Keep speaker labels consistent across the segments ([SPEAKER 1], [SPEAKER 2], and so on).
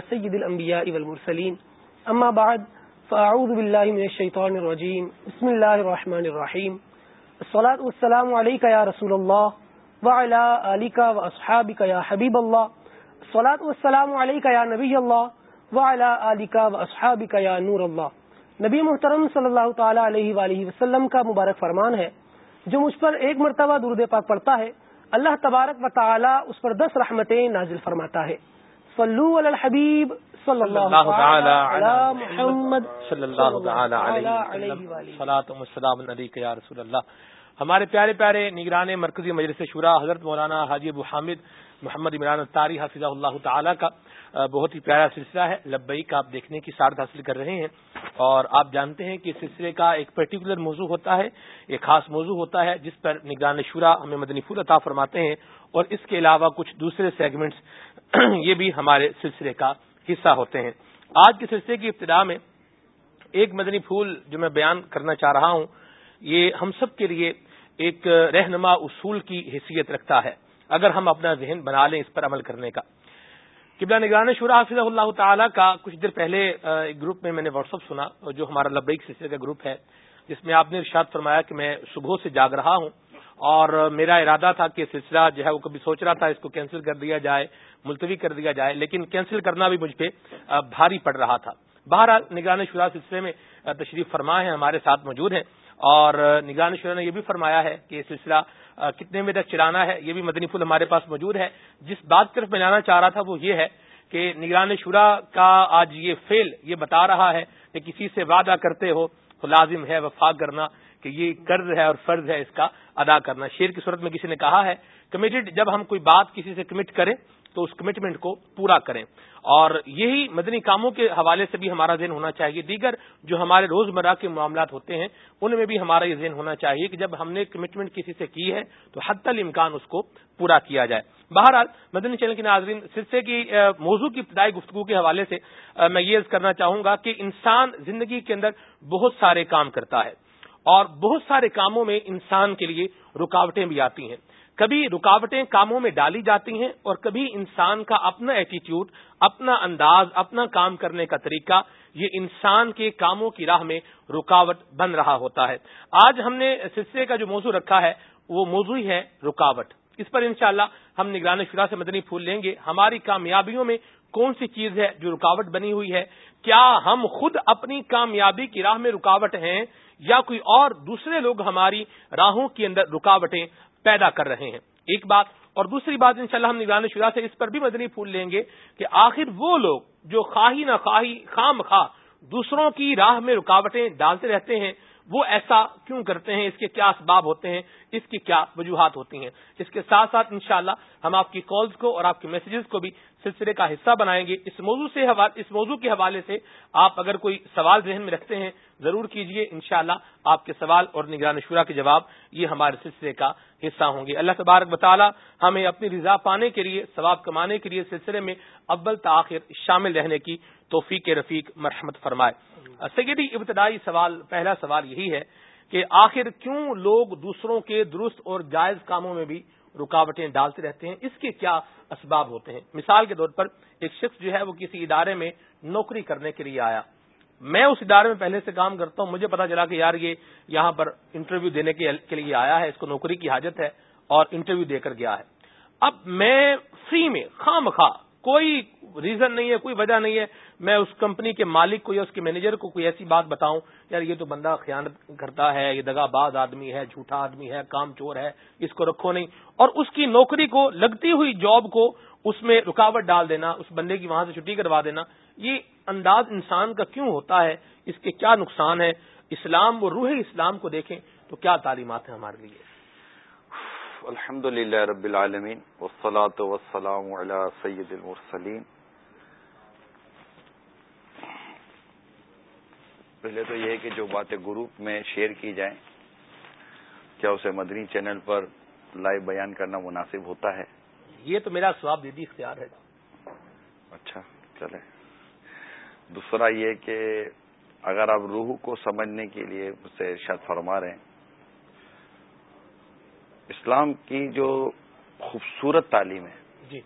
[SPEAKER 1] سيد الأنبياء والمرسلين. أما بعد، فأعوذ بالله من الشيطان الرجيم. بسم الله الرحمن الرحيم. الصلاة والسلام عليك يا رسول الله، وعلى آلك وأصحابك يا حبيب الله. الصلاة والسلام عليك يا نبي الله، وعلى آلك وأصحابك يا نور الله. نبی محترم صلی اللہ تعالی علیہ وآلہ وسلم کا مبارک فرمان ہے، جو مجھ پر ایک مرتبہ درود پاک پڑتا ہے۔ اللہ تبارک و تعالی اس پر دس رحمتیں نازل فرماتا ہے۔ صلو علی الحبیب صلی اللہ علی محمد صلی اللہ
[SPEAKER 2] علیہ رسول اللہ. ہمارے پیارے پیارے نگران مرکزی مجلس شورا حضرت مولانا حاجی ابو حامد محمد عمران تاری حافظ اللہ تعالی کا بہت ہی پیارا سلسلہ ہے۔ لبئی کا آپ دیکھنے کی سارت حاصل کر رہے ہیں۔ اور آپ جانتے ہیں کہ اس سلسلے کا ایک پرٹیکولر موضوع ہوتا ہے ایک خاص موضوع ہوتا ہے جس پر نگران شورا ہمیں مدنی پھول عطا فرماتے ہیں۔ اور اس کے علاوہ کچھ دوسرے سیگمنٹس یہ بھی ہمارے سلسلے کا حصہ ہوتے ہیں۔ آج کے سلسلے کی ابتدا میں ایک مدنی پھول جو میں بیان کرنا چاہ رہا ہوں، یہ ہم سب کے لیے ایک رہنما اصول کی حیثیت رکھتا ہے۔ اگر ہم اپنا ذہن بنا لیں اس پر عمل کرنے کا۔ قبلہ نگران شورا حافظ اللہ تعالیٰ کا کچھ دیر پہلے ایک گروپ میں میں نے واٹس اپ سنا، جو ہمارا لبیک سلسلے کا گروپ ہے، جس میں آپ نے ارشاد فرمایا کہ میں صبح سے جاگ رہا ہوں۔ اور میرا ارادہ تھا کہ سلسلہ جو ہے وہ کبھی سوچ رہا تھا اس کو کینسل کر دیا جائے، ملتوی کر دیا جائے، لیکن کینسل کرنا بھی مجھ پہ بھاری پڑ رہا تھا۔ باہر نگران شورا سلسلے میں تشریف فرما ہے، ہمارے ساتھ موجود ہیں۔ اور نگران شورا نے یہ بھی فرمایا ہے کہ یہ سلسلہ کتنے بجے تک چلانا ہے، یہ بھی مدنی پھول ہمارے پاس موجود ہے۔ جس بات طرف میں لانا چاہ رہا تھا وہ یہ ہے کہ نگران شورا کا آج یہ فیل یہ بتا رہا ہے کہ کسی سے وعدہ کرتے ہو تو لازم ہے وفا کرنا۔ کہ یہ قرض ہے اور فرض ہے اس کا ادا کرنا۔ شیر کی صورت میں کسی نے کہا ہے کمیٹڈ جب ہم کوئی بات کسی سے کمٹ کریں تو اس کمٹمنٹ کو پورا کریں۔ اور یہی مدنی کاموں کے حوالے سے بھی ہمارا ذہن ہونا چاہیے۔ دیگر جو ہمارے روزمرہ کے معاملات ہوتے ہیں، ان میں بھی ہمارا یہ ذہن ہونا چاہیے کہ جب ہم نے کمٹمنٹ کسی سے کی ہے تو حد تل امکان اس کو پورا کیا جائے۔ بہرحال، مدنی چینل کے ناظرین، سلسلے کی موضوع کی ابتدائی گفتگو کے حوالے سے میں یہ کرنا چاہوں گا کہ انسان زندگی کے اندر بہت سارے کام کرتا ہے۔ اور بہت سارے کاموں میں انسان کے لیے رکاوٹیں بھی آتی ہیں۔ کبھی رکاوٹیں کاموں میں ڈالی جاتی ہیں اور کبھی انسان کا اپنا ایٹیٹیوڈ اپنا انداز، اپنا کام کرنے کا طریقہ، یہ انسان کے کاموں کی راہ میں رکاوٹ بن رہا ہوتا ہے۔ آج ہم نے سلسلے کا جو موضوع رکھا ہے، وہ موضوع ہے رکاوٹ۔ اس پر انشاءاللہ ہم نگران شرا سے مدنی پھول لیں گے۔ ہماری کامیابیوں میں کون سی چیز ہے جو رکاوٹ بنی ہوئی ہے؟ کیا ہم خود اپنی کامیابی کی راہ میں رکاوٹ ہیں یا کوئی اور دوسرے لوگ ہماری راہوں کے اندر رکاوٹیں پیدا کر رہے ہیں؟ ایک بات اور دوسری بات انشاءاللہ ہم نگران شدہ سے اس پر بھی مدنی پھول لیں گے کہ آخر وہ لوگ جو خواہی نہ خواہی خام خواہ دوسروں کی راہ میں رکاوٹیں ڈالتے رہتے ہیں، وہ ایسا کیوں کرتے ہیں؟ اس کے کیا اسباب ہوتے ہیں؟ اس کی کیا وجوہات ہوتی ہیں؟ اس کے ساتھ ساتھ انشاءاللہ ہم آپ کی کالز کو اور آپ کے میسجز کو بھی سلسلے کا حصہ بنائیں گے۔ اس موضوع سے اس موضوع کے حوالے سے آپ اگر کوئی سوال ذہن میں رکھتے ہیں، ضرور کیجیے انشاءاللہ شاء آپ کے سوال اور نگران شورا کے جواب یہ ہمارے سلسلے کا حصہ ہوں گے۔ اللہ تبارک بطالہ ہمیں اپنی رضا پانے کے لیے، ثواب کمانے کے لیے سلسلے میں اول تاخیر شامل رہنے کی توفیق رفیق مرحمت فرمائے۔ سیدی ابتدائی سوال، پہلا سوال یہی ہے کہ آخر کیوں لوگ دوسروں کے درست اور جائز کاموں میں بھی رکاوٹیں ڈالتے رہتے ہیں۔ اس کے کیا اسباب ہوتے ہیں؟ مثال کے طور پر ایک شخص جو ہے وہ کسی ادارے میں نوکری کرنے کے لیے آیا۔ میں اس ادارے میں پہلے سے کام کرتا ہوں، مجھے پتا چلا کہ یار یہ یہاں پر انٹرویو دینے کے لیے آیا ہے، اس کو نوکری کی حاجت ہے اور انٹرویو دے کر گیا ہے۔ اب میں فری میں خام خواہ کوئی ریزن نہیں ہے، کوئی وجہ نہیں ہے میں اس کمپنی کے مالک کو یا اس کے مینیجر کو کوئی ایسی بات بتاؤں، یار یہ تو بندہ خیانت کرتا ہے، یہ دگا باز آدمی ہے، جھوٹا آدمی ہے، کام چور ہے، اس کو رکھو نہیں۔ اور اس کی نوکری کو، لگتی ہوئی جاب کو اس میں رکاوٹ ڈال دینا، اس بندے کی وہاں سے چھٹی کروا دینا، یہ انداز انسان کا کیوں ہوتا ہے؟ اس کے کیا نقصان ہے اسلام و روح اسلام کو دیکھیں تو کیا تعلیمات ہیں ہمارے لیے؟
[SPEAKER 3] الحمد للہ رب العالمین، والصلاة والسلام علی سید المرسلین پہلے تو یہ ہے کہ جو باتیں گروپ میں شیئر کی جائیں کیا اسے مدنی چینل پر لائیو بیان کرنا مناسب ہوتا ہے؟
[SPEAKER 2] یہ تو میرا سواب دیدی اختیار ہے۔
[SPEAKER 3] اچھا چلے۔ دوسرا یہ کہ اگر آپ روح کو سمجھنے کے لیے اسے ارشاد فرما رہے ہیں اسلام کی جو خوبصورت تعلیم ہے
[SPEAKER 2] جی۔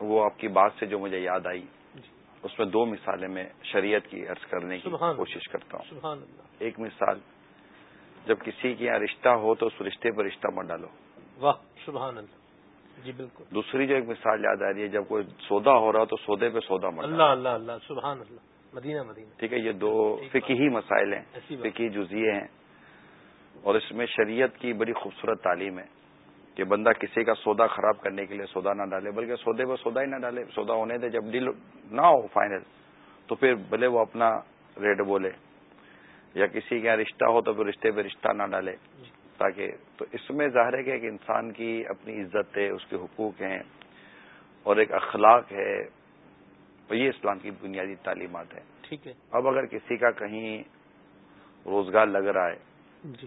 [SPEAKER 3] وہ آپ کی بات سے جو مجھے یاد آئی۔ اس میں دو مثالیں میں شریعت کی عرض کرنے کی کوشش کرتا ہوں۔
[SPEAKER 2] سبحان اللہ۔
[SPEAKER 3] ایک مثال جب کسی کے یہاں رشتہ ہو تو اس رشتے پر رشتہ مت ڈالو۔
[SPEAKER 2] واہ سبحان اللہ۔ جی بالکل۔
[SPEAKER 3] دوسری جو ایک مثال یاد آ رہی ہے جب کوئی سودا ہو رہا ہو تو سودے پہ سودا مت
[SPEAKER 2] اللہ اللہ اللہ سبحان اللہ۔ مدینہ مدینہ۔
[SPEAKER 3] ٹھیک ہے یہ دو فقہی مسائل ہیں فقہی جزیے ہیں۔ اور اس میں شریعت کی بڑی خوبصورت تعلیم ہے۔ کہ بندہ کسی کا سودا خراب کرنے کے لیے سودا نہ ڈالے بلکہ سودے پہ سودا ہی نہ ڈالے سودا ہونے دے جب ڈیل نہ ہو فائنل تو پھر بھلے وہ اپنا ریٹ بولے۔ یا کسی کا رشتہ ہو تو پھر رشتے پہ رشتہ نہ ڈالے۔ تاکہ تو اس میں ظاہر ہے کہ ایک انسان کی اپنی عزت ہے اس کے حقوق ہیں اور ایک اخلاق ہے یہ اسلام کی بنیادی تعلیمات ہے
[SPEAKER 2] ٹھیک ہے۔
[SPEAKER 3] اب اگر کسی کا کہیں روزگار لگ رہا ہے
[SPEAKER 2] جی۔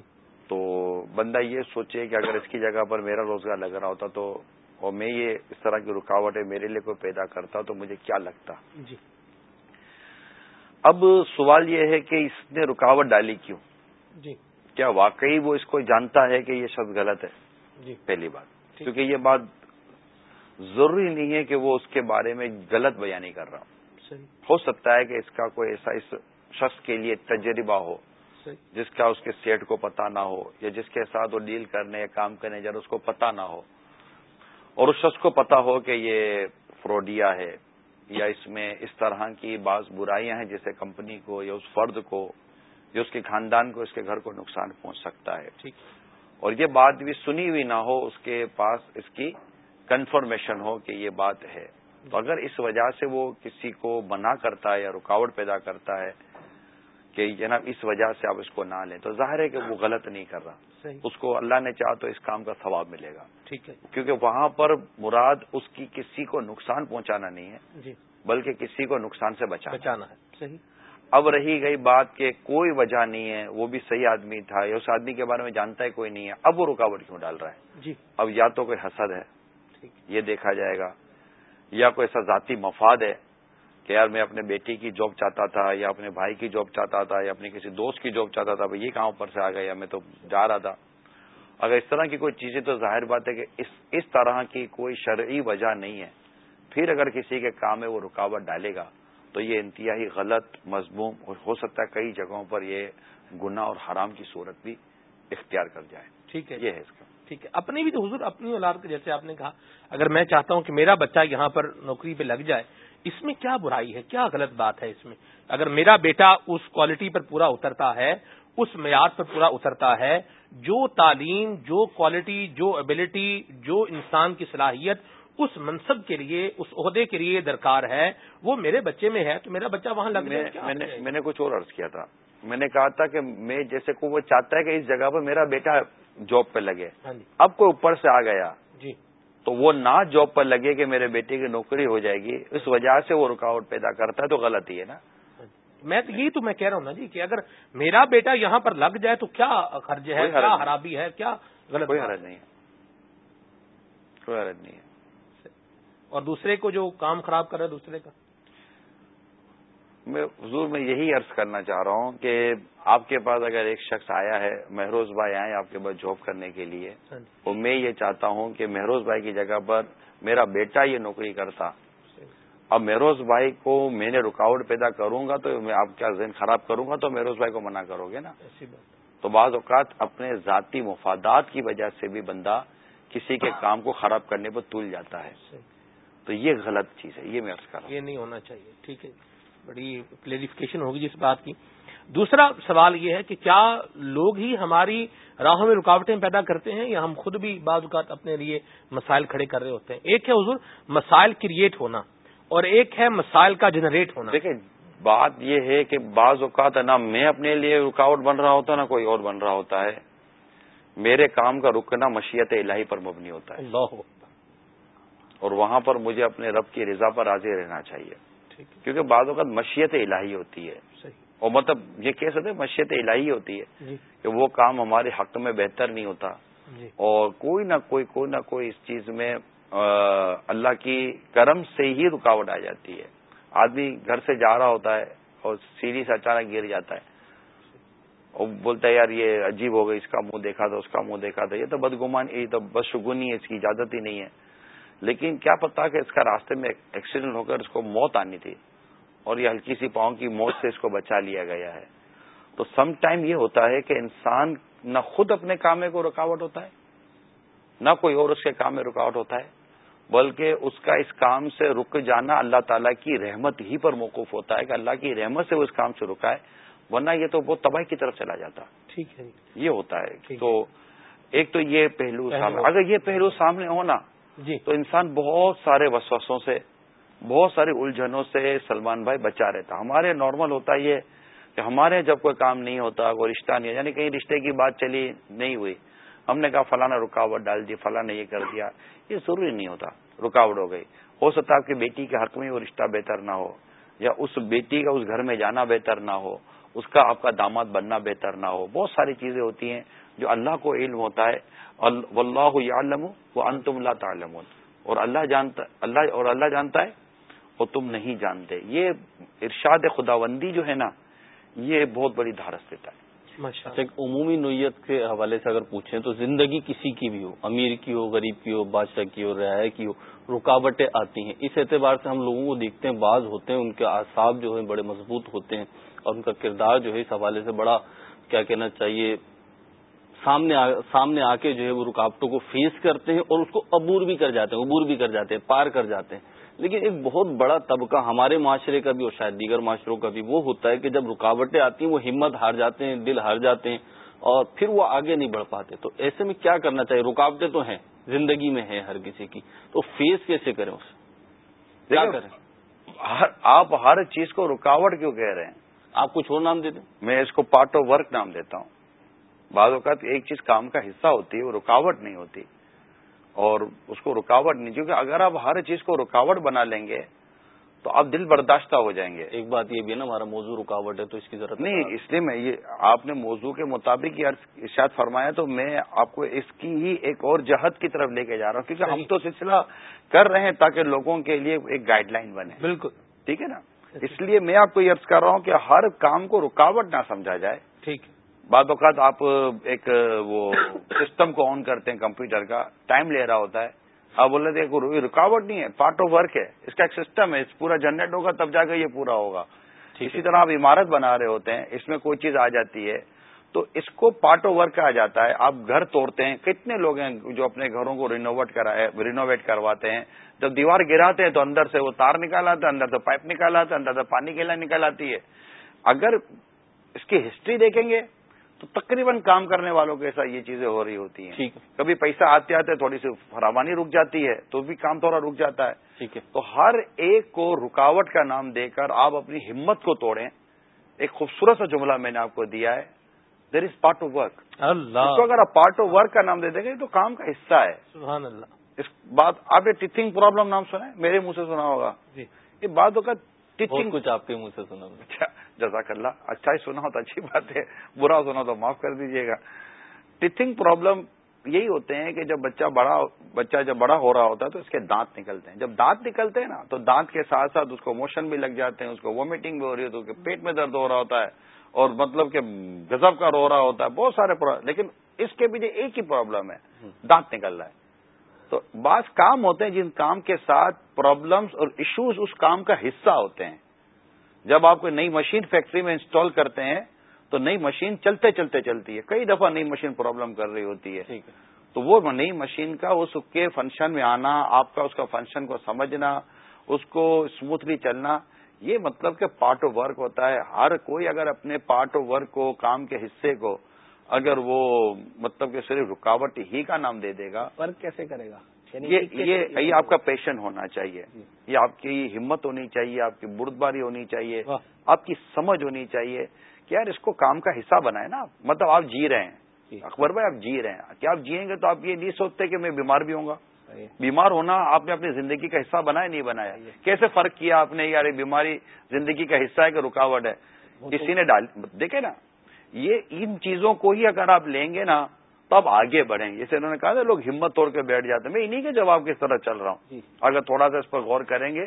[SPEAKER 3] تو بندہ یہ سوچے کہ اگر اس کی جگہ پر میرا روزگار لگ رہا ہوتا تو اور میں یہ اس طرح کی رکاوٹیں میرے لیے کوئی پیدا کرتا تو مجھے کیا لگتا؟
[SPEAKER 2] جی۔
[SPEAKER 3] اب سوال یہ ہے کہ اس نے رکاوٹ ڈالی کیوں؟
[SPEAKER 2] جی۔
[SPEAKER 3] کیا واقعی وہ اس کو جانتا ہے کہ یہ شخص غلط ہے؟
[SPEAKER 2] جی۔
[SPEAKER 3] پہلی بات۔ کیونکہ یہ بات ضروری نہیں ہے کہ وہ اس کے بارے میں غلط بیانی کر رہا ہو سکتا ہے کہ اس کا کوئی ایسا اس شخص کے لیے تجربہ ہو۔ جس کا اس کے سیٹ کو پتا نہ ہو یا جس کے ساتھ وہ ڈیل کرنے یا کام کرنے جا رہا اس کو پتا نہ ہو۔ اور اس شخص کو پتا ہو کہ یہ فروڈیا ہے یا اس میں اس طرح کی بعض برائیاں ہیں جیسے کمپنی کو یا اس فرد کو یا اس کے خاندان کو اس کے گھر کو نقصان پہنچ سکتا ہے۔
[SPEAKER 2] ٹھیک۔
[SPEAKER 3] اور یہ بات بھی سنی ہوئی نہ ہو اس کے پاس اس کی کنفرمیشن ہو کہ یہ بات ہے۔ تو اگر اس وجہ سے وہ کسی کو منع کرتا ہے یا رکاوٹ پیدا کرتا ہے کہ جناب اس وجہ سے آپ اس کو نہ لیں تو ظاہر ہے کہ وہ غلط نہیں کر رہا۔ اس کو اللہ نے چاہ تو اس کام کا ثواب ملے گا۔
[SPEAKER 2] ٹھیک ہے۔
[SPEAKER 3] کیونکہ وہاں پر مراد اس کی کسی کو نقصان پہنچانا نہیں ہے
[SPEAKER 2] جی۔
[SPEAKER 3] بلکہ کسی کو نقصان سے بچانا۔
[SPEAKER 2] بچانا ہے۔ صحیح۔
[SPEAKER 3] اب رہی گئی بات کہ کوئی وجہ نہیں ہے وہ بھی صحیح آدمی تھا یا اس آدمی کے بارے میں جانتا ہے کوئی نہیں ہے اب وہ رکاوٹ کیوں ڈال رہا ہے؟
[SPEAKER 2] جی۔
[SPEAKER 3] اب یا تو کوئی حسد ہے یہ دیکھا جائے گا یا کوئی ایسا ذاتی مفاد ہے کہ یار میں اپنے بیٹی کی جاب چاہتا تھا یا اپنے بھائی کی جاب چاہتا تھا یا اپنے کسی دوست کی جاب چاہتا تھا بھائی یہ کہاں اوپر سے آ گیا میں تو جا رہا تھا۔ اگر اس طرح کی کوئی چیزیں تو ظاہر بات ہے کہ اس اس طرح کی کوئی شرعی وجہ نہیں ہے۔ پھر اگر کسی کے کام میں وہ رکاوٹ ڈالے گا تو یہ انتہائی غلط مضموم اور ہو سکتا ہے کئی جگہوں پر یہ گناہ اور حرام کی صورت بھی اختیار کر جائے۔
[SPEAKER 2] ٹھیک ہے۔
[SPEAKER 3] یہ ہے اس کا۔
[SPEAKER 2] ٹھیک ہے۔ اپنی بھی تو حضور اپنی اولاد کے جیسے آپ نے کہا اگر میں چاہتا ہوں کہ میرا بچہ یہاں پر نوکری پہ لگ جائے اس میں کیا برائی ہے؟ کیا غلط بات ہے اس میں؟ اگر میرا بیٹا اس کوالٹی پر پورا اترتا ہے اس معیار پر پورا اترتا ہے جو تعلیم جو کوالٹی جو ابیلٹی جو انسان کی صلاحیت اس منصب کے لیے اس عہدے کے لیے درکار ہے وہ میرے بچے میں ہے تو میرا بچہ وہاں لگ
[SPEAKER 3] نے
[SPEAKER 2] ہے؟
[SPEAKER 3] میں نے کچھ اور عرض کیا تھا۔ میں نے کہا تھا کہ میں جیسے کو وہ چاہتا ہے کہ اس جگہ پر میرا بیٹا جاب پہ لگے۔
[SPEAKER 2] ہاں جی۔
[SPEAKER 3] اب کوئی اوپر سے آ گیا۔
[SPEAKER 2] جی۔
[SPEAKER 3] تو وہ نہ جاب پر لگے کہ میرے بیٹے کی نوکری ہو جائے گی اس وجہ سے وہ رکاوٹ پیدا کرتا ہے تو غلط ہی ہے نا
[SPEAKER 2] میں تو یہی تو میں کہہ رہا ہوں نا جی کہ اگر میرا بیٹا یہاں پر لگ جائے تو کیا خرچ ہے کیا۔ خرابی ہے کیا غلط
[SPEAKER 3] کوئی حرج؟ نہیں ہے کوئی حرج نہیں ہے
[SPEAKER 2] اور دوسرے کو جو کام خراب کر رہا ہے دوسرے کا
[SPEAKER 3] میں حضور میں یہی عرض کرنا چاہ رہا ہوں کہ آپ کے پاس اگر ایک شخص آیا ہے مہروز بھائی آئے آپ کے پاس جاب کرنے کے لیے
[SPEAKER 2] ہاں جی۔
[SPEAKER 3] اور میں یہ چاہتا ہوں کہ مہروز بھائی کی جگہ پر میرا بیٹا یہ نوکری کرتا۔ اب مہروز بھائی کو میں نے رکاوٹ پیدا کروں گا تو میں آپ کیا ذہن خراب کروں گا تو مہروز بھائی کو منع کرو گے نا۔ تو بعض اوقات اپنے ذاتی مفادات کی وجہ سے بھی بندہ کسی کے کام کو خراب کرنے پر تول جاتا ہے۔ تو یہ غلط چیز ہے یہ میں عرض کر رہا ہوں۔
[SPEAKER 2] یہ نہیں ہونا چاہیے ٹھیک ہے۔ بڑی کلیریفیکیشن ہوگی جس بات کی۔ دوسرا سوال یہ ہے کہ کیا لوگ ہی ہماری راہوں میں رکاوٹیں پیدا کرتے ہیں یا ہم خود بھی بعض اوقات اپنے لیے مسائل کھڑے کر رہے ہوتے ہیں؟ ایک ہے حضور مسائل کریٹ ہونا اور ایک ہے مسائل کا جنریٹ ہونا۔
[SPEAKER 3] دیکھیں بات یہ ہے کہ بعض اوقات نا میں اپنے لیے رکاوٹ بن رہا ہوتا نہ کوئی اور بن رہا ہوتا ہے۔ میرے کام کا رکنا مشیت الہی پر مبنی ہوتا ہے۔
[SPEAKER 2] اللہ
[SPEAKER 3] اور وہاں پر مجھے اپنے رب کی رضا پر راضی رہنا چاہیے۔ کیونکہ بعض اوقات مشیت الہی ہوتی ہے۔
[SPEAKER 2] صحیح۔
[SPEAKER 3] اور مطلب یہ کہہ سکتے مشیت الہی ہوتی ہے
[SPEAKER 2] جی۔
[SPEAKER 3] کہ وہ کام ہمارے حق میں بہتر نہیں ہوتا۔
[SPEAKER 2] جی۔
[SPEAKER 3] اور کوئی نہ کوئی کوئی نہ کوئی اس چیز میں اللہ کی کرم سے ہی رکاوٹ آ جاتی ہے۔ آدمی گھر سے جا رہا ہوتا ہے اور سیڑھی سے اچانک گر جاتا ہے۔ اور بولتا ہے یار یہ عجیب ہو گئی اس کا منہ دیکھا تھا اس کا منہ دیکھا تھا۔ یہ تو بدگمان یہ تو بدشگونی ہے اس کی اجازت ہی نہیں ہے۔ لیکن کیا پتا کہ اس کا راستے میں ایکسیڈنٹ ہو کر اس کو موت آنی تھی اور یہ ہلکی سی پاؤں کی موت سے اس کو بچا لیا گیا ہے۔ تو سم ٹائم یہ ہوتا ہے کہ انسان نہ خود اپنے کام میں کوئی رکاوٹ ہوتا ہے نہ کوئی اور اس کے کام میں رکاوٹ ہوتا ہے بلکہ اس کا اس کام سے رک جانا اللہ تعالیٰ کی رحمت ہی پر موقف ہوتا ہے کہ اللہ کی رحمت سے وہ اس کام سے رکا ہے ورنہ یہ تو بہت تباہی کی طرف چلا جاتا۔
[SPEAKER 1] ٹھیک ہے۔
[SPEAKER 3] یہ ہوتا ہے۔ تو ایک تو یہ پہلو سامنے اگر یہ پہلو سامنے ہونا
[SPEAKER 1] جی۔
[SPEAKER 3] تو انسان بہت سارے وسوسوں سے، بہت ساری الجھنوں سے سلمان بھائی بچا رہتا۔ ہمارے نارمل ہوتا یہ کہ ہمارے جب کوئی کام نہیں ہوتا، کوئی رشتہ نہیں یعنی کہیں رشتے کی بات چلی نہیں ہوئی۔ ہم نے کہا فلانا رکاوٹ ڈال دی، فلاں نے یہ کر دیا۔ یہ ضروری نہیں ہوتا، رکاوٹ ہو گئی۔ ہو سکتا آپ کی بیٹی کے حق میں وہ رشتہ بہتر نہ ہو، یا اس بیٹی کا اس گھر میں جانا بہتر نہ ہو، اس کا آپ کا داماد بننا بہتر نہ ہو۔ بہت ساری چیزیں ہوتی ہیں جو اللہ کو علم ہوتا ہے۔ اللہ عالم وہ انتم اللہ تعالم اور اللہ جانتا اللہ اور اللہ جانتا ہے اور تم نہیں جانتے۔ یہ ارشاد خداوندی جو ہے نا یہ بہت بڑی دھارس دیتا ہے۔
[SPEAKER 4] اچھا ایک عمومی نوعیت کے حوالے سے اگر پوچھیں تو زندگی کسی کی بھی ہو امیر کی ہو غریب کی ہو بادشاہ کی ہو رعایا کی ہو رکاوٹیں آتی ہیں۔ اس اعتبار سے ہم لوگوں کو دیکھتے ہیں بعض ہوتے ہیں ان کے اعصاب جو ہیں بڑے مضبوط ہوتے ہیں اور ان کا کردار جو ہے اس حوالے سے بڑا کیا کہنا چاہیے سامنے آ, سامنے آ کے جو ہے وہ رکاوٹوں کو فیس کرتے ہیں اور اس کو عبور بھی کر جاتے ہیں عبور بھی کر جاتے ہیں پار کر جاتے ہیں۔ لیکن ایک بہت بڑا طبقہ ہمارے معاشرے کا بھی اور شاید دیگر معاشروں کا بھی وہ ہوتا ہے کہ جب رکاوٹیں آتی ہیں وہ ہمت ہار جاتے ہیں دل ہار جاتے ہیں اور پھر وہ آگے نہیں بڑھ پاتے۔ تو ایسے میں کیا کرنا چاہیے؟ رکاوٹیں تو ہیں زندگی میں ہیں ہر کسی کی۔ تو فیس کیسے کریں اسے کیا کریں؟
[SPEAKER 3] آپ ہر چیز کو رکاوٹ کیوں کہہ رہے ہیں؟
[SPEAKER 4] آپ کچھ اور نام دیتے
[SPEAKER 3] میں اس کو پارٹ آف ورک نام دیتا ہوں۔ بعض اوقات ایک چیز کام کا حصہ ہوتی ہے وہ رکاوٹ نہیں ہوتی۔ اور اس کو رکاوٹ نہیں کیونکہ اگر آپ ہر چیز کو رکاوٹ بنا لیں گے تو آپ دل برداشتہ ہو جائیں گے۔
[SPEAKER 4] ایک بات یہ بھی ہے نا ہمارا موضوع رکاوٹ ہے تو اس کی ضرورت
[SPEAKER 3] نہیں اس لیے میں یہ آپ نے موضوع کے مطابق یہ ارشاد فرمایا تو میں آپ کو اس کی ہی ایک اور جہد کی طرف لے کے جا رہا ہوں کیونکہ ہم تو سلسلہ کر رہے ہیں تاکہ لوگوں کے لیے ایک گائیڈ لائن بنے۔
[SPEAKER 1] بالکل۔
[SPEAKER 3] ٹھیک ہے نا؟ اس لیے میں آپ کو یہ عرض کر رہا ہوں کہ ہر کام کو رکاوٹ نہ سمجھا جائے۔
[SPEAKER 1] ٹھیک۔ ہے
[SPEAKER 3] بعض اوقات آپ ایک وہ سسٹم کو آن کرتے ہیں کمپیوٹر کا ٹائم لے رہا ہوتا ہے۔ آپ بول رہے تھے رکاوٹ نہیں ہے پارٹ آف ورک ہے۔ اس کا ایک سسٹم ہے پورا جنریٹ ہوگا تب جا کے یہ پورا ہوگا۔ اسی طرح آپ عمارت بنا رہے ہوتے ہیں اس میں کوئی چیز آ جاتی ہے تو اس کو پارٹ آف ورک کہا جاتا ہے۔ آپ گھر توڑتے ہیں کتنے لوگ ہیں جو اپنے گھروں کو رینوویٹ رینوویٹ کرواتے ہیں۔ جب دیوار گراتے ہیں تو اندر سے وہ تار نکال آتا ہے اندر سے پائپ نکال آتا ہے اندر سے پانی کی لائن نکال آتی ہے۔ اگر اس کی ہسٹری دیکھیں گے تو تقریباً کام کرنے والوں کے ساتھ یہ چیزیں ہو رہی ہوتی ہیں۔ کبھی پیسہ آتے آتے تھوڑی سی فراوانی رک جاتی ہے تو بھی کام تھوڑا رک جاتا ہے۔
[SPEAKER 4] ٹھیک ہے۔
[SPEAKER 3] تو ہر ایک کو رکاوٹ کا نام دے کر آپ اپنی ہمت کو توڑیں۔ ایک خوبصورت سا جملہ میں نے آپ کو دیا ہے۔ There is part of work
[SPEAKER 1] اللہ۔
[SPEAKER 3] کو اگر آپ پارٹ آف ورک کا نام دے دیں گے تو کام کا حصہ ہے۔
[SPEAKER 1] سبحان اللہ۔
[SPEAKER 3] اس بات آپ یہ ٹیچنگ پرابلم نام سنا ہے میرے منہ سے سنا ہوگا۔
[SPEAKER 1] جی۔
[SPEAKER 3] یہ بات ہوگا ٹیچنگ
[SPEAKER 4] کچھ آپ کے منہ سے سنا
[SPEAKER 3] اچھا۔ جزاک اللہ اچھا ہی سنا ہو تو اچھی بات ہے، برا سنا تو معاف کر دیجیے گا۔ ٹیتھنگ پرابلم یہی ہوتے ہیں کہ جب بچہ بڑا، بچہ جب بڑا ہو رہا ہوتا ہے تو اس کے دانت نکلتے ہیں۔ جب دانت نکلتے ہیں نا، تو دانت کے ساتھ ساتھ اس کو موشن بھی لگ جاتے ہیں، اس کو وومیٹنگ بھی ہو رہی ہوتی ہے، اس کے پیٹ میں درد ہو رہا ہوتا ہے اور مطلب کہ گزب کا رو رہا ہوتا ہے، بہت سارے لیکن اس کے پیچھے ایک ہی پرابلم ہے، دانت نکل رہا ہے۔ تو بعض کام ہوتے ہیں جن کام کے ساتھ پرابلمس اور ایشوز اس کام کا حصہ ہوتے ہیں۔ جب آپ کوئی نئی مشین فیکٹری میں انسٹال کرتے ہیں تو نئی مشین چلتے چلتے چلتی ہے۔ کئی دفعہ نئی مشین پرابلم کر رہی ہوتی ہے۔ تو وہ نئی مشین کا اس کے فنکشن میں آنا آپ کا اس کا فنکشن کو سمجھنا اس کو اسموتھلی چلنا یہ مطلب کہ پارٹ آف ورک ہوتا ہے۔ ہر کوئی اگر اپنے پارٹ آف ورک کو کام کے حصے کو اگر وہ مطلب کہ صرف رکاوٹ ہی کا نام دے دے گا۔
[SPEAKER 1] ورک کیسے کرے گا؟
[SPEAKER 3] یہ آپ کا پیشن ہونا چاہیے۔ جی۔ یہ آپ کی ہمت ہونی چاہیے آپ کی بردباری ہونی چاہیے آپ کی سمجھ ہونی چاہیے کہ یار اس کو کام کا حصہ بنائے نا مطلب آپ جی رہے ہیں۔ جی۔ اکبر بھائی آپ جی رہے ہیں۔ کیا آپ جیئیں گے تو آپ یہ نہیں سوچتے کہ میں بیمار بھی ہوں گا۔ بیمار ہونا آپ نے اپنی زندگی کا حصہ بنایا نہیں بنایا۔ کیسے فرق کیا آپ نے؟ یار بیماری زندگی کا حصہ ہے کہ رکاوٹ ہے۔ کسی نے ڈال دیکھے نا یہ ان چیزوں کو ہی اگر آپ لیں گے نا آپ آگے بڑھیں گے۔ جیسے انہوں نے کہا تھا لوگ ہمت توڑ کے بیٹھ جاتے ہیں۔ میں انہیں کے جواب کس طرح چل رہا ہوں؟ جی۔ اگر تھوڑا سا اس پر غور کریں گے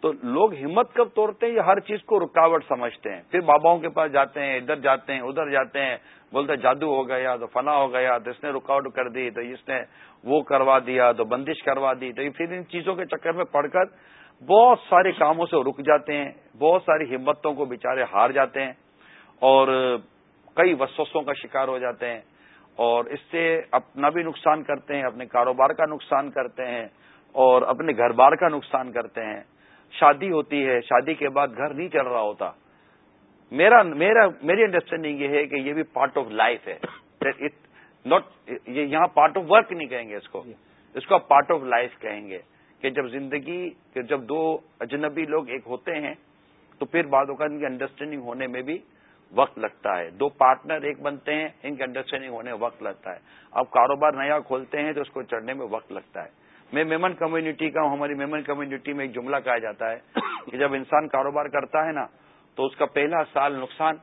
[SPEAKER 3] تو لوگ ہمت کب توڑتے ہیں؟ یہ ہر چیز کو رکاوٹ سمجھتے ہیں۔ پھر باباؤں کے پاس جاتے ہیں ادھر جاتے ہیں ادھر جاتے ہیں بولتے جادو ہو گیا تو فنا ہو گیا تو اس نے رکاوٹ کر دی تو اس نے وہ کروا دیا تو بندش کروا دی تو پھر ان چیزوں کے چکر میں پڑھ کر بہت سارے کاموں سے رک جاتے ہیں۔ بہت ساری ہمتوں کو بےچارے ہار جاتے ہیں اور کئی وسوسوں کا شکار ہو جاتے ہیں۔ اور اس سے اپنا بھی نقصان کرتے ہیں، اپنے کاروبار کا نقصان کرتے ہیں اور اپنے گھر بار کا نقصان کرتے ہیں۔ شادی ہوتی ہے، شادی کے بعد گھر نہیں چل رہا ہوتا۔ میرا میرا، میری انڈرسٹینڈنگ یہ ہے کہ یہ بھی پارٹ آف لائف ہے۔ ناٹ یہاں پارٹ آف ورک نہیں کہیں گے اس کو۔ اس کو آپ پارٹ آف لائف کہیں گے۔ کہ جب زندگی جب دو اجنبی لوگ ایک ہوتے ہیں، تو پھر بعد اوقات ان کی انڈرسٹینڈنگ ہونے میں بھی وقت لگتا ہے۔ دو پارٹنر ایک بنتے ہیں ان کی انڈرسٹینڈنگ ہونے میں وقت لگتا ہے۔ آپ کاروبار نیا کھولتے ہیں تو اس کو چڑھنے میں وقت لگتا ہے۔ میں میمن کمیونٹی کا ہوں ہماری میمن کمیونٹی میں ایک جملہ کہا جاتا ہے کہ جب انسان کاروبار کرتا ہے نا تو اس کا پہلا سال نقصان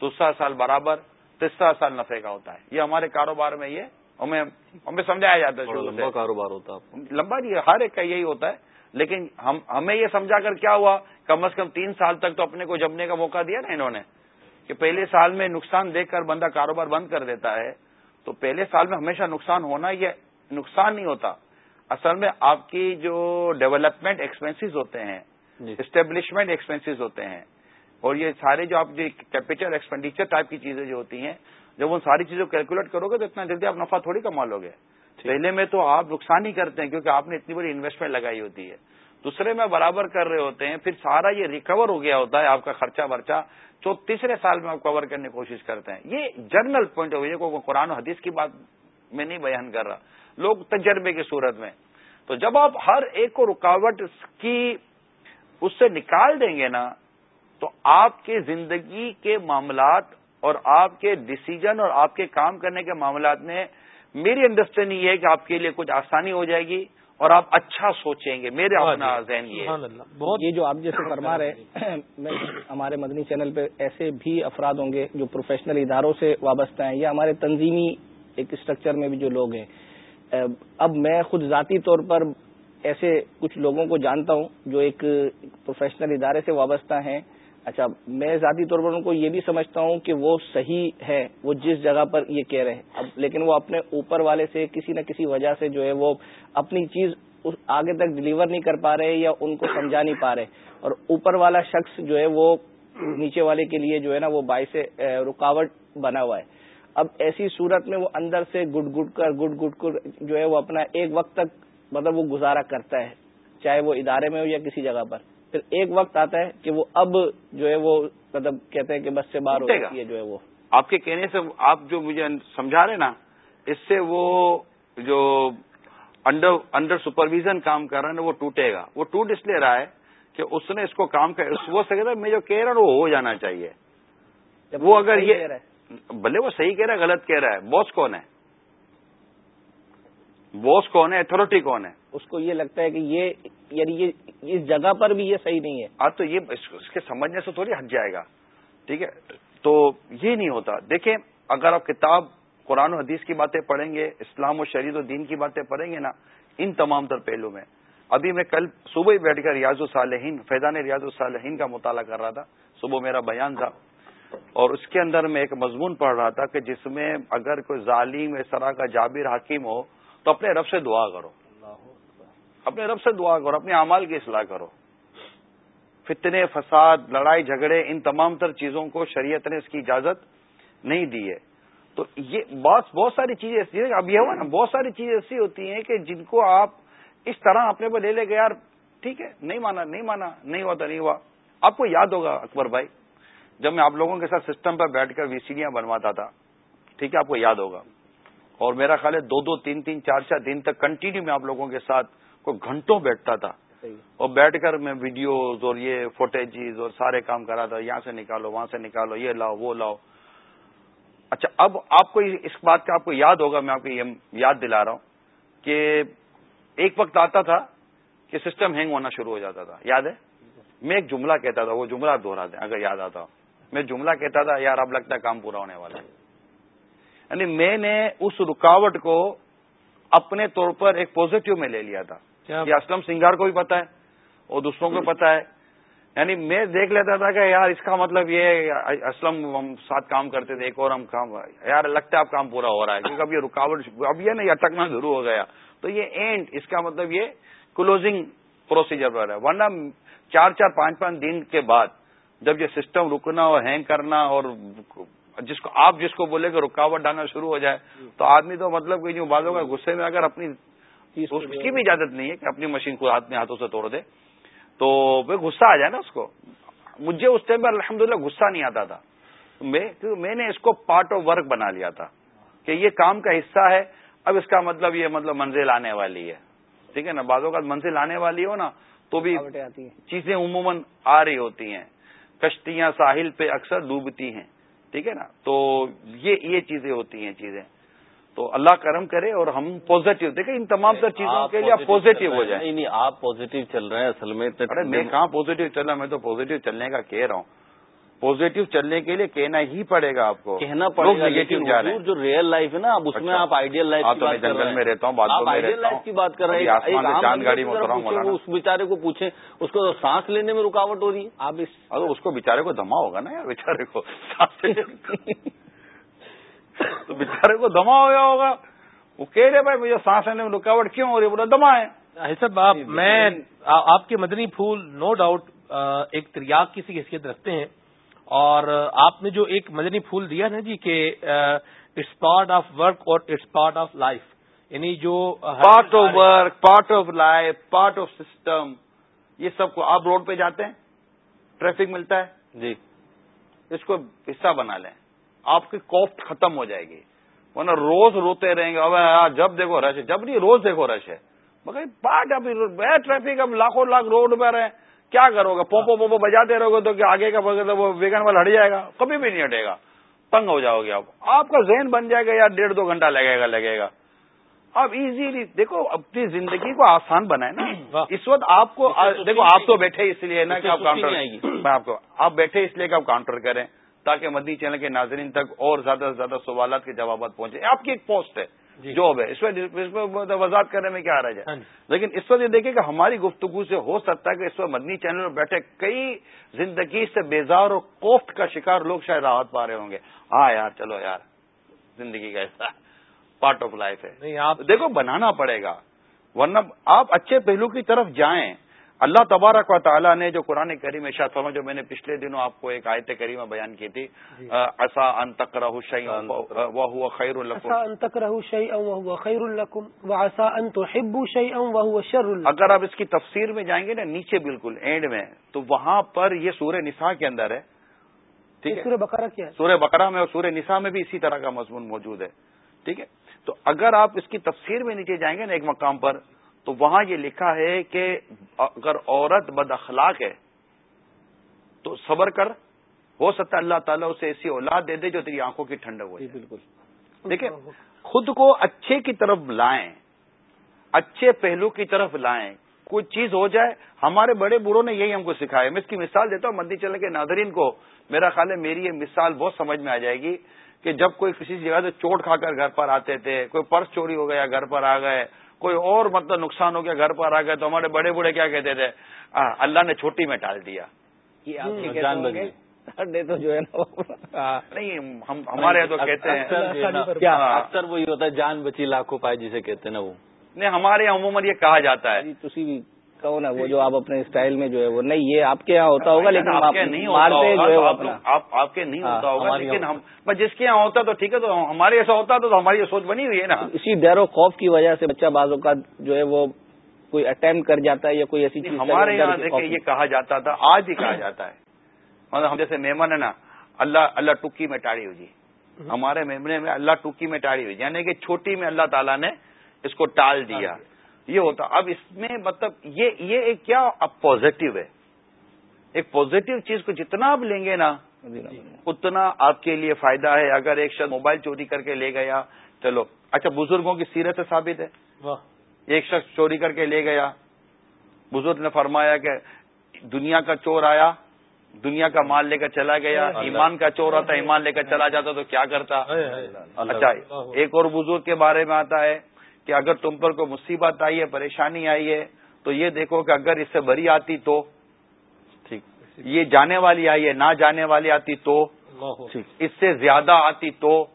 [SPEAKER 3] دوسرا سال برابر تیسرا سال نفے کا ہوتا ہے۔ یہ ہمارے کاروبار میں یہ ہمیں ہمیں سمجھایا جاتا ہے
[SPEAKER 4] لمبا کاروبار ہوتا
[SPEAKER 3] ہے لمبا نہیں ہر ایک کا یہی ہوتا ہے۔ لیکن ہم ہمیں یہ سمجھا کر کیا ہوا؟ کم از کم تین سال تک تو اپنے کو جمنے کا موقع دیا نا انہوں نے۔ کہ پہلے سال میں نقصان دیکھ کر بندہ کاروبار بند کر دیتا ہے تو پہلے سال میں ہمیشہ نقصان ہونا یہ نقصان نہیں ہوتا۔ اصل میں آپ کی جو ڈیولپمنٹ ایکسپینسز ہوتے ہیں اسٹیبلشمنٹ جی۔ ایکسپینسز ہوتے ہیں۔ اور یہ سارے جو آپ جو کیپیٹل ایکسپینڈیچر ٹائپ کی چیزیں جو ہوتی ہیں جب ان ساری چیزوں کو کیلکولیٹ کرو گے تو اتنا جلدی آپ نفع تھوڑی کما لو گے۔ پہلے میں تو آپ نقصان ہی کرتے ہیں کیونکہ آپ نے اتنی بڑی انویسٹمنٹ لگائی ہوتی ہے۔ دوسرے میں برابر کر رہے ہوتے ہیں، پھر سارا یہ ریکور ہو گیا ہوتا ہے آپ کا خرچہ ورچہ جو تیسرے سال میں آپ کور کرنے کی کوشش کرتے ہیں۔ یہ جنرل پوائنٹ آف ویو کو قرآن و حدیث کی بات میں نہیں بیان کر رہا۔ لوگ تجربے کی صورت میں۔ تو جب آپ ہر ایک کو رکاوٹ کی اس سے نکال دیں گے نا، تو آپ کے زندگی کے معاملات اور آپ کے ڈسیزن اور آپ کے کام کرنے کے معاملات میں میری انڈرسٹینڈنگ یہ ہے کہ آپ کے لیے کچھ آسانی ہو جائے گی۔ اور آپ اچھا سوچیں گے میرے اپنا ذہن یہ
[SPEAKER 5] یہ جو آپ جیسے فرما رہے میں ہمارے مدنی چینل پہ ایسے بھی افراد ہوں گے جو پروفیشنل اداروں سے وابستہ ہیں یا ہمارے تنظیمی ایک اسٹرکچر میں بھی جو لوگ ہیں۔ اب میں خود ذاتی طور پر ایسے کچھ لوگوں کو جانتا ہوں جو ایک پروفیشنل ادارے سے وابستہ ہیں۔ اچھا میں ذاتی طور پر ان کو یہ بھی سمجھتا ہوں کہ وہ صحیح ہے وہ جس جگہ پر یہ کہہ رہے ہیں۔ اب لیکن وہ اپنے اوپر والے سے کسی نہ کسی وجہ سے جو ہے وہ اپنی چیز آگے تک ڈلیور نہیں کر پا رہے یا ان کو سمجھا نہیں پا رہے۔ اور اوپر والا شخص جو ہے وہ نیچے والے کے لیے جو ہے نا وہ باعث رکاوٹ بنا ہوا ہے۔ اب ایسی صورت میں وہ اندر سے گٹ گٹ کر گٹ گٹ کر جو ہے وہ اپنا ایک وقت تک مطلب وہ گزارا کرتا ہے۔ چاہے وہ ادارے میں ہو یا کسی جگہ پر پھر ایک وقت آتا ہے کہ وہ اب جو ہے وہ مطلب کہتے ہیں کہ بس سے باہر ہوتی ہے جو ہے وہ۔
[SPEAKER 3] آپ کے کہنے سے آپ جو مجھے سمجھا رہے نا اس سے وہ جو انڈر انڈر سپرویژن کام کر رہا ہے وہ ٹوٹے گا۔ وہ ٹوٹ اس لیے رہا ہے کہ اس نے اس کو کام کر وہ سکتا میں جو کہہ رہا ہوں وہ ہو جانا چاہیے۔ وہ اگر یہ بھلے وہ صحیح کہہ رہا ہے غلط کہہ رہا ہے باس کون ہے؟ باس کون ہے? اتارٹی کون ہے؟
[SPEAKER 5] اس کو یہ لگتا ہے کہ یہ یعنی یہ اس جگہ پر بھی یہ صحیح نہیں ہے۔
[SPEAKER 3] اب تو یہ اس کے سمجھنے سے تھوڑی ہٹ جائے گا۔ ٹھیک ہے؟ تو یہ نہیں ہوتا۔ دیکھیں اگر آپ کتاب قرآن و حدیث کی باتیں پڑھیں گے اسلام و شرید و دین کی باتیں پڑھیں گے نا ان تمام تر پہلو میں۔ ابھی میں کل صبح ہی بیٹھ کر ریاض الصالحین فیضان ریاض الصالحین کا مطالعہ کر رہا تھا۔ صبح میرا بیان تھا۔ اور اس کے اندر میں ایک مضمون پڑھ رہا تھا کہ جس میں اگر کوئی ظالم اس طرح کا جابر حکیم ہو تو اپنے رب سے دعا کرو۔ اپنے رب سے دعا کرو، اپنے اعمال کی اصلاح کرو۔ فتنے، فساد، لڑائی، جھگڑے، ان تمام تر چیزوں کو شریعت نے اس کی اجازت نہیں دی ہے۔ تو یہ بہت بہت ساری چیزیں ایسی ہیں، اب یہ ہوا نا، بہت ساری چیزیں ایسی ہوتی ہیں کہ جن کو آپ اس طرح اپنے پر لے لے گئے، یار، ٹھیک ہے، نہیں مانا نہیں مانا، نہیں ہوا تو نہیں ہوا۔ آپ کو یاد ہوگا، اکبر بھائی، جب میں آپ لوگوں کے ساتھ سسٹم پر بیٹھ کر ویسیڈیاں بنواتا تھا، ٹھیک ہے، آپ کو یاد ہوگا۔ اور میرا خیال ہے دو دو تین تین چار چار دن تک کنٹینیو میں آپ لوگوں کے ساتھ کو گھنٹوں بیٹھتا تھا۔ اور بیٹھ کر میں ویڈیوز اور یہ فوٹیجز اور سارے کام کرا تھا یہاں سے نکالو وہاں سے نکالو یہ لاؤ وہ لاؤ۔ اچھا اب آپ کو اس بات کا آپ کو یاد ہوگا میں آپ کو یہ یاد دلا رہا ہوں کہ ایک وقت آتا تھا کہ سسٹم ہینگ ہونا شروع ہو جاتا تھا۔ یاد ہے؟ میں ایک جملہ کہتا تھا وہ جملہ دوہرا دیں اگر یاد آتا میں جملہ کہتا تھا یار اب لگتا ہے کام پورا ہونے والا ہے۔ یعنی میں نے اس رکاوٹ کو اپنے طور پر ایک پوزیٹو میں لے لیا تھا۔ یہ اسلم سنگار کو بھی پتا ہے اور دوسروں کو پتا ہے۔ یعنی میں دیکھ لیتا تھا کہ یار اس کا مطلب یہ اسلم ہم ساتھ کام کرتے تھے ایک اور ہم کام یار لگتا ہے اب کام پورا ہو رہا ہے کیونکہ اب یہ رکاوٹ اب یہ نہیں اٹکنا ضرور ہو گیا۔ تو یہ اینڈ اس کا مطلب یہ کلوزنگ پروسیجر پر ہے۔ ورنہ چار چار پانچ پانچ دن کے بعد جب یہ سسٹم رکنا اور ہینگ کرنا اور جس کو آپ جس کو بولے کہ رکاوٹ ڈالنا شروع ہو جائے تو آدمی تو مطلب کہ جو بازوں کا غصے میں اگر اپنی اس کی بھی اجازت نہیں ہے کہ اپنی مشین کو ہاتھ میں ہاتھوں سے توڑ دے تو غصہ آ جائے نا اس کو۔ مجھے اس ٹائم پر الحمد غصہ نہیں آتا تھا۔ میں نے اس کو پارٹ آف ورک بنا لیا تھا کہ یہ کام کا حصہ ہے اب اس کا مطلب یہ مطلب منزل آنے والی ہے۔ ٹھیک ہے نا؟ بعضوں کا منزل آنے والی ہو نا تو بھی چیزیں عموماً آ رہی ہوتی ہیں۔ کشتیاں ساحل پہ اکثر ڈوبتی ہیں۔ ٹھیک ہے نا؟ تو یہ یہ چیزیں ہوتی ہیں چیزیں۔ تو اللہ کرم کرے اور ہم پوزیٹو دیکھیں ان تمام تر چیزوں کے لیے آپ پوزیٹو ہو جائیں۔
[SPEAKER 4] نہیں آپ پوزیٹو چل رہے ہیں اصل میں۔
[SPEAKER 3] میں کہاں پوزیٹو چل رہا میں تو پوزیٹو چلنے کا کہہ رہا ہوں۔ پوزیٹو چلنے کے لیے کہنا ہی پڑے گا آپ کو۔
[SPEAKER 4] کہنا پڑے گا جو ریئل لائف ہے نا اب اس میں
[SPEAKER 3] اچھا۔
[SPEAKER 4] آپ آئیڈیل لائف
[SPEAKER 3] کی بات جنگل میں رہتا ہوں
[SPEAKER 4] آئیڈیل لائف کی بات کر رہے
[SPEAKER 3] ہیں۔ جان گاڑی میں
[SPEAKER 4] اس بیچارے کو پوچھیں اس کو سانس لینے میں رکاوٹ ہو رہی ہے۔
[SPEAKER 3] آپ اس کو بیچارے کو دما ہوگا نا یار بیچارے کو۔ تو بیچارے کو دما ہو گیا ہوگا۔ وہ کہہ رہے بھائی مجھے سانس لینے میں رکاوٹ کیوں ہو رہی ہے؟ بولا دما ہے۔
[SPEAKER 2] صاحب آپ میں آپ کے مدنی پھول نو ڈاؤٹ ایک تریاق کی سی حیثیت رکھتے ہیں۔ اور آپ نے جو ایک مدنی پھول دیا نا جی کہ اٹس پارٹ آف ورک اور اٹس پارٹ آف لائف یعنی جو
[SPEAKER 3] part of work part of life part of system یہ سب کو آپ روڈ پہ جاتے ہیں ٹریفک ملتا ہے۔
[SPEAKER 4] جی۔
[SPEAKER 3] اس کو حصہ بنا لیں۔ آپ کی کوفٹ ختم ہو جائے گی۔ ورنہ روز روتے رہیں گے اب جب دیکھو رش ہے۔ جب نہیں روز دیکھو رش ہے۔ مگر پارٹ ابھی ٹریفک اب لاکھوں لاکھ روڈ پہ رہے۔ کیا کرو گے؟ پوپو پوپو بجاتے رہو گے تو کیا آگے کا وہ ویگن والا ہٹ جائے گا۔ کبھی بھی نہیں ہٹے گا۔ تنگ ہو جاؤ گے آپ۔ آپ کا ذہن بن جائے گا یا ڈیڑھ دو گھنٹہ لگے گا لگے گا۔ اب ایزیلی دیکھو اپنی زندگی کو آسان بنائے نا۔ اس وقت آپ کو دیکھو آپ تو بیٹھے اس لیے نا کہ آپ کاؤنٹر میں آپ کو آپ بیٹھے اس لیے کہ آپ کاؤنٹر کریں تاکہ مدنی چینل کے ناظرین تک اور زیادہ سے زیادہ سوالات کے جوابات پہنچے۔ آپ کی ایک پوسٹ ہے۔ جاب جی۔ ہے۔ اس میں وضاحت کرنے میں کیا آ رہا ہے ہاں جی۔ لیکن اس وقت یہ دیکھیں کہ ہماری گفتگو سے ہو سکتا ہے کہ اس وقت مدنی چینل پر بیٹھے کئی زندگی سے بیزار اور کوفٹ کا شکار لوگ شاید راحت پا رہے ہوں گے۔ ہاں یار چلو یار زندگی کا ایسا پارٹ آف لائف ہے۔ دیکھو بنانا پڑے گا۔ ورنہ آپ اچھے پہلو کی طرف جائیں۔ اللہ تبارک و تعالیٰ نے جو قرآن کریم اشاد فرما جو میں نے پچھلے دنوں آپ کو ایک آیت کریمہ بیان کی تھی۔ اصا ان تکرہ شعی وہ خیر اگر آپ اس کی تفسیر میں جائیں گے نا نیچے بالکل اینڈ میں تو وہاں پر یہ سورہ نساء کے اندر ہے۔ ٹھیک ہے؟
[SPEAKER 1] سورہ بقرہ کیا ہے؟
[SPEAKER 3] سورہ بقرہ میں اور سورہ نساء میں بھی اسی طرح کا مضمون موجود ہے۔ ٹھیک ہے؟ تو اگر آپ اس کی تفسیر میں نیچے جائیں گے نا ایک مقام پر تو وہاں یہ لکھا ہے کہ اگر عورت بد اخلاق ہے تو صبر کر ہو سکتا ہے اللہ تعالیٰ اسے ایسی اولاد دے دے جو تیری آنکھوں کی ٹھنڈک ہو جی، بالکل۔ دیکھیں خود کو اچھے کی طرف لائیں اچھے پہلو کی طرف لائیں کوئی چیز ہو جائے۔ ہمارے بڑے بوڑھوں نے یہی ہم کو سکھایا۔ میں اس کی مثال دیتا ہوں مندی چلنے کے ناظرین کو۔ میرا خیال ہے میری یہ مثال بہت سمجھ میں آ جائے گی کہ جب کوئی کسی جگہ سے چوٹ کھا کر گھر پر آتے تھے کوئی پرس چوری ہو گیا گھر پر آ گئے کوئی اور مطلب نقصان ہو گیا گھر پر آ گئے تو ہمارے بڑے بوڑھے کیا کہتے تھے؟ اللہ نے چھوٹی میں ٹال دیا۔
[SPEAKER 5] تو جو ہے
[SPEAKER 3] نا نہیں ہمارے یہاں تو کہتے
[SPEAKER 4] ہیں۔ اکثر وہی ہوتا ہے جان بچی لاکھوں پائے جسے کہتے ہیں نا وہ۔
[SPEAKER 3] نہیں ہمارے یہاں عموماً یہ کہا جاتا ہے۔
[SPEAKER 5] جی، کہو نا وہ جو آپ اپنے اسٹائل میں جو ہے وہ نہیں یہ آپ کے یہاں ہوتا ہوگا لیکن
[SPEAKER 3] آپ کے نہیں ہوتا آپ کے نہیں ہوتا ہوگا لیکن ہم جس کے یہاں ہوتا تو ٹھیک ہے تو ہمارے ایسا ہوتا تو ہماری یہ سوچ بنی ہوئی ہے نا۔
[SPEAKER 5] اسی ڈر و خوف کی وجہ سے بچہ بازوں کا جو ہے وہ کوئی اٹمپٹ کر جاتا ہے یا کوئی ایسی چیز
[SPEAKER 3] ہمارے یہاں دیکھیں یہ کہا جاتا تھا آج بھی کہا جاتا ہے۔ مطلب ہم جیسے مہمان ہے نا اللہ اللہ ٹکی میں ٹاڑی ہوئی ہمارے میمنے میں اللہ ٹکی میں ٹاڑی ہوئی یعنی کہ چھوٹی میں اللہ تعالیٰ نے اس کو ٹال دیا۔ یہ ہوتا اب اس میں مطلب یہ یہ ایک کیا اب پازیٹو ہے۔ ایک پازیٹو چیز کو جتنا آپ لیں گے نا اتنا آپ کے لیے فائدہ ہے۔ اگر ایک شخص موبائل چوری کر کے لے گیا چلو۔ اچھا بزرگوں کی سیرت سے ثابت ہے۔ ایک شخص چوری کر کے لے گیا۔ بزرگ نے فرمایا کہ دنیا کا چور آیا دنیا کا مال لے کر چلا گیا ایمان کا چور آتا ایمان لے کر چلا جاتا تو کیا کرتا؟ اچھا ایک اور بزرگ کے بارے میں آتا ہے۔ کہ اگر تم پر کوئی مصیبت آئی ہے پریشانی آئی ہے تو یہ دیکھو کہ اگر اس سے بری آتی تو ٹھیک۔ یہ جانے والی آئی ہے نہ جانے والی آتی تو اس سے زیادہ آتی تو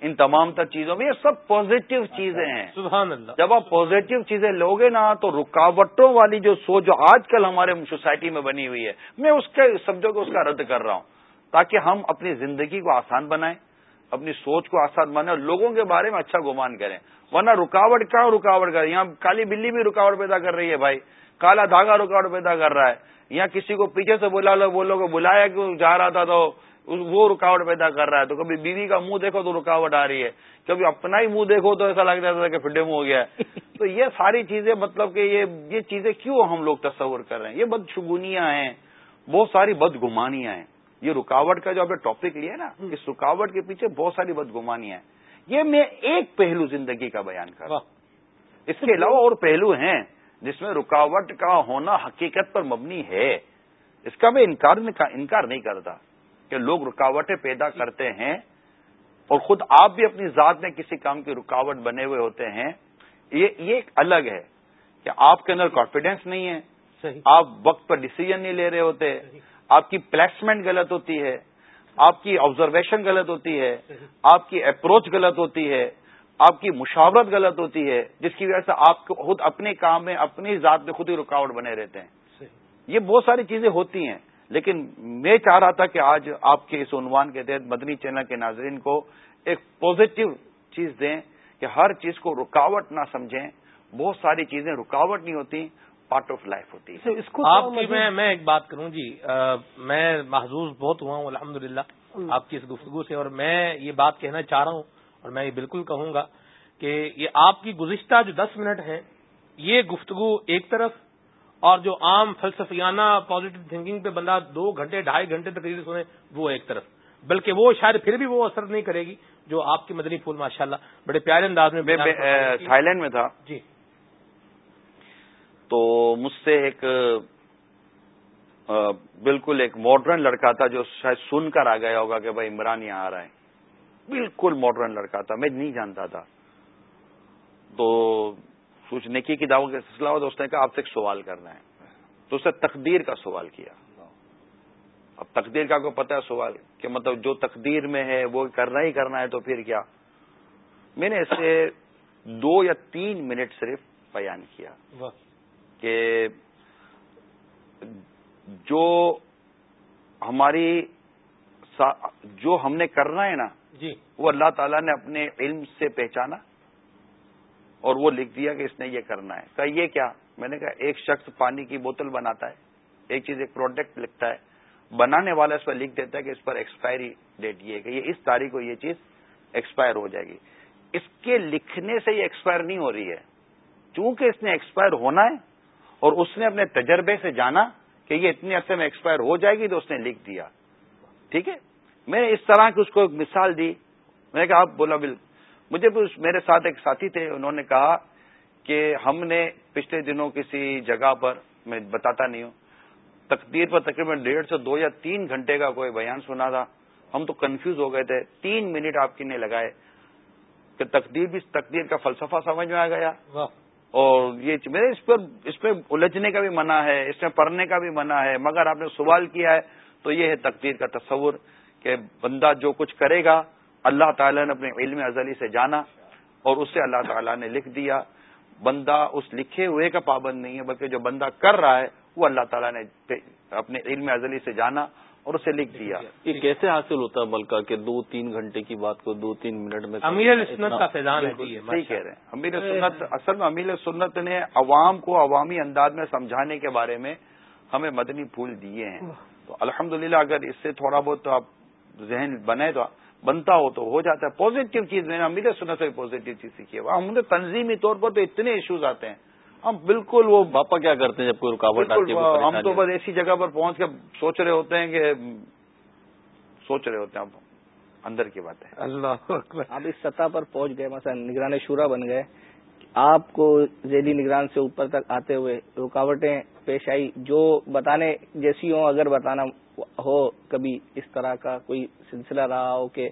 [SPEAKER 3] ان تمام تر چیزوں میں یہ سب پازیٹو چیزیں ہیں۔
[SPEAKER 2] سبحان اللہ۔
[SPEAKER 3] جب آپ پازیٹو چیزیں لوگے نا تو رکاوٹوں والی جو سوچ جو آج کل ہمارے سوسائٹی میں بنی ہوئی ہے میں اس کے سمجھو کہ اس کا رد کر رہا ہوں تاکہ ہم اپنی زندگی کو آسان بنائیں۔ اپنی سوچ کو آسان بنائیں اور لوگوں کے بارے میں اچھا گمان کریں۔ ورنہ رکاوٹ کیا رکاوٹ کر یہاں کالی بلی بھی رکاوٹ پیدا کر رہی ہے بھائی۔ کالا دھاگا رکاوٹ پیدا کر رہا ہے۔ یہاں کسی کو پیچھے سے بلا لو وہ لوگ بلایا کہ جا رہا تھا تو وہ رکاوٹ پیدا کر رہا ہے۔ تو کبھی بیوی کا منہ دیکھو تو رکاوٹ آ رہی ہے۔ کبھی اپنا ہی منہ دیکھو تو ایسا لگتا تھا کہ فڈے منہ ہو گیا ہے۔ تو یہ ساری چیزیں مطلب کہ یہ یہ چیزیں کیوں ہم لوگ تصور کر رہے ہیں؟ یہ بدشگونیاں ہیں۔ بہت ساری بدگمانیاں ہیں۔ یہ رکاوٹ کا جو آپ نے ٹاپک لیا نا اس رکاوٹ کے پیچھے بہت ساری بدگمانیاں ہیں یہ میں ایک پہلو زندگی کا بیان کر رہا ہوں۔ اس کے علاوہ اور پہلو ہیں جس میں رکاوٹ کا ہونا حقیقت پر مبنی ہے۔ اس کا میں انکار انکار نہیں کرتا کہ لوگ رکاوٹیں پیدا کرتے ہیں اور خود آپ بھی اپنی ذات میں کسی کام کی رکاوٹ بنے ہوئے ہوتے ہیں۔ یہ ایک الگ ہے کہ آپ کے اندر کانفیڈینس نہیں ہے۔ آپ وقت پر ڈسیزن نہیں لے رہے ہوتے۔ آپ کی پلیسمنٹ غلط ہوتی ہے آپ کی آبزرویشن غلط ہوتی ہے آپ کی اپروچ غلط ہوتی ہے آپ کی مشاورت غلط ہوتی ہے جس کی وجہ سے آپ خود اپنے کام میں اپنی ذات میں خود ہی رکاوٹ بنے رہتے ہیں۔ یہ بہت ساری چیزیں ہوتی ہیں لیکن میں چاہ رہا تھا کہ آج آپ کے اس عنوان کے تحت مدنی چینل کے ناظرین کو ایک پازیٹو چیز دیں کہ ہر چیز کو رکاوٹ نہ سمجھیں۔ بہت ساری چیزیں رکاوٹ نہیں ہوتی پارٹ آف لائف ہوتی ہے۔
[SPEAKER 2] اس کو آپ کی میں میں ایک بات کروں جی میں محظوظ بہت ہوا ہوں الحمد آپ کی اس گفتگو سے اور میں یہ بات کہنا چاہ رہا ہوں اور میں یہ بالکل کہوں گا کہ یہ آپ کی گزشتہ جو دس منٹ ہے یہ گفتگو ایک طرف اور جو عام فلسفیانہ پازیٹو تھنکنگ پہ بندہ دو گھنٹے ڈھائی گھنٹے تقریر سنے وہ ایک طرف۔ بلکہ وہ شاید پھر بھی وہ اثر نہیں کرے گی جو آپ کی مدنی پھول ماشاء اللہ بڑے پیارے انداز میں
[SPEAKER 3] تھائی لینڈ میں تھا۔
[SPEAKER 2] جی۔
[SPEAKER 3] تو مجھ سے ایک بالکل ایک ماڈرن لڑکا تھا جو شاید سن کر آ گیا ہوگا کہ بھائی عمران یہاں آ رہا ہے۔ بالکل ماڈرن لڑکا تھا، میں نہیں جانتا تھا۔ تو کچھ نیکی کی دعوت کا سلسلہ ہوا تو اس نے کہا، آپ سے ایک سوال کرنا ہے۔ تو اس نے تقدیر کا سوال کیا۔ اب تقدیر کا کو پتا ہے سوال کہ مطلب جو تقدیر میں ہے، وہ کرنا ہی کرنا ہے تو پھر کیا؟ میں نے اسے دو یا تین منٹ صرف بیان کیا۔ کہ جو ہماری جو ہم نے کرنا ہے نا
[SPEAKER 2] جی۔
[SPEAKER 3] وہ اللہ تعالیٰ نے اپنے علم سے پہچانا اور وہ لکھ دیا کہ اس نے یہ کرنا ہے۔ کہا یہ کیا؟ میں نے کہا ایک شخص پانی کی بوتل بناتا ہے ایک چیز ایک پروڈکٹ لکھتا ہے بنانے والا اس پر لکھ دیتا ہے کہ اس پر ایکسپائری ڈیٹ یہ کہ یہ اس تاریخ کو یہ چیز ایکسپائر ہو جائے گی۔ اس کے لکھنے سے یہ ایکسپائر نہیں ہو رہی ہے۔ چونکہ اس نے ایکسپائر ہونا ہے اور اس نے اپنے تجربے سے جانا کہ یہ اتنے عرصے میں ایکسپائر ہو جائے گی تو اس نے لکھ دیا۔ ٹھیک ہے؟ میں نے اس طرح کی اس کو ایک مثال دی۔ میں نے کہا، آپ بولا، بل، مجھے میرے ساتھ ایک ساتھی تھے، انہوں نے کہا کہ ہم نے پچھلے دنوں کسی جگہ پر، میں بتاتا نہیں ہوں، تقدیر پر تقریباً ڈیڑھ سے دو یا تین گھنٹے کا کوئی بیان سنا تھا۔ ہم تو کنفیوز ہو گئے تھے۔ تین منٹ آپ کی نے لگائے کہ تقدیر بھی، تقدیر کا فلسفہ سمجھ میں آ گیا۔ اور یہ اس پر اس پہ الجھنے کا بھی منع ہے، اس میں پڑھنے کا بھی منع ہے، مگر آپ نے سوال کیا ہے تو یہ ہے تقدیر کا تصور کہ بندہ جو کچھ کرے گا، اللہ تعالیٰ نے اپنے علم ازلی سے جانا اور اسے اللہ تعالیٰ نے لکھ دیا۔ بندہ اس لکھے ہوئے کا پابند نہیں ہے، بلکہ جو بندہ کر رہا ہے، وہ اللہ تعالیٰ نے اپنے علم ازلی سے جانا اور اسے لکھ دیا۔
[SPEAKER 4] یہ کیسے حاصل ہوتا ہے ملکہ کہ دو تین گھنٹے کی بات کو دو تین منٹ میں
[SPEAKER 2] امیر سنت کا فیضان ہے
[SPEAKER 3] جی، صحیح کہہ رہے ہیں۔ امیر سنت اصل میں امیر سنت نے عوام کو عوامی انداز میں سمجھانے کے بارے میں ہمیں مدنی پھول دیے ہیں۔ تو الحمدللہ اگر اس سے تھوڑا بہت آپ ذہن بنے تو بنتا ہو تو ہو جاتا ہے۔ پازیٹو چیز میں نے امید سنا سے پازیٹو چیز سیکھی ہے۔ ہم نے تنظیمی طور پر تو اتنے ایشوز آتے ہیں۔ ہم بالکل وہ
[SPEAKER 4] باپا کیا کرتے ہیں جب کوئی رکاوٹ آتی ہے
[SPEAKER 3] ہم تو بس ایسی جگہ پر پہنچ کے سوچ رہے ہوتے ہیں کہ سوچ رہے ہوتے ہیں اندر کی بات ہے
[SPEAKER 5] اللہ آپ اس سطح پر پہنچ گئے مثلا نگران شورا بن گئے آپ کو ذیلی نگران سے اوپر تک آتے ہوئے رکاوٹیں پیش آئی جو بتانے جیسی ہوں اگر بتانا ہو کبھی اس طرح کا کوئی سلسلہ رہا ہو کہ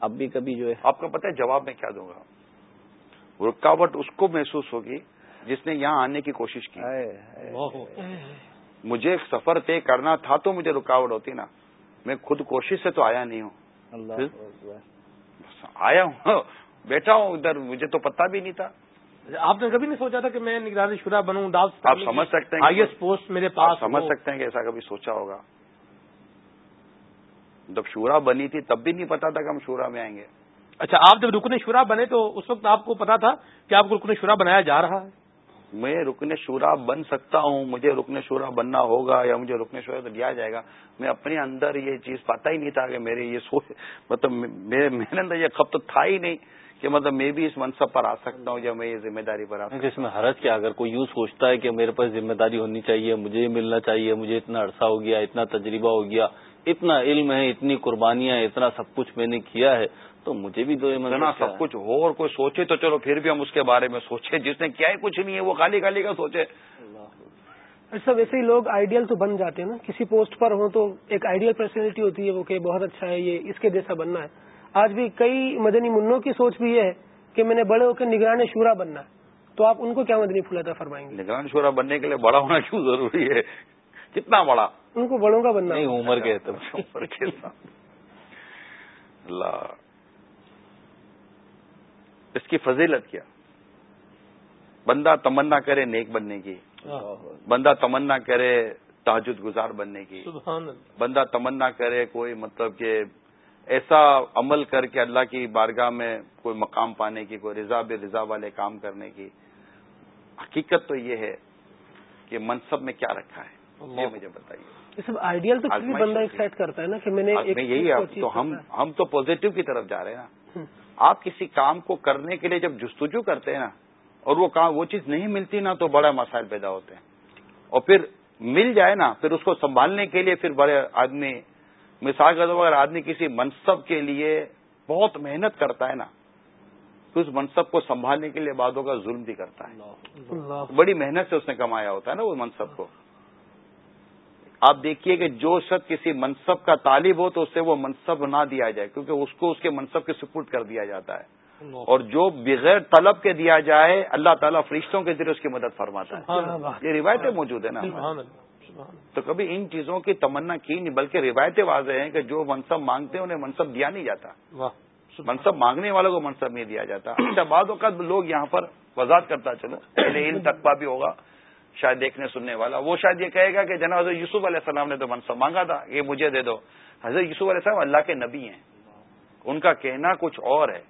[SPEAKER 5] اب بھی کبھی جو ہے۔
[SPEAKER 3] آپ کو پتہ ہے جواب میں کیا دوں گا؟ رکاوٹ اس کو محسوس ہوگی جس نے یہاں آنے کی کوشش کی۔ مجھے ایک سفر طے کرنا تھا تو مجھے رکاوٹ ہوتی نا۔ میں خود کوشش سے تو آیا نہیں ہوں۔
[SPEAKER 5] اللہ
[SPEAKER 3] آیا ہوں۔ بیٹھا ہوں ادھر مجھے تو پتا بھی نہیں تھا۔
[SPEAKER 2] آپ نے کبھی نہیں سوچا تھا کہ میں نگرانی شورا بنوں
[SPEAKER 3] آپ سمجھ سکتے ہیں
[SPEAKER 2] ہائیسٹ پوسٹ میرے پاس
[SPEAKER 3] سمجھ سکتے ہیں کہ ایسا کبھی سوچا ہوگا۔ جب شورا بنی تھی تب بھی نہیں پتا تھا کہ ہم شورا میں آئیں گے۔
[SPEAKER 2] اچھا آپ جب رکن شورا بنے تو اس وقت آپ کو پتا تھا کہ آپ کو رکن شورا بنایا جا رہا ہے؟
[SPEAKER 3] میں رکن شورا بن سکتا ہوں، مجھے رکن شورا بننا ہوگا یا مجھے رکن شورا تو دیا جائے گا۔ میں اپنے اندر یہ چیز پتا ہی نہیں تھا کہ میرے یہ سوچ مطلب میرے اندر یہ خب تو تھا ہی نہیں کہ مطلب میں بھی اس منصب پر آ سکتا ہوں یا میں یہ ذمہ داری پر آ سکتا
[SPEAKER 4] اس میں حرج کیا، اگر کوئی یوں سوچتا ہے کہ میرے پاس ذمہ داری ہونی چاہیے، مجھے ملنا چاہیے، مجھے اتنا عرصہ ہو گیا، اتنا تجربہ ہو گیا، اتنا علم ہے، اتنی قربانیاں، اتنا سب کچھ میں نے کیا ہے تو مجھے بھی دو
[SPEAKER 3] نا سب کچھ ہو اور کوئی سوچے تو چلو پھر بھی ہم اس کے بارے میں سوچے جس نے کیا ہی کچھ نہیں ہے وہ خالی خالی کا سوچے۔
[SPEAKER 1] اچھا ویسے ہی لوگ آئیڈیل تو بن جاتے ہیں نا۔ کسی پوسٹ پر ہوں تو ایک آئیڈیل پرسنالٹی ہوتی ہے وہ کہ بہت اچھا ہے یہ اس کے جیسا بننا ہے۔ آج بھی کئی مدنی منوں کی سوچ بھی یہ ہے کہ میں نے بڑے ہو کے نگران شورا بننا ہے۔ تو آپ ان کو کیا مدنی پھولا فرمائیں گے؟
[SPEAKER 3] نگران شورا بننے کے لیے بڑا ہونا کیوں ضروری ہے؟ کتنا بڑا؟
[SPEAKER 1] ان کو بڑوں کا بننا۔
[SPEAKER 4] نہیں عمر کے
[SPEAKER 3] اللہ۔ اس کی فضیلت کیا؟ بندہ تمنا کرے نیک بننے کی بندہ تمنا کرے تاجد گزار بننے کی۔ بندہ تمنا کرے کوئی مطلب کہ ایسا عمل کر کے اللہ کی بارگاہ میں کوئی مقام پانے کی کوئی رضا بے رضا والے کام کرنے کی۔ حقیقت تو یہ ہے کہ منصب میں کیا رکھا ہے یہ مجھے بتائیے۔
[SPEAKER 1] سب آئیڈیل تو بندہ ایک سیٹ کرتا ہے نا کہ میں نے
[SPEAKER 3] یہی تو ہم ہم تو پازیٹو کی طرف جا رہے ہیں نا۔ آپ کسی کام کو کرنے کے لیے جب جستجو کرتے ہیں نا اور وہ کام وہ چیز نہیں ملتی نا تو بڑا مسائل پیدا ہوتے ہیں۔ اور پھر مل جائے نا پھر اس کو سنبھالنے کے لیے پھر بڑے آدمی مثال کا اگر آدمی کسی منصب کے لیے بہت محنت کرتا ہے نا تو اس منصب کو سنبھالنے کے لیے بعدوں کا ظلم بھی کرتا ہے۔ بڑی محنت سے اس نے کمایا ہوتا ہے نا وہ منصب کو۔ آپ دیکھیے کہ جو شخص کسی منصب کا طالب ہو تو اسے وہ منصب نہ دیا جائے کیونکہ اس کو اس کے منصب کے سپورٹ کر دیا جاتا ہے۔ اور جو بغیر طلب کے دیا جائے اللہ تعالیٰ فرشتوں کے ذریعے اس کی مدد فرماتا ہے۔ یہ روایتیں موجود ہیں نا۔ تو کبھی ان چیزوں کی تمنا کی نہیں بلکہ روایتیں واضح ہیں کہ جو منصب مانگتے ہیں انہیں منصب دیا نہیں جاتا۔ منصب مانگنے والوں کو منصب نہیں دیا جاتا۔ اچھا بعد اوقات لوگ یہاں پر وضاحت کرتا چلو علم تقبہ بھی ہوگا۔ شاید دیکھنے سننے والا وہ شاید یہ کہے گا کہ جناب حضرت یوسف علیہ السلام نے تو منصب مانگا تھا یہ مجھے دے دو۔ حضرت یوسف علیہ السلام اللہ کے نبی ہیں۔ ان کا کہنا کچھ اور ہے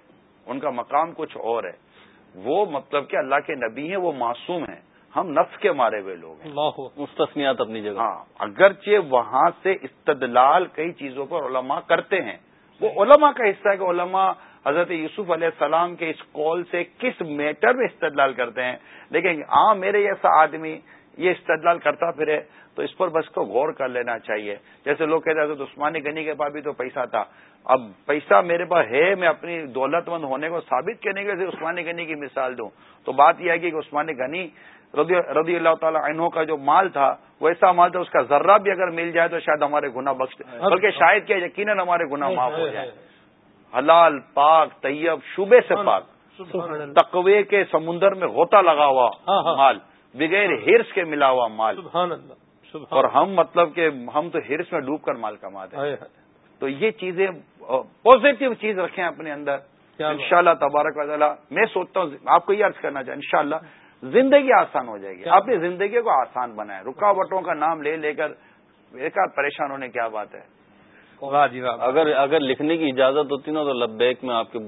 [SPEAKER 3] ان کا مقام کچھ اور ہے۔ وہ مطلب کہ اللہ کے نبی ہیں وہ معصوم ہیں۔ ہم نفس کے مارے ہوئے لوگ ہیں۔
[SPEAKER 4] مستثنیات اپنی جگہ۔
[SPEAKER 3] ہاں اگرچہ وہاں سے استدلال کئی چیزوں پر علماء کرتے ہیں۔ وہ علماء کا حصہ ہے کہ علماء حضرت یوسف علیہ السلام کے اس کال سے کس میٹر میں استدلال کرتے ہیں؟ لیکن عام میرے جیسا آدمی یہ استدلال کرتا پھرے تو اس پر بس کو غور کر لینا چاہیے۔ جیسے لوگ کہتے ہیں عثمانی گنی کے پاس بھی تو پیسہ تھا۔ اب پیسہ میرے پاس ہے میں اپنی دولت مند ہونے کو ثابت کرنے کے لیے عثمانی گنی کی مثال دوں۔ تو بات یہ ہے کہ عثمانی گنی رضی اللہ تعالیٰ عنہ کا جو مال تھا وہ ایسا مال تھا اس کا ذرہ بھی اگر مل جائے تو شاید ہمارے گناہ بخش بلکہ شاید کیا یقیناً ہمارے گناہ معاف ہو جائے۔ حلال پاک طیب شبے سے پاک۔ تقوی کے سمندر میں غوطہ لگا ہوا ہاں، ہاں۔ مال بغیر ہرس کے ملا ہوا مال۔ اور ہم مطلب کہ ہم تو ہرس میں ڈوب کر مال کماتے ہیں۔ تو یہ چیزیں پازیٹو چیز رکھیں اپنے اندر۔ ان شاء اللہ تبارک وزلہ میں سوچتا ہوں آپ کو یہ عرض کرنا چاہیں ان شاء اللہ زندگی آسان ہو جائے گی۔ اپنی زندگی کو آسان بنائے رکاوٹوں کا نام لے لے کر ایک پریشان ہونے کیا بات ہے؟
[SPEAKER 4] جی اگر اگر لکھنے کی اجازت ہوتی نا تو لبیک میں آپ کے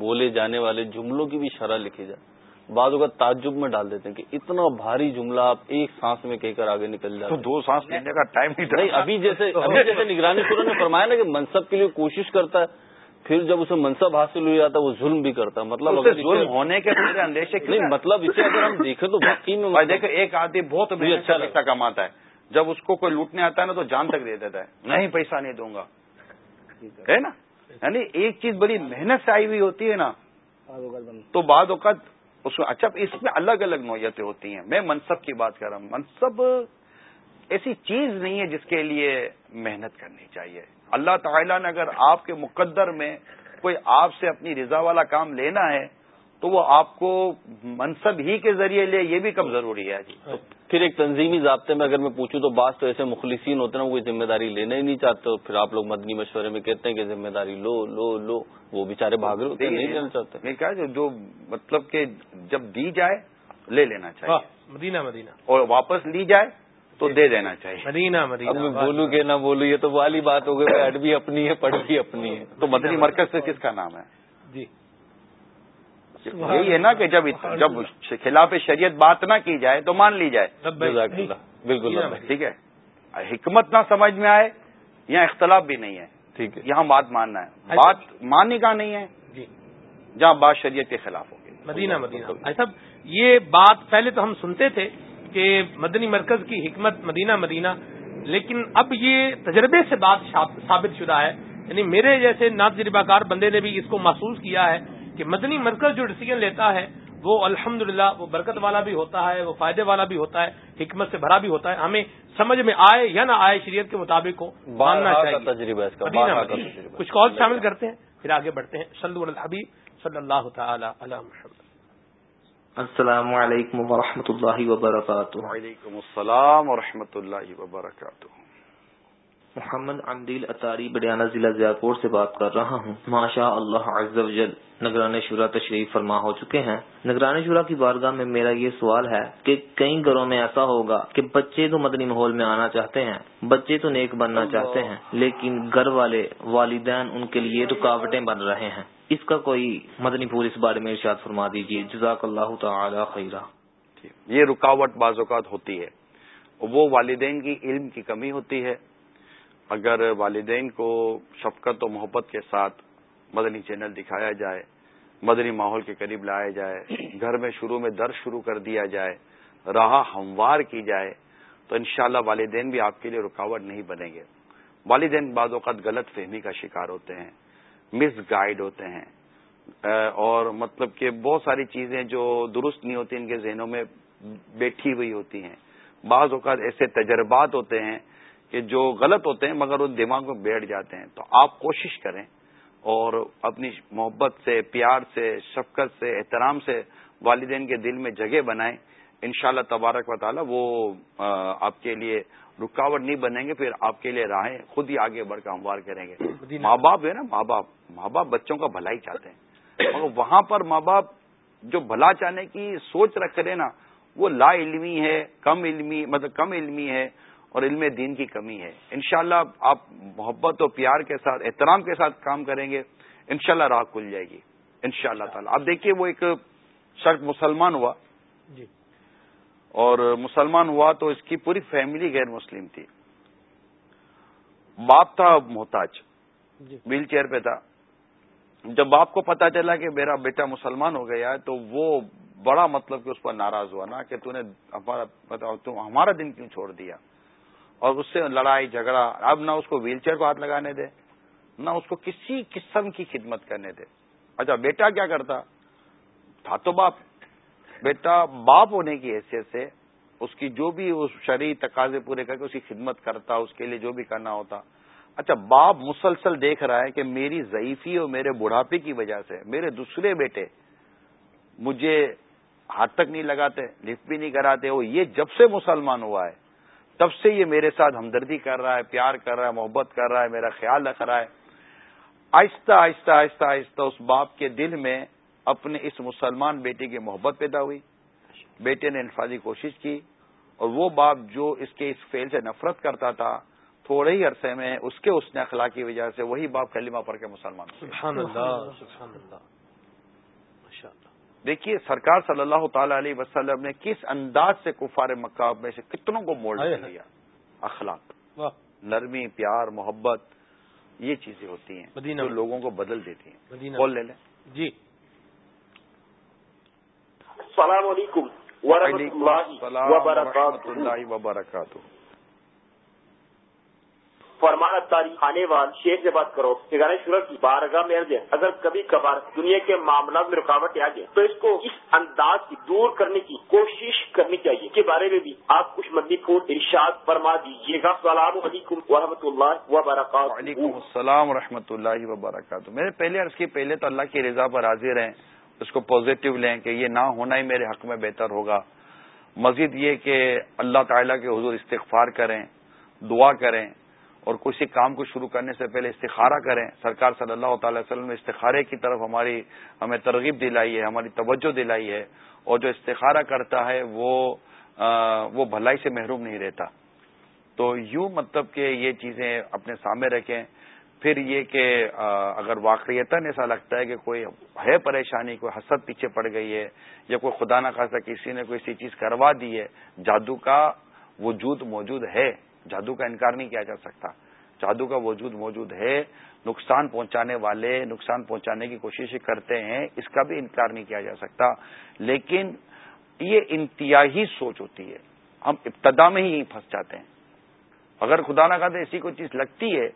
[SPEAKER 4] بولے جانے والے جملوں کی بھی شرح لکھی جائے۔ بعض اوقات تعجب میں ڈال دیتے ہیں کہ اتنا بھاری جملہ آپ ایک سانس میں کہہ کر آگے نکل جاتے
[SPEAKER 3] دو سانس لینے کا ٹائم
[SPEAKER 4] نہیں ابھی جیسے ابھی جیسے نگرانی شروع نے فرمایا نا کہ منصب کے لیے کوشش کرتا ہے پھر جب اسے منصب حاصل ہو جاتا ہے وہ ظلم بھی کرتا ہے۔ مطلب
[SPEAKER 3] ظلم ہونے کے اندیشے
[SPEAKER 4] نہیں مطلب اسے اگر ہم دیکھیں تو باقی میں
[SPEAKER 3] دیکھیں ایک آدمی بہت اچھا پیسہ کماتا ہے۔ جب اس کو کوئی لوٹنے آتا ہے نا تو جان تک دے دیتا ہے، نہیں پیسہ نہیں دوں گا۔ ہے نا؟ یعنی ایک چیز بڑی محنت سے آئی ہوئی ہوتی ہے نا۔ تو بعد اوقات اس میں اچھا اس میں الگ الگ نوعیتیں ہوتی ہیں۔ میں منصب کی بات کر رہا ہوں۔ منصب ایسی چیز نہیں ہے جس کے لیے محنت کرنی چاہیے۔ اللہ تعالیٰ نے اگر آپ کے مقدر میں کوئی آپ سے اپنی رضا والا کام لینا ہے تو وہ آپ کو منصب ہی کے ذریعے لے یہ بھی کب ضروری ہے جی۔
[SPEAKER 4] پھر ایک تنظیمی ضابطے میں اگر میں پوچھوں تو بعض تو ایسے مخلصین ہوتے ہیں نا وہ ذمہ داری لینا ہی نہیں چاہتے پھر آپ لوگ مدنی مشورے میں کہتے ہیں کہ ذمہ داری لو لو لو وہ بےچارے بھاگ رہے ہوتے نہیں لینا چاہتے۔
[SPEAKER 3] میں کہا جو مطلب کہ جب دی جائے لے لینا چاہیے۔
[SPEAKER 2] مدینہ مدینہ۔
[SPEAKER 3] اور واپس لی جائے تو دے دینا چاہیے۔
[SPEAKER 2] مدینہ مدینہ
[SPEAKER 4] میں بولوں کہ نہ بولوں یہ تو والی بات ہو گئی ایڈ بھی اپنی ہے پڑھ بھی اپنی ہے۔
[SPEAKER 3] تو مدنی مرکز سے کس کا نام ہے؟
[SPEAKER 2] جی۔
[SPEAKER 3] یہی ہے نا کہ جب جب خلاف شریعت بات نہ کی جائے تو مان لی جائے۔
[SPEAKER 4] بالکل
[SPEAKER 3] ٹھیک ہے۔ حکمت نہ سمجھ میں آئے یہاں اختلاف بھی نہیں ہے۔
[SPEAKER 4] ٹھیک ہے۔
[SPEAKER 3] یہاں بات ماننا ہے۔ بات ماننے کا نہیں ہے۔
[SPEAKER 2] جی۔
[SPEAKER 3] جہاں بات شریعت کے خلاف ہوگی
[SPEAKER 2] مدینہ مدینہ۔ صاحب یہ بات پہلے تو ہم سنتے تھے کہ مدنی مرکز کی حکمت مدینہ مدینہ۔ لیکن اب یہ تجربے سے بات ثابت شدہ ہے۔ یعنی میرے جیسے ناد تجربہ کار بندے نے بھی اس کو محسوس کیا ہے۔ کہ مدنی مرکز جو ڈسیزن لیتا ہے وہ الحمد وہ برکت والا بھی ہوتا ہے وہ فائدے والا بھی ہوتا ہے حکمت سے بھرا بھی ہوتا ہے۔ ہمیں سمجھ میں آئے یا نہ آئے شریعت کے مطابق کو ماننا چاہیے۔ کچھ کال شامل کرتے ہیں پھر آگے بڑھتے ہیں۔ سلو الحبیب صلی اللہ تعالی علی محمد۔
[SPEAKER 6] السلام علیکم ورحمۃ اللہ وبرکاتہ۔
[SPEAKER 3] وعلیکم السلام ورحمۃ اللہ وبرکاتہ۔
[SPEAKER 6] محمد عمدیل اطاری بڑیانہ ضلع ضیاء سے بات کر رہا ہوں۔ ماشاء اللہ عز و جل نگران شورا تشریف فرما ہو چکے ہیں۔ نگران شورا کی بارگاہ میں میرا یہ سوال ہے کہ کئی گھروں میں ایسا ہوگا کہ بچے تو مدنی ماحول میں آنا چاہتے ہیں بچے تو نیک بننا چاہتے ہیں لیکن گھر والے والدین ان کے لیے رکاوٹیں بن رہے ہیں۔ اس کا کوئی مدنی پھول اس بارے میں ارشاد فرما دیجیے جزاک اللہ تعالی خیرہ
[SPEAKER 3] یہ رکاوٹ بعض اوقات ہوتی ہے۔ وہ والدین کی علم کی کمی ہوتی ہے۔ اگر والدین کو شفقت و محبت کے ساتھ مدنی چینل دکھایا جائے، مدنی ماحول کے قریب لایا جائے، گھر میں شروع میں درد شروع کر دیا جائے راہ ہموار کی جائے، تو انشاءاللہ والدین بھی آپ کے لیے رکاوٹ نہیں بنیں گے۔ والدین بعض اوقات غلط فہمی کا شکار ہوتے ہیں، مس گائیڈ ہوتے ہیں۔ اور مطلب کہ بہت ساری چیزیں جو درست نہیں ہوتی ان کے ذہنوں میں بیٹھی ہوئی ہوتی ہیں۔ بعض اوقات ایسے تجربات ہوتے ہیں کہ جو غلط ہوتے ہیں مگر ان دماغ میں بیٹھ جاتے ہیں تو آپ کوشش کریں اور اپنی محبت سے پیار سے شفقت سے احترام سے والدین کے دل میں جگہ بنائیں۔ ان شاء اللہ تبارک و تعالی وہ آپ کے لیے رکاوٹ نہیں بنیں گے پھر آپ کے لیے راہیں خود ہی آگے بڑھ کر ہموار کریں گے۔ ماں باپ ہے نا ماں باپ ماں باپ بچوں کا بھلائی چاہتے ہیں۔ مگر وہاں پر ماں باپ جو بھلا چاہنے کی سوچ رکھ کرے نا وہ لا علمی ہے کم علمی مطلب کم علمی ہے۔ اور علم دین کی کمی ہے۔ انشاءاللہ اللہ آپ محبت و پیار کے ساتھ احترام کے ساتھ کام کریں گے۔ انشاءاللہ راہ کھل جائے گی۔ ان اللہ تعالی۔ اب دیکھیے وہ ایک شخص مسلمان ہوا۔ جی۔ اور مسلمان ہوا تو اس کی پوری فیملی غیر مسلم تھی۔ باپ تھا محتاج۔ جی۔ ویل چیئر پہ تھا۔ جب باپ کو پتا چلا کہ میرا بیٹا مسلمان ہو گیا ہے تو وہ بڑا مطلب کہ اس پر ناراض ہوا نا کہ تو نے ہمارا دن کیوں چھوڑ دیا؟ اور اس سے لڑائی جھگڑا، اب نہ اس کو ویل چیئر کو ہاتھ لگانے دے، نہ اس کو کسی قسم کی خدمت کرنے دے۔ اچھا بیٹا کیا کرتا؟ تھا تو باپ۔ بیٹا باپ ہونے کی حیثیت سے اس کی جو بھی اس شرعی تقاضے پورے کر کے اس کی خدمت کرتا، اس کے لیے جو بھی کرنا ہوتا۔ اچھا باپ مسلسل دیکھ رہا ہے کہ میری ضعیفی اور میرے بڑھاپے کی وجہ سے میرے دوسرے بیٹے مجھے ہاتھ تک نہیں لگاتے، لفٹ بھی نہیں کراتے وہ یہ جب سے مسلمان ہوا ہے تب سے یہ میرے ساتھ ہمدردی کر رہا ہے، پیار کر رہا ہے، محبت کر رہا ہے، میرا خیال رکھ رہا ہے۔ آہستہ آہستہ آہستہ آہستہ اس باپ کے دل میں اپنے اس مسلمان بیٹے کی محبت پیدا ہوئی۔ بیٹے نے انفاظی کوشش کی اور وہ باپ جو اس کے اس فیل سے نفرت کرتا تھا، تھوڑے ہی عرصے میں اس کے اس نے اخلاق کی وجہ سے وہی باپ کلمہ پڑھ کے مسلمان
[SPEAKER 2] سبحان اللہ سبحان اللہ۔
[SPEAKER 3] دیکھیے سرکار صلی اللہ تعالی علیہ وسلم نے کس انداز سے کفار مکہ میں سے کتنوں کو مولڈ کیا اخلاق نرمی پیار محبت یہ چیزیں ہوتی ہیں جو لوگوں کو بدل دیتی ہیں۔ بول لے لیں؟
[SPEAKER 2] جی۔
[SPEAKER 7] السلام علیکم۔
[SPEAKER 3] اللہ وبرکاتہ۔
[SPEAKER 7] فرمانا تاریخ آنے وال شیخ سے بات کرو نگران شورت کی بارگاہ میں عرض ہے اگر کبھی کبھار دنیا کے معاملات میں رکاوٹ آ جائے تو اس کو اس انداز کی دور کرنے کی کوشش کرنی چاہیے۔ اس کے بارے میں بھی آپ کچھ مدی پھول ارشاد فرما دیجیے گا۔ السلام علیکم و رحمۃ اللہ وبرکاتہ۔
[SPEAKER 3] وعلیکم السلام و رحمۃ اللہ وبرکاتہ۔ میرے پہلے عرض کی پہلے تو اللہ کی رضا پر حاضر ہیں۔ اس کو پازیٹو لیں کہ یہ نہ ہونا ہی میرے حق میں بہتر ہوگا۔ مزید یہ کہ اللہ تعالیٰ کے حضور استغفار کریں، دعا کریں۔ اور کسی کام کو شروع کرنے سے پہلے استخارہ کریں۔ سرکار صلی اللہ تعالی وسلم نے استخارے کی طرف ہماری ہمیں ترغیب دلائی ہے، ہماری توجہ دلائی ہے۔ اور جو استخارہ کرتا ہے، وہ وہ بھلائی سے محروم نہیں رہتا۔ تو یوں مطلب کہ یہ چیزیں اپنے سامنے رکھیں۔ پھر یہ کہ اگر واقعیتاً ایسا لگتا ہے کہ کوئی ہے پریشانی، کوئی حسد پیچھے پڑ گئی ہے، یا کوئی خدا نہ خاصا کسی نے کوئی ایسی چیز کروا دی ہے، جادو کا وجود موجود ہے۔ جادو کا انکار نہیں کیا جا سکتا۔ جادو کا وجود موجود ہے۔ نقصان پہنچانے والے، نقصان پہنچانے کی کوشش کرتے ہیں، اس کا بھی انکار نہیں کیا جا سکتا۔ لیکن یہ انتہائی سوچ ہوتی ہے۔ ہم ابتدا میں ہی پھنس جاتے ہیں۔ اگر خدا نہ کہتے ایسی کوئی چیز لگتی ہے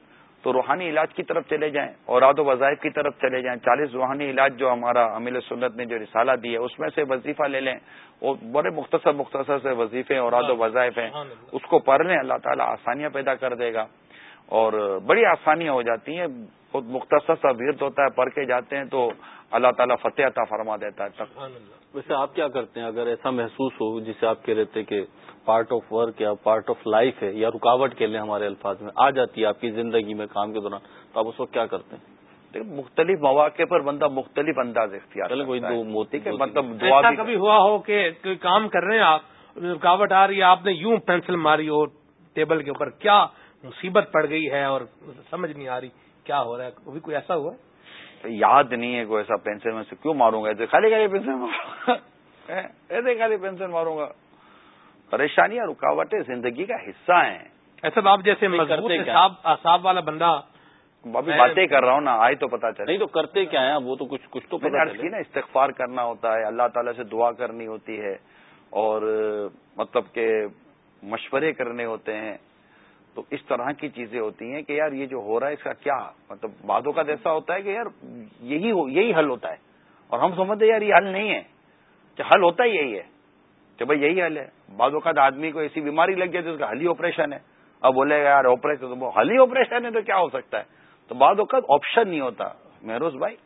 [SPEAKER 3] تو روحانی علاج کی طرف چلے جائیں اور آد و وظائف کی طرف چلے جائیں۔ چالیس روحانی علاج جو ہمارا امیل سنت نے جو رسالہ دی ہے اس میں سے وظیفہ لے لیں۔ اور بڑے مختصر مختصر سے وظیفے اور آد و وظائف ہیں۔ اس کو پڑھ لیں اللہ تعالیٰ آسانیاں پیدا کر دے گا اور بڑی آسانیاں ہو جاتی ہیں۔ بہت مختصر سا ورد ہوتا ہے پڑھ کے جاتے ہیں تو اللہ تعالیٰ فتح عطا فرما دیتا ہے۔
[SPEAKER 4] ویسے آپ کیا کرتے ہیں؟ اگر ایسا محسوس ہو جسے آپ کہہ رہے تھے کہ پارٹ آف ورک یا پارٹ آف لائف ہے یا رکاوٹ کے لیں ہمارے الفاظ میں آ جاتی ہے آپ کی زندگی میں کام کے دوران تو آپ اس وقت کیا کرتے ہیں؟
[SPEAKER 3] مختلف مواقع پر بندہ مختلف انداز اختیار
[SPEAKER 4] کوئی دو موتی
[SPEAKER 2] مطلب کبھی ہوا ہو کہ کوئی کام کر رہے ہیں آپ رکاوٹ آ رہی ہے آپ نے یوں پینسل ماری ہو ٹیبل کے اوپر کیا مصیبت پڑ گئی ہے اور سمجھ نہیں آ رہی؟ کیا ہو رہا ہے؟ وہ بھی کوئی ایسا ہوا ہے؟
[SPEAKER 3] یاد نہیں ہے کوئی ایسا پینسل میں سے کیوں ماروں گا؟ خالی خالی پینسل ایسے خالی پینسل ماروں گا۔ پریشانیاں رکاوٹیں زندگی کا حصہ ہیں۔
[SPEAKER 2] ایسا آپ جیسے اصاب والا بندہ
[SPEAKER 3] ابھی باتیں کر رہا ہوں نا آئے تو پتا چلے
[SPEAKER 4] نہیں تو کرتے کیا ہیں؟ وہ تو کچھ کچھ تو پتا
[SPEAKER 3] کی نا استغفار کرنا ہوتا ہے اللہ تعالیٰ سے دعا کرنی ہوتی ہے اور مطلب کہ مشورے کرنے ہوتے ہیں۔ تو اس طرح کی چیزیں ہوتی ہیں کہ یار یہ جو ہو رہا ہے، اس کا کیا؟ مطلب بعدوں کا ایسا ہوتا ہے کہ یار یہی یہی حل ہوتا ہے۔ اور ہم سمجھتے یار یہ حل نہیں ہے۔ کہ حل ہوتا ہی یہی ہے۔ کہ بھائی یہی حل ہے۔ بعض اوقات آدمی کو ایسی بیماری لگ جائے تو اس کا حل ہی آپریشن ہے۔ اب بولے گا، یار آپریشن تو حل ہی آپریشن ہے تو کیا ہو سکتا ہے؟ تو بعض اوقات آپشن نہیں ہوتا۔ مہروز بھائی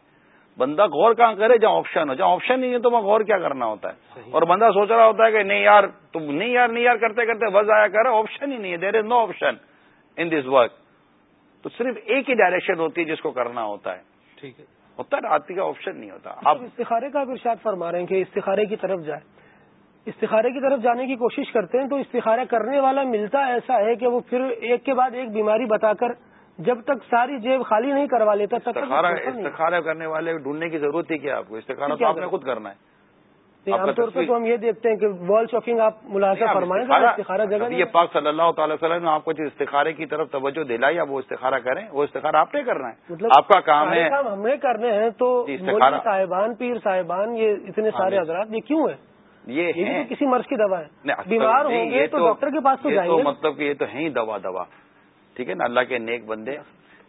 [SPEAKER 3] بندہ غور کہاں کرے جہاں آپشن ہو؟ جہاں آپشن نہیں ہے تو وہاں غور کیا کرنا ہوتا ہے؟ اور بندہ سوچ رہا ہوتا ہے کہ نہیں یار تم نہیں یار نہیں یار کرتے کرتے بس آیا کر آپشن ہی نہیں ہے there is no option in this work تو صرف ایک ہی ڈائریکشن ہوتی ہے جس کو کرنا ہوتا ہے۔ ٹھیک ہے۔ ہوتا ہے آتی کا آپشن نہیں ہوتا۔
[SPEAKER 1] آپ استخارے کا ارشاد فرما رہے ہیں کہ استخارے کی طرف جائے استخارے کی طرف جانے کی کوشش کرتے ہیں تو استخارہ کرنے والا ملتا ایسا ہے کہ وہ پھر ایک کے بعد ایک بیماری بتا کر جب تک ساری جیب خالی نہیں کروا لیتا تب
[SPEAKER 3] استخارہ کرنے والے ڈھونڈنے کی ضرورت ہے کیا آپ کو؟ استخارہ تو آپ نے خود کرنا ہے۔
[SPEAKER 1] عام طور پر تو ہم یہ دیکھتے ہیں کہ وال چاکنگ آپ ملازم فرمائیں استخارہ جگہ
[SPEAKER 3] یہ پاک صلی اللہ تعالی وسلم نے آپ کو جس استخارے کی طرف توجہ دلائی یا وہ استخارہ کریں۔ وہ استخارہ آپ نے کرنا ہے۔ مطلب آپ کا کام ہے
[SPEAKER 1] ہم نے کرنے ہیں تو صاحبان پیر صاحبان یہ اتنے سارے حضرات یہ کیوں ہے یہ کسی مرض کی دوا ہے۔ بیمار ہوں گے تو ڈاکٹر کے پاس تو جائیں
[SPEAKER 3] مطلب کہ یہ تو ہے ہی دوا دوا۔ ٹھیک ہے نا اللہ کے نیک بندے۔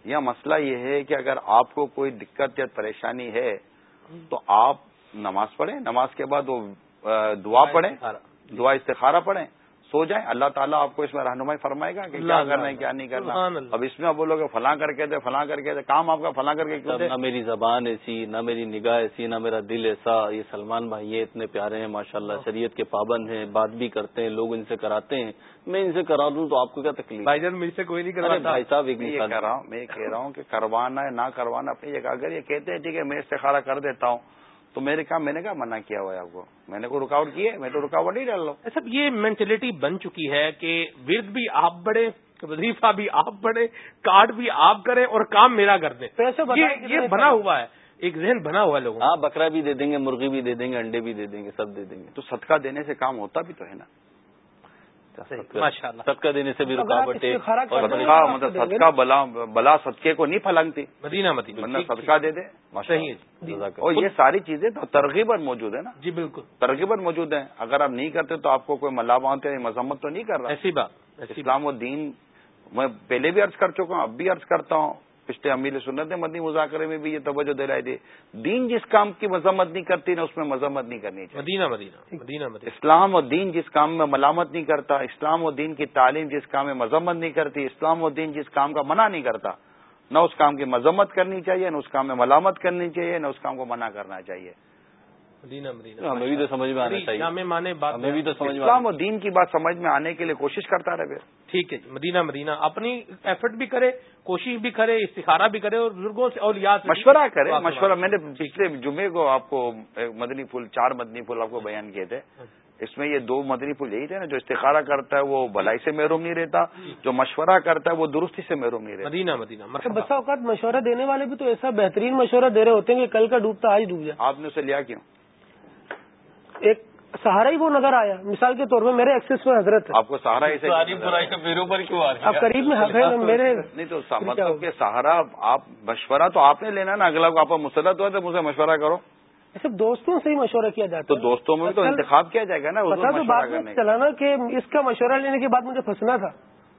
[SPEAKER 3] یہ مسئلہ یہ ہے کہ اگر آپ کو کوئی دقت یا پریشانی ہے تو آپ نماز پڑھیں۔ نماز کے بعد وہ دعا پڑھیں۔ دعا استخارہ پڑھیں۔ سو جائیں۔ اللہ تعالیٰ آپ کو اس میں رہنمائی فرمائے گا کہ کیا کرنا ہے کیا نہیں کرنا۔ اب اس میں آپ بولو گے فلاں کر کے دے فلاں کر کے دے۔ کام آپ کا فلاں کر کے
[SPEAKER 4] نہ میری زبان ایسی نہ میری نگاہ ایسی نہ میرا دل ایسا۔ یہ سلمان بھائی یہ اتنے پیارے ہیں ماشاء اللہ شریعت کے پابند ہیں بات بھی کرتے ہیں لوگ ان سے کراتے ہیں۔ میں ان سے کرا دوں تو آپ کو کیا تکلیف؟
[SPEAKER 2] بھائی جان مجھ سے کوئی نہیں کرا
[SPEAKER 3] بھائی صاحب ایک میں کہہ رہا ہوں کہ کروانا ہے نہ کروانا اپنی جگہ۔ اگر یہ کہتے ہیں ٹھیک ہے میں استخارہ کر دیتا ہوں۔ تو میرے کام میں نے کہا منع کیا ہوا ہے آپ کو۔ میں نے کوئی رکاوٹ کی ہے میں تو رکاوٹ نہیں ڈال رہا ہوں۔
[SPEAKER 2] سب یہ مینٹلٹی بن چکی ہے کہ ورد بھی آپ بڑھے وظیفہ بھی آپ بڑھے کارڈ بھی آپ کریں اور کام میرا کر دیں۔ یہ بنا ہوا ہے ایک ذہن بنا ہوا لوگ
[SPEAKER 4] ہاں بکرا بھی دے دیں گے مرغی بھی دے دیں گے انڈے بھی دے دیں گے سب دے دیں گے۔
[SPEAKER 3] تو صدقہ دینے سے کام ہوتا بھی تو ہے نا۔
[SPEAKER 4] صدقہ۔ دینے سے بھی رکاوٹ
[SPEAKER 3] مطلب صدقہ بلا بلا صدقے کو نہیں پھلنگتی
[SPEAKER 2] مدینہ مدینہ۔
[SPEAKER 3] صدقہ دے دے اور یہ ساری چیزیں تو ترغیباً موجود ہے نا؟
[SPEAKER 2] جی بالکل۔
[SPEAKER 3] ترغیباً موجود ہیں۔ اگر آپ نہیں کرتے تو آپ کو کوئی ملاب مذمت تو نہیں کر رہا؟
[SPEAKER 2] ایسی بات
[SPEAKER 3] اسلام و دین میں پہلے بھی عرض کر چکا ہوں اب بھی عرض کرتا ہوں۔ پچھلے امیر سنت مدنی مذاکرے میں بھی یہ توجہ دلائی دی۔ دین جس کام کی مذمت نہیں کرتی نا اس میں مذمت نہیں کرنی چاہیے۔
[SPEAKER 2] مدینہ مدینہ مدینہ مدینہ۔
[SPEAKER 3] اسلام و دین جس کام میں ملامت نہیں کرتا اسلام و دین کی تعلیم جس کام میں مذمت نہیں کرتی اسلام و دین جس کام کا منع نہیں کرتا نہ اس کام کی مذمت کرنی چاہیے نہ اس کام میں ملامت کرنی چاہیے نہ اس کام کو منع کرنا چاہیے۔
[SPEAKER 4] ہمیں بھی تو سمجھ میں آنا چاہیے۔
[SPEAKER 2] جامع مانے بات
[SPEAKER 4] ہمیں بھی تو سمجھ میں
[SPEAKER 3] اسلام اور دین کی بات سمجھ میں آنے کے لیے کوشش کرتا رہے۔
[SPEAKER 2] ٹھیک ہے جی مدینہ مدینہ۔ اپنی ایفرٹ بھی کرے کوشش بھی کرے استخارہ بھی کرے اور بزرگوں سے اور یاد
[SPEAKER 3] مشورہ کرے مشورہ۔ میں نے پچھلے جمعے کو آپ کو ایک مدنی پھول چار مدنی پھول آپ کو بیان کیے تھے۔ اس میں یہ دو مدنی پھول یہی تھے نا جو استخارہ کرتا ہے وہ بھلائی سے محروم نہیں رہتا جو مشورہ کرتا ہے وہ درستی سے محروم نہیں رہتا۔
[SPEAKER 2] مدینہ مدینہ مرحبا۔
[SPEAKER 1] بسا اوقات مشورہ دینے والے بھی تو ایسا بہترین مشورہ دے رہے ہوتے ہیں کہ کل کا ڈوبتا آج ڈوب جائے۔
[SPEAKER 3] آپ نے اسے لیا کیوں؟
[SPEAKER 1] ایک سہارا ہی وہ نظر آیا۔ مثال کے طور پہ میرے ایکسس میں حضرت
[SPEAKER 3] آپ کو سہارا
[SPEAKER 4] پر
[SPEAKER 1] آپ قریب میں حق ہے میرے
[SPEAKER 3] نہیں تو مطلب کہ سہارا آپ مشورہ تو آپ نے لینا نا اگلا کو آپ مسلط ہوا تو مجھے مشورہ کرو۔
[SPEAKER 1] صرف دوستوں سے ہی مشورہ کیا جاتا
[SPEAKER 3] تو
[SPEAKER 1] ہے
[SPEAKER 3] دوستوں میں تو انتخاب کیا جائے گا نا
[SPEAKER 1] تو بات میں چلا نا کہ اس کا مشورہ لینے کے بعد مجھے پھنسنا تھا۔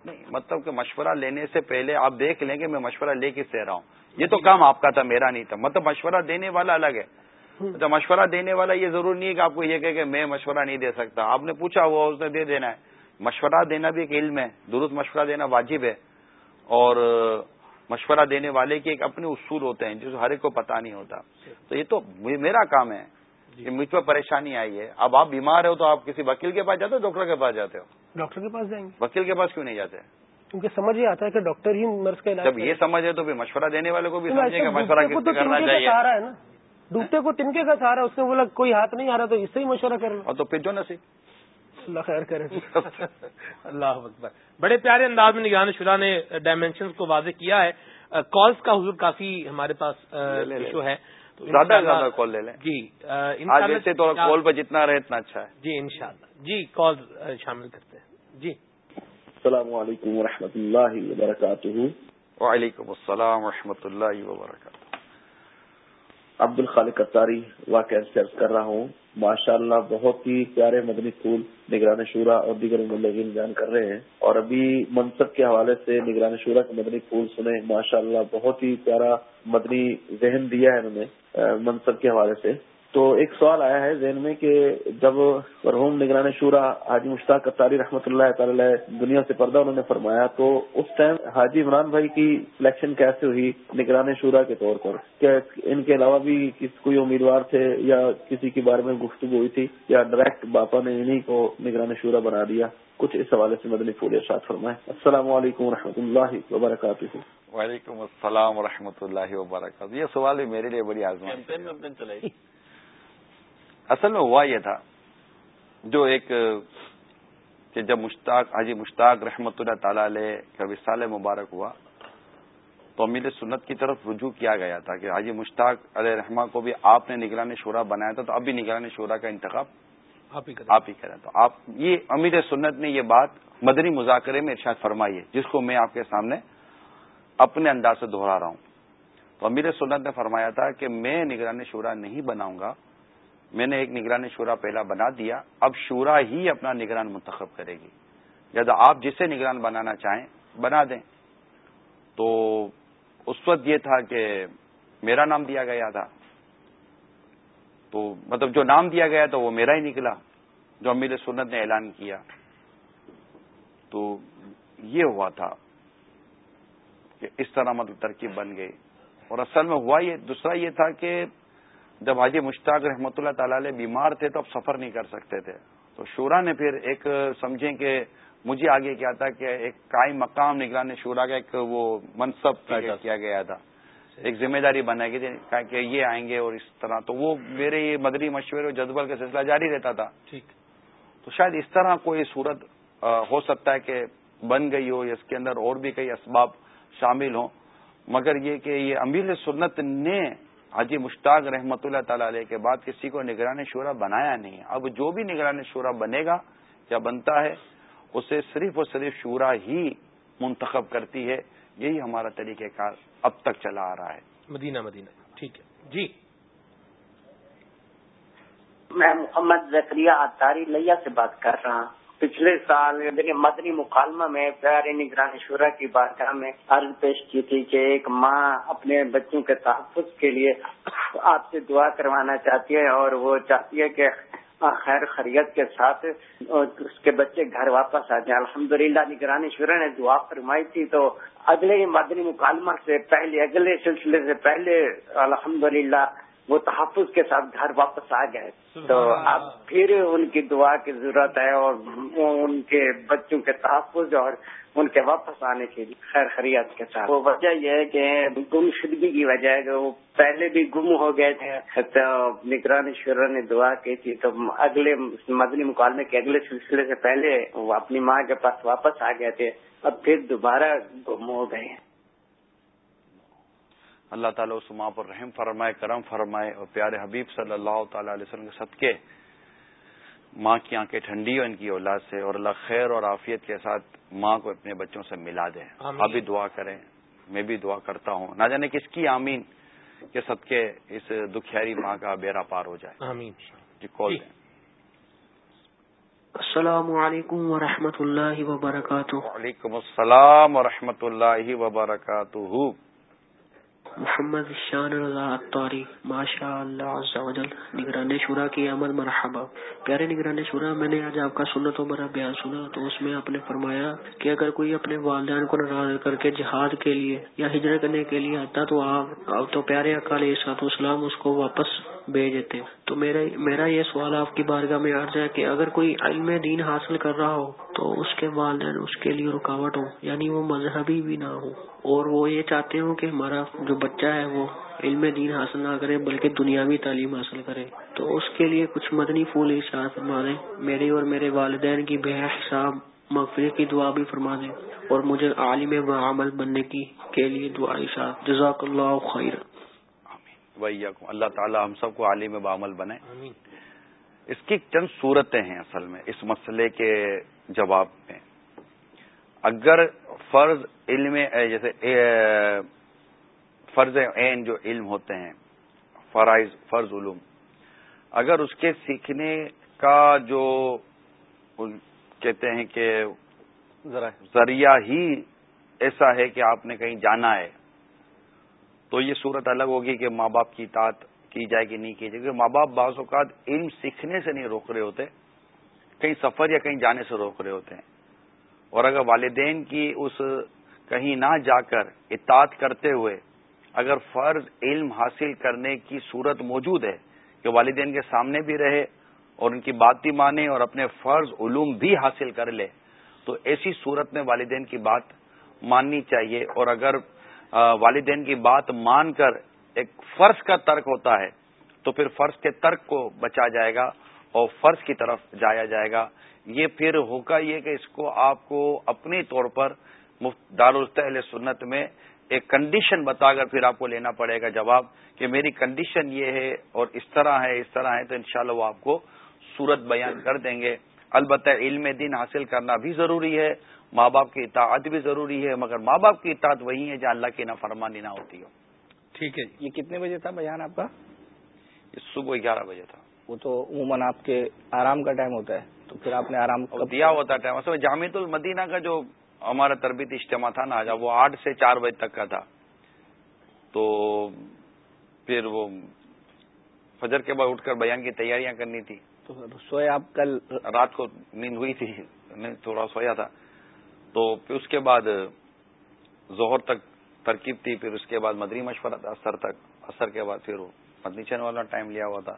[SPEAKER 3] نہیں مطلب کہ مشورہ لینے سے پہلے آپ دیکھ لیں کہ میں مشورہ لے کس سے رہا ہوں۔ یہ تو کام آپ کا تھا میرا نہیں تھا۔ مطلب مشورہ دینے والا الگ ہے۔ تو مشورہ دینے والا یہ ضرور نہیں ہے کہ آپ کو یہ کہے کہ میں مشورہ نہیں دے سکتا۔ آپ نے پوچھا وہ اس نے دے دینا ہے۔ مشورہ دینا بھی ایک علم ہے۔ درست مشورہ دینا واجب ہے۔ اور مشورہ دینے والے کے ایک اپنے اصول ہوتے ہیں جس ہر ایک کو پتا نہیں ہوتا۔ تو یہ تو میرا کام ہے۔ کہ مجھ پہ پریشانی آئی ہے۔ اب آپ بیمار ہو تو آپ کسی وکیل کے پاس جاتے ہو ڈاکٹر کے پاس جاتے ہو؟
[SPEAKER 1] ڈاکٹر کے پاس جائیں گے۔
[SPEAKER 3] وکیل کے پاس کیوں نہیں جاتے؟
[SPEAKER 1] کیونکہ سمجھ یہ آتا ہے کہ ڈاکٹر ہی مرض کا علاج
[SPEAKER 3] جب یہ سمجھ ہے تو پھر مشورہ دینے والے کو بھی سمجھے کہ مشورہ کس سے کرنا چاہیے۔
[SPEAKER 1] ڈوبتے کو تنکے کا سہارا ہے اس نے بولا کوئی ہاتھ نہیں آ رہا تو اس سے ہی مشورہ کر لو
[SPEAKER 3] اور تو پھر جو نصیب
[SPEAKER 1] اللہ خیر کرے۔
[SPEAKER 2] اللہ اکبر۔ بڑے پیارے انداز میں نگران شدہ نے ڈائمینشنز کو واضح کیا ہے۔ کالز کا حضور کافی ہمارے پاس۔ ایشو ہے۔ تو
[SPEAKER 3] زیادہ زیادہ کال لے لیں۔
[SPEAKER 2] جی
[SPEAKER 3] آج ویسے تو کال پہ جتنا رہے اتنا اچھا ہے۔
[SPEAKER 2] جی انشاءاللہ۔ جی کال شامل کرتے ہیں۔ جی۔
[SPEAKER 8] السلام علیکم ورحمۃ اللہ وبرکاتہ۔
[SPEAKER 3] وعلیکم السلام ورحمۃ اللہ وبرکاتہ۔
[SPEAKER 8] عبد الخالق اتاری واقعہ سے عرض کر رہا ہوں۔ ماشاء اللہ بہت ہی پیارے مدنی پھول نگران شورا اور دیگر مبلغین بیان کر رہے ہیں۔ اور ابھی منصب کے حوالے سے نگران شورا کے مدنی پھول سنے ماشاء اللہ بہت ہی پیارا مدنی ذہن دیا ہے انہوں نے منصب کے حوالے سے۔ تو ایک سوال آیا ہے ذہن میں کہ جب مرحوم نگران شورا حاجی مشتاق اتاری رحمۃ اللہ تعالی دنیا سے پردہ انہوں نے فرمایا تو اس ٹائم حاجی عمران بھائی کی سلیکشن کیسے ہوئی نگران شورا کے طور پر؟ کیا ان کے علاوہ بھی کس کوئی امیدوار تھے یا کسی کے بارے میں گفتگو ہوئی تھی؟ یا ڈائریکٹ باپا نے انہیں کو نگران شورا بنا دیا؟ کچھ اس حوالے سے مدنی پھول ارشاد فرمائے السلام علیکم و اللہ وبرکاتہ۔
[SPEAKER 3] وعلیکم السلام ورحمۃ اللہ وبرکاتہ۔ یہ سوال بھی میرے لیے بڑی آزمائش اصل میں ہوا یہ تھا جو ایک کہ جب مشتاق حاجی مشتاق رحمۃ اللہ تعالی علیہ کا وصال مبارک ہوا تو امیر سنت کی طرف رجوع کیا گیا تھا کہ حاجی مشتاق علیہ رحمٰ کو بھی آپ نے نگران شورا بنایا تھا تو اب بھی نگران شورا کا انتخاب
[SPEAKER 2] آپ ہی کریں۔
[SPEAKER 3] تو آپ یہ امیر سنت نے یہ بات مدنی مذاکرے میں ارشاد فرمائی ہے جس کو میں آپ کے سامنے اپنے انداز سے دہرا رہا ہوں۔ تو امیر سنت نے فرمایا تھا کہ میں نگران شورا نہیں بناؤں گا میں نے ایک نگران شورا پہلا بنا دیا، اب شورا ہی اپنا نگران منتخب کرے گی۔ جب آپ جسے نگران بنانا چاہیں، بنا دیں۔ تو اس وقت یہ تھا کہ میرا نام دیا گیا تھا۔ تو مطلب جو نام دیا گیا تھا وہ میرا ہی نکلا، جو امیر سنت نے اعلان کیا۔ تو یہ ہوا تھا کہ اس طرح مطلب ترکیب بن گئی۔ اور اصل میں ہوا یہ، دوسرا یہ تھا کہ جب حاجی مشتاق رحمۃ اللہ تعالی علیہ بیمار تھے تو اب سفر نہیں کر سکتے تھے۔ تو شورا نے پھر ایک سمجھیں کہ مجھے آگے کیا تھا کہ ایک قائم مقام نگران شورا کا ایک وہ منصب کیا گیا تھا۔ ایک ذمہ داری بنائی گئی تھی کہ یہ آئیں گے اور اس طرح۔ تو وہ میرے یہ مدری مشورے اور جذبل کا سلسلہ جاری رہتا تھا۔
[SPEAKER 2] ٹھیک۔
[SPEAKER 3] تو شاید اس طرح کوئی صورت ہو سکتا ہے کہ بن گئی ہو یا اس کے اندر اور بھی کئی اسباب شامل ہوں۔ مگر یہ کہ یہ امیر سنت نے حاجی مشتاق رحمۃ اللہ تعالی علیہ کے بعد کسی کو نگران شورا بنایا نہیں اب جو بھی نگران شورا بنے گا یا بنتا ہے اسے صرف اور صرف شورا ہی منتخب کرتی ہے۔ یہی ہمارا طریقہ کار اب تک چلا آ رہا ہے۔
[SPEAKER 2] مدینہ مدینہ۔ ٹھیک ہے۔ جی۔
[SPEAKER 9] میں محمد زکریہ اتاری لیا سے بات کر رہا ہوں۔ پچھلے سال دیکھیے مدنی مکالمہ میں پیارے نگران شورا کی بارگاہ میں عرض پیش کی تھی کہ ایک ماں اپنے بچوں کے تحفظ کے لیے آپ سے دعا کروانا چاہتی ہے اور وہ چاہتی ہے کہ خیر خریت کے ساتھ اس کے بچے گھر واپس آ جائیں۔ الحمدللہ یعنی نگرانی شورا نے دعا فرمائی تھی۔ تو اگلے ہی مدنی مکالمہ سے پہلے، اگلے سلسلے سے پہلے، الحمدللہ وہ تحفظ کے ساتھ گھر واپس آ گئے۔ تو اب پھر ان کی دعا کی ضرورت ہے اور ان کے بچوں کے تحفظ اور ان کے واپس آنے کی خیر خریت کے ساتھ۔ وہ وجہ یہ ہے کہ گم شدگی کی وجہ ہے کہ وہ پہلے بھی گم ہو گئے تھے۔ تو نگران شرح نے دعا کی تھی تو اگلے مدنی مکالمے کے اگلے سلسلے سے پہلے وہ اپنی ماں کے پاس واپس آ گئے تھے۔ اب پھر دوبارہ گم ہو گئے ہیں۔
[SPEAKER 3] اللہ تعالیٰ اس ماں پر رحم فرمائے کرم فرمائے اور پیارے حبیب صلی اللہ تعالی علیہ وسلم کے صدقے ماں کی آنکھیں ٹھنڈی ہو ان کی اولاد سے اور اللہ خیر اور عافیت کے ساتھ ماں کو اپنے بچوں سے ملا دیں آپ بھی دعا کریں میں بھی دعا کرتا ہوں۔ نہ جانے کس کی آمین کے صدقے اس دکھیاری ماں کا بیرا پار ہو جائے۔
[SPEAKER 2] آمین۔
[SPEAKER 3] جی کال دیں
[SPEAKER 10] السلام علیکم ورحمۃ اللہ وبرکاتہ۔
[SPEAKER 3] وعلیکم السلام ورحمۃ اللہ وبرکاتہ۔
[SPEAKER 10] محمد شان رضا اتاری ماشاء اللہ نگران شورا کی عمل مرحبا۔ پیارے نگران شورا، میں نے آج آپ کا سنت و برا بیان سنا، تو اس میں آپ نے فرمایا کہ اگر کوئی اپنے والدین کو ناراض کر کے جہاد کے لیے یا ہجرت کرنے کے لیے آتا تو آپ تو پیارے اکال سات اسلام اس کو واپس بھیج دیتے۔ تو میرا یہ سوال آپ کی بارگاہ میں عرض ہے کہ اگر کوئی علم دین حاصل کر رہا ہو تو اس کے والدین اس کے لیے رکاوٹ ہو یعنی وہ مذہبی بھی نہ ہو اور وہ یہ چاہتے ہوں کہ ہمارا جو بچہ ہے وہ علم دین حاصل نہ کرے بلکہ دنیاوی تعلیم حاصل کرے۔ تو اس کے لیے کچھ مدنی پھول ارشاد فرما دیں میری اور میرے والدین کی بے حساب مغفرے کی دعا بھی فرما دیں۔ اور مجھے عالم و عمل بننے کی کے لیے دعا ارشاد جزاک اللہ خیر۔
[SPEAKER 3] اللہ تعالی ہم سب کو عالم بعمل بنے اس کی چند صورتیں ہیں اصل میں اس مسئلے کے جواب میں۔ اگر فرض علم جیسے فرض عین جو علم ہوتے ہیں فرائض فرض علوم اگر اس کے سیکھنے کا جو کہتے ہیں کہ ذریعہ ہی ایسا ہے کہ آپ نے کہیں جانا ہے تو یہ صورت الگ ہوگی کہ ماں باپ کی اطاعت کی جائے کہ نہیں کی جائے کیونکہ ماں باپ بعض اوقات علم سیکھنے سے نہیں روک رہے ہوتے کہیں سفر یا کہیں جانے سے روک رہے ہوتے ہیں۔ اور اگر والدین کی اس کہیں نہ جا کر اطاعت کرتے ہوئے اگر فرض علم حاصل کرنے کی صورت موجود ہے کہ والدین کے سامنے بھی رہے اور ان کی بات بھی مانے اور اپنے فرض علوم بھی حاصل کر لے، تو ایسی صورت میں والدین کی بات ماننی چاہیے۔ اور اگر والدین کی بات مان کر ایک فرض کا ترک ہوتا ہے، تو پھر فرض کے ترک کو بچا جائے گا اور فرض کی طرف جایا جائے گا۔ یہ پھر ہوگا یہ کہ اس کو آپ کو اپنی طور پر دارالطل سنت میں ایک کنڈیشن بتا کر پھر آپ کو لینا پڑے گا جواب کہ میری کنڈیشن یہ ہے اور اس طرح ہے اس طرح ہے تو انشاءاللہ وہ آپ کو صورت بیان کر دیں گے۔ البتہ علم دین حاصل کرنا بھی ضروری ہے ماں باپ کی اطاعت بھی ضروری ہے مگر ماں باپ کی اطاعت وہی ہے جہاں اللہ کی نافرمانی نہ ہوتی ہو۔
[SPEAKER 5] ٹھیک ہے یہ کتنے بجے تھا بیان آپ کا؟
[SPEAKER 3] یہ صبح گیارہ بجے تھا۔
[SPEAKER 5] وہ تو عموماً آپ کے آرام کا ٹائم ہوتا ہے۔ تو پھر آپ نے آرام
[SPEAKER 3] دیا ہوتا ٹائم۔ اصل جامع المدینہ کا جو ہمارا تربیت اجتماع تھا نا وہ آٹھ سے چار بجے تک کا تھا۔ تو پھر وہ فجر کے بعد اٹھ کر بیان کی تیاریاں کرنی تھی۔
[SPEAKER 5] تو سوئے آپ کل
[SPEAKER 3] رات کو نیند ہوئی تھی تھوڑا سویا تھا۔ تو پھر اس کے بعد ظہر تک ترکیب تھی پھر اس کے بعد مدری مشورہ تھا اثر تک۔ اثر کے بعد پھر مدنی چین والا ٹائم لیا ہوا تھا۔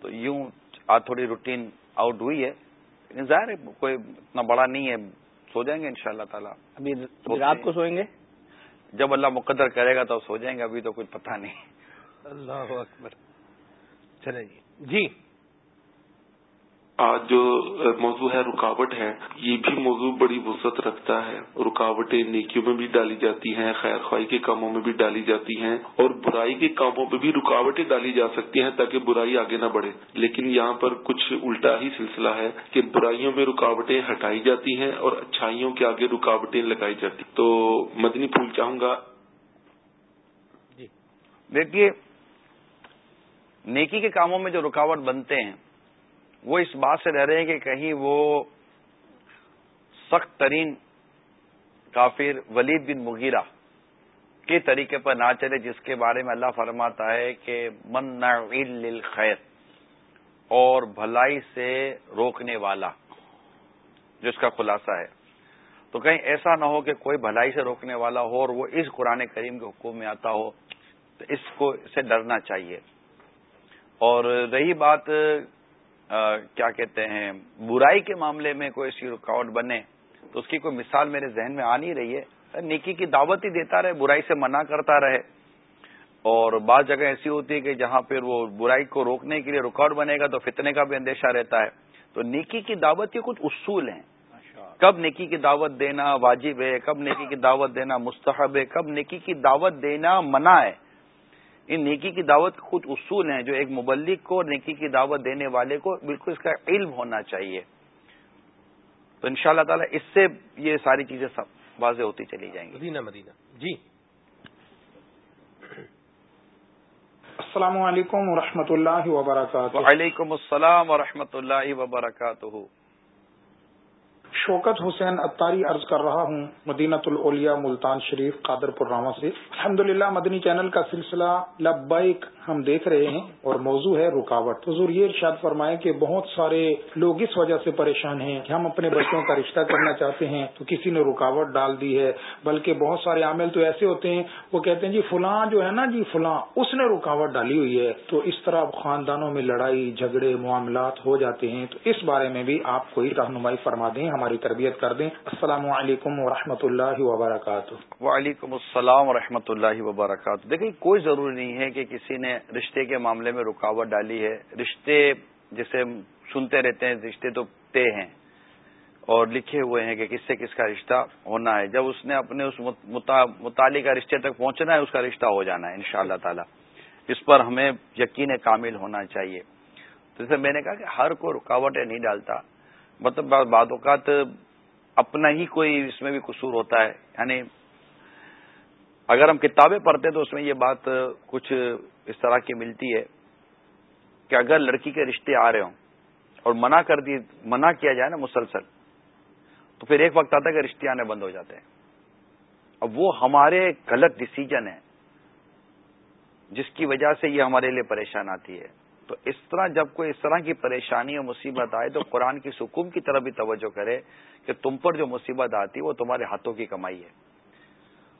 [SPEAKER 3] تو یوں آج تھوڑی روٹین آؤٹ ہوئی ہے لیکن ظاہر ہے کوئی اتنا بڑا نہیں ہے سو جائیں گے ان شاء اللہ تعالیٰ
[SPEAKER 5] ابھی رات کو سوئیں گے؟
[SPEAKER 3] جب اللہ مقدر کرے گا تو سو جائیں گے ابھی تو کچھ پتہ نہیں۔
[SPEAKER 2] اللہ اکبر۔ چلے جی۔ جی۔
[SPEAKER 11] آج جو موضوع ہے رکاوٹ ہے، یہ بھی موضوع بڑی وسعت رکھتا ہے۔ رکاوٹیں نیکیوں میں بھی ڈالی جاتی ہیں، خیر خواہ کے کاموں میں بھی ڈالی جاتی ہیں اور برائی کے کاموں پہ بھی رکاوٹیں ڈالی جا سکتی ہیں تاکہ برائی آگے نہ بڑھے۔ لیکن یہاں پر کچھ الٹا ہی سلسلہ ہے کہ برائیوں میں رکاوٹیں ہٹائی جاتی ہیں اور اچھائیوں کے آگے رکاوٹیں لگائی جاتی تو مدنی پھول چاہوں گا۔
[SPEAKER 3] جی۔ دیکھیے، نیکی کے کاموں میں جو رکاوٹ بنتے ہیں وہ اس بات سے رہ رہے ہیں کہ کہیں وہ سخت ترین کافر ولید بن مغیرہ کے طریقے پر نہ چلے، جس کے بارے میں اللہ فرماتا ہے کہ من خیر اور بھلائی سے روکنے والا جس کا خلاصہ ہے۔ تو کہیں ایسا نہ ہو کہ کوئی بھلائی سے روکنے والا ہو اور وہ اس قرآن کریم کے حکم میں آتا ہو، تو اس کو سے ڈرنا چاہیے۔ اور رہی بات کیا کہتے ہیں برائی کے معاملے میں کوئی ایسی رکاوٹ بنے تو اس کی کوئی مثال میرے ذہن میں آ نہیں رہی ہے۔ نیکی کی دعوت ہی دیتا رہے برائی سے منع کرتا رہے۔ اور بعض جگہ ایسی ہوتی ہے کہ جہاں پھر وہ برائی کو روکنے کے لیے رکاوٹ بنے گا تو فتنے کا بھی اندیشہ رہتا ہے۔ تو نیکی کی دعوت کے کچھ اصول ہیں۔ کب نیکی کی دعوت دینا واجب ہے کب نیکی کی دعوت دینا مستحب ہے کب نیکی کی دعوت دینا منع ہے۔ ان نیکی کی دعوت کے کچھ اصول ہیں جو ایک مبلک کو نیکی کی دعوت دینے والے کو بالکل اس کا علم ہونا چاہیے۔ تو ان شاء اللہ تعالی اس سے یہ ساری چیزیں سب واضح ہوتی چلی جائیں گی۔
[SPEAKER 2] مدینہ مدینہ۔ جی۔
[SPEAKER 12] السلام علیکم ورحمۃ اللہ وبرکاتہ۔
[SPEAKER 3] وعلیکم السلام ورحمۃ اللہ وبرکاتہ۔
[SPEAKER 12] شوکت حسین اتاری عرض کر رہا ہوں مدینت الاولیاء ملتان شریف قادر پور راما سے۔ الحمد مدنی چینل کا سلسلہ لبائک ہم دیکھ رہے ہیں اور موضوع ہے رکاوٹ۔ حضور یہ ارشاد فرمائے کہ بہت سارے لوگ اس وجہ سے پریشان ہیں۔ کہ ہم اپنے بچوں کا رشتہ کرنا چاہتے ہیں تو کسی نے رکاوٹ ڈال دی ہے، بلکہ بہت سارے عامل تو ایسے ہوتے ہیں، وہ کہتے ہیں جی فلاں جو ہے نا جی فلاں، اس نے رکاوٹ ڈالی ہوئی ہے۔ تو اس طرح خاندانوں میں لڑائی، جھگڑے، معاملات ہو جاتے ہیں۔ تو اس بارے میں بھی آپ کوئی رہنمائی فرما دیں ہمارے ہماری تربیت کر دیں۔ السلام علیکم و اللہ وبرکاتہ۔
[SPEAKER 3] وعلیکم السلام و اللہ وبرکاتہ۔ دیکھیں، کوئی ضروری نہیں ہے کہ کسی نے رشتے کے معاملے میں رکاوٹ ڈالی ہے۔ رشتے جسے سنتے رہتے ہیں، رشتے تو طے ہیں۔ اور لکھے ہوئے ہیں کہ کس سے کس کا رشتہ ہونا ہے۔ جب اس نے اپنے اس متعلقہ رشتے تک پہنچنا ہے، اس کا رشتہ ہو جانا ہے ان شاء اللہ تعالی۔ اس پر ہمیں یقین کامل ہونا چاہیے۔ تو جیسے میں نے کہا کہ ہر کو رکاوٹیں نہیں ڈالتا۔ مطلب بعض اوقات اپنا ہی کوئی اس میں بھی قصور ہوتا ہے یعنی اگر ہم کتابیں پڑھتے ہیں تو اس میں یہ بات کچھ اس طرح کی ملتی ہے کہ اگر لڑکی کے رشتے آ رہے ہوں اور منع کر دی، منع کیا جائے نا مسلسل، تو پھر ایک وقت آتا ہے کہ رشتے آنے بند ہو جاتے ہیں۔ اب وہ ہمارے غلط ڈسیجن ہے، جس کی وجہ سے یہ ہمارے لیے پریشان آتی ہے۔ تو اس طرح جب کوئی اس طرح کی پریشانی اور مصیبت آئے تو قرآن کی سکون کی طرف بھی توجہ کرے کہ تم پر جو مصیبت آتی ہے وہ تمہارے ہاتھوں کی کمائی ہے۔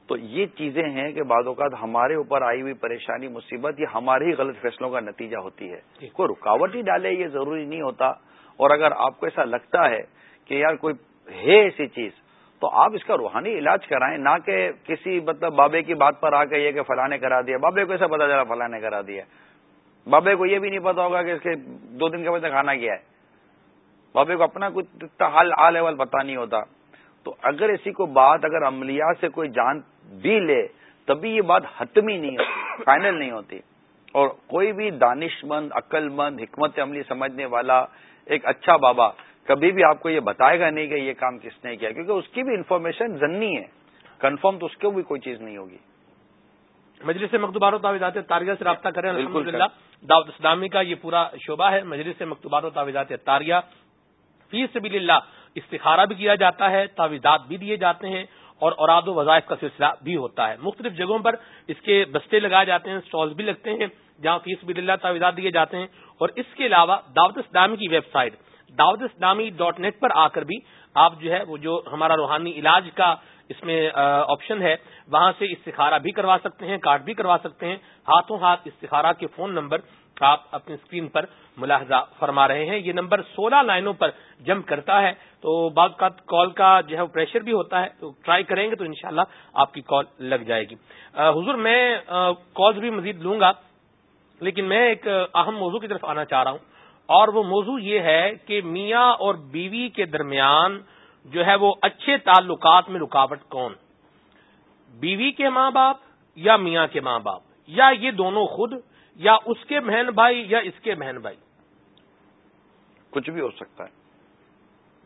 [SPEAKER 3] تو یہ چیزیں ہیں کہ بعض اوقات ہمارے اوپر آئی ہوئی پریشانی مصیبت یہ ہمارے ہی غلط فیصلوں کا نتیجہ ہوتی ہے۔ جی۔ کوئی رکاوٹ ہی ڈالے یہ ضروری نہیں ہوتا۔ اور اگر آپ کو ایسا لگتا ہے کہ یار کوئی ہے ایسی چیز تو آپ اس کا روحانی علاج کرائیں۔ نہ کہ کسی مطلب بابے کی بات پر آ کے یہ کہ فلاں نے کرا دیا بابے کو ایسا پتا چلا فلاں نے کرا دیا۔ بابے کو یہ بھی نہیں پتا ہوگا کہ اس کے دو دن کے بعد کھانا کیا ہے۔ بابے کو اپنا کچھ حال آ لیول پتا نہیں ہوتا۔ تو اگر ایسی کوئی بات اگر عملیات سے کوئی جان بھی لے، تبھی یہ بات حتمی نہیں ہوتی، فائنل نہیں ہوتی۔ اور کوئی بھی دانش مند عقل مند حکمت عملی سمجھنے والا ایک اچھا بابا کبھی بھی آپ کو یہ بتائے گا نہیں کہ یہ کام کس نے کیا، کیونکہ اس کی بھی انفارمیشن زنی ہے۔ کنفرم تو اس کو بھی کوئی چیز نہیں ہوگی۔
[SPEAKER 2] مجلس مکتوبار و تعویذات تاریہ سے رابطہ کریں الحمد للہ دعوت اسلامی کا یہ پورا شعبہ ہے مجلس مکتوبار و تعویذات تاریہ۔ فی سبیل اللہ استخارہ بھی کیا جاتا ہے تعویذات بھی دیے جاتے ہیں اور اوراد و وظائف کا سلسلہ بھی ہوتا ہے۔ مختلف جگہوں پر اس کے بستے لگائے جاتے ہیں اسٹالز بھی لگتے ہیں جہاں فیس بھی اللہ تعویذات دیے جاتے ہیں۔ اور اس کے علاوہ دعوت اسلامی کی ویب سائٹ دعوت اسلامی ڈاٹ نیٹ پر آ کر بھی آپ جو ہے وہ جو ہمارا روحانی علاج کا اس میں آپشن ہے۔ وہاں سے استخارہ بھی کروا سکتے ہیں، کارڈ بھی کروا سکتے ہیں۔ ہاتھوں ہاتھ استخارہ کے فون نمبر آپ اپنی اسکرین پر ملاحظہ فرما رہے ہیں۔ یہ نمبر سولہ لائنوں پر جم کرتا ہے۔ تو بعض کا کال کا جو ہے پریشر بھی ہوتا ہے۔ تو ٹرائی کریں گے تو انشاءاللہ شاء آپ کی کال لگ جائے گی۔ حضور میں کالز بھی مزید لوں گا۔ لیکن میں ایک اہم موضوع کی طرف آنا چاہ رہا ہوں۔ اور وہ موضوع یہ ہے کہ میاں اور بیوی کے درمیان جو ہے وہ اچھے تعلقات میں رکاوٹ کون؟ بیوی کے ماں باپ یا میاں کے ماں باپ؟ یا یہ دونوں خود یا اس کے بہن بھائی یا اس کے بہن بھائی؟
[SPEAKER 3] کچھ بھی ہو سکتا ہے۔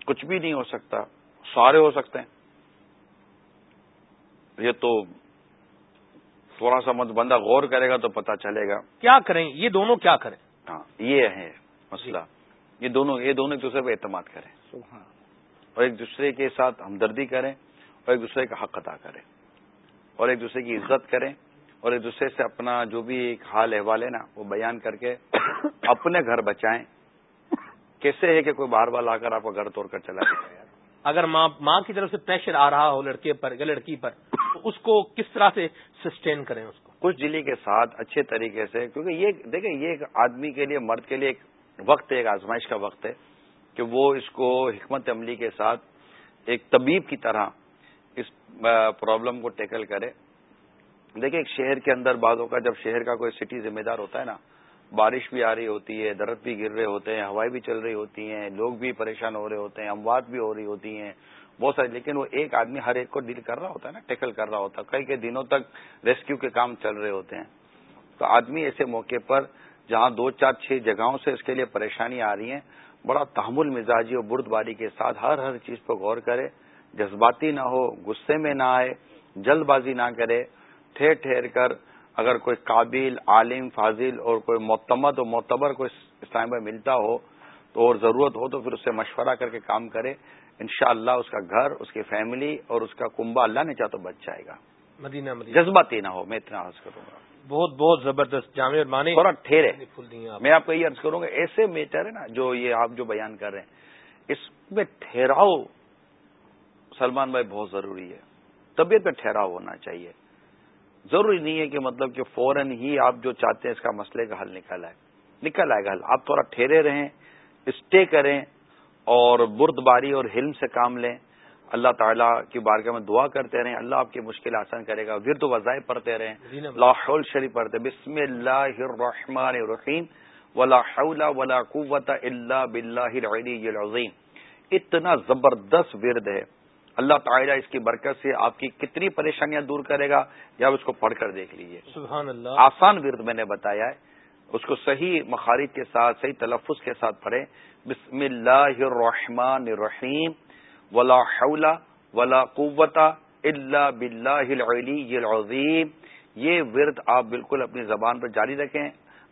[SPEAKER 3] کچھ بھی نہیں ہو سکتا۔ سارے ہو سکتے ہیں۔ یہ تو تھوڑا سا مت بندہ غور کرے گا تو پتا چلے گا۔
[SPEAKER 2] کیا کریں؟ یہ دونوں کیا کریں؟
[SPEAKER 3] ہاں یہ ہے مسئلہ۔ یہ دونوں یہ دونوں ایک دوسرے پہ اعتماد کریں۔ اور ایک دوسرے کے ساتھ ہمدردی کریں اور ایک دوسرے کا حق ادا کریں اور ایک دوسرے کی عزت کریں اور ایک دوسرے سے اپنا جو بھی ایک حال احوال ہے نا وہ بیان کر کے اپنے گھر بچائیں۔ کیسے ہے کہ کوئی باہر والا آ کر آپ کا گھر توڑ کر چلا جائے؟
[SPEAKER 2] اگر ماں ماں کی طرف سے پریشر آ رہا ہو لڑکے پر یا لڑکی پر تو اس کو کس طرح سے سسٹین کریں اس کو؟
[SPEAKER 3] کچھ دلی کے ساتھ اچھے طریقے سے کیونکہ یہ دیکھیں یہ ایک آدمی کے لیے مرد کے لیے ایک وقت ہے ایک آزمائش کا وقت ہے۔ کہ وہ اس کو حکمت عملی کے ساتھ ایک طبیب کی طرح اس پرابلم کو ٹیکل کرے۔ دیکھیں، ایک شہر کے اندر بعدوں کا جب شہر کا کوئی سٹی ذمہ دار ہوتا ہے نا، بارش بھی آ رہی ہوتی ہے، درخت بھی گر رہے ہوتے ہیں، ہوائیں بھی چل رہی ہوتی ہیں، لوگ بھی پریشان ہو رہے ہوتے ہیں، اموات بھی ہو رہی ہوتی ہیں، بہت سارے۔ لیکن وہ ایک آدمی ہر ایک کو ڈیل کر رہا ہوتا ہے نا ٹیکل کر رہا ہوتا ہے، کئی کئی دنوں تک ریسکیو کے کام چل رہے ہوتے ہیں۔ تو آدمی ایسے موقع پر جہاں دو چار چھ جگہوں سے اس کے لیے پریشانی آ رہی ہیں بڑا تحمل مزاجی اور برد باری کے ساتھ ہر ہر چیز پر غور کرے جذباتی نہ ہو غصے میں نہ آئے جلد بازی نہ کرے ٹھہر ٹھہر کر اگر کوئی قابل عالم فاضل اور کوئی معتمد و معتبر کوئی اسلام میں ملتا ہو تو اور ضرورت ہو تو پھر اس سے مشورہ کر کے کام کرے۔ انشاءاللہ اللہ اس کا گھر اس کی فیملی اور اس کا کنبا اللہ نے چاہ تو بچ جائے گا۔
[SPEAKER 2] مدینہ مدینہ۔
[SPEAKER 3] جذباتی نہ ہو میں اتنا عرض کروں گا۔
[SPEAKER 2] بہت بہت زبردست جامع
[SPEAKER 3] تھوڑا ٹھہرے۔ میں آپ کو یہ عرض کروں گا ایسے میٹر ہے نا جو یہ آپ جو بیان کر رہے ہیں اس میں ٹھہراؤ سلمان بھائی بہت ضروری ہے۔ طبیعت میں ٹھہراؤ ہونا چاہیے۔ ضروری نہیں ہے کہ مطلب کہ فوراً ہی آپ جو چاہتے ہیں اس کا مسئلے کا حل نکل آئے۔ نکل آئے گا حل۔ آپ تھوڑا ٹھہرے رہیں اسٹے کریں اور برد باری اور حلم سے کام لیں۔ اللہ تعالیٰ کی بارگاہ میں دعا کرتے رہیں اللہ آپ کی مشکل آسان کرے گا ورد وظائف پڑھتے رہیں لاہول شریف پڑھتے۔ بسم اللہ الرحمن الرحیم ولا حول ولا قوت اللہ بلّہ العظیم۔ اتنا زبردست ورد ہے۔ اللہ تعالیٰ اس کی برکت سے آپ کی کتنی پریشانیاں دور کرے گا یا اس کو پڑھ کر دیکھ لیجیے
[SPEAKER 2] سبحان اللہ۔
[SPEAKER 3] آسان ورد میں نے بتایا ہے۔ اس کو صحیح مخارج کے ساتھ صحیح تلفظ کے ساتھ پڑھیں۔ بسم اللہ الرحمن الرحیم۔ ولا حول ولا قوت اللہ بلّہ العلی العظیم۔ یہ ورد آپ بالکل اپنی زبان پر جاری رکھیں،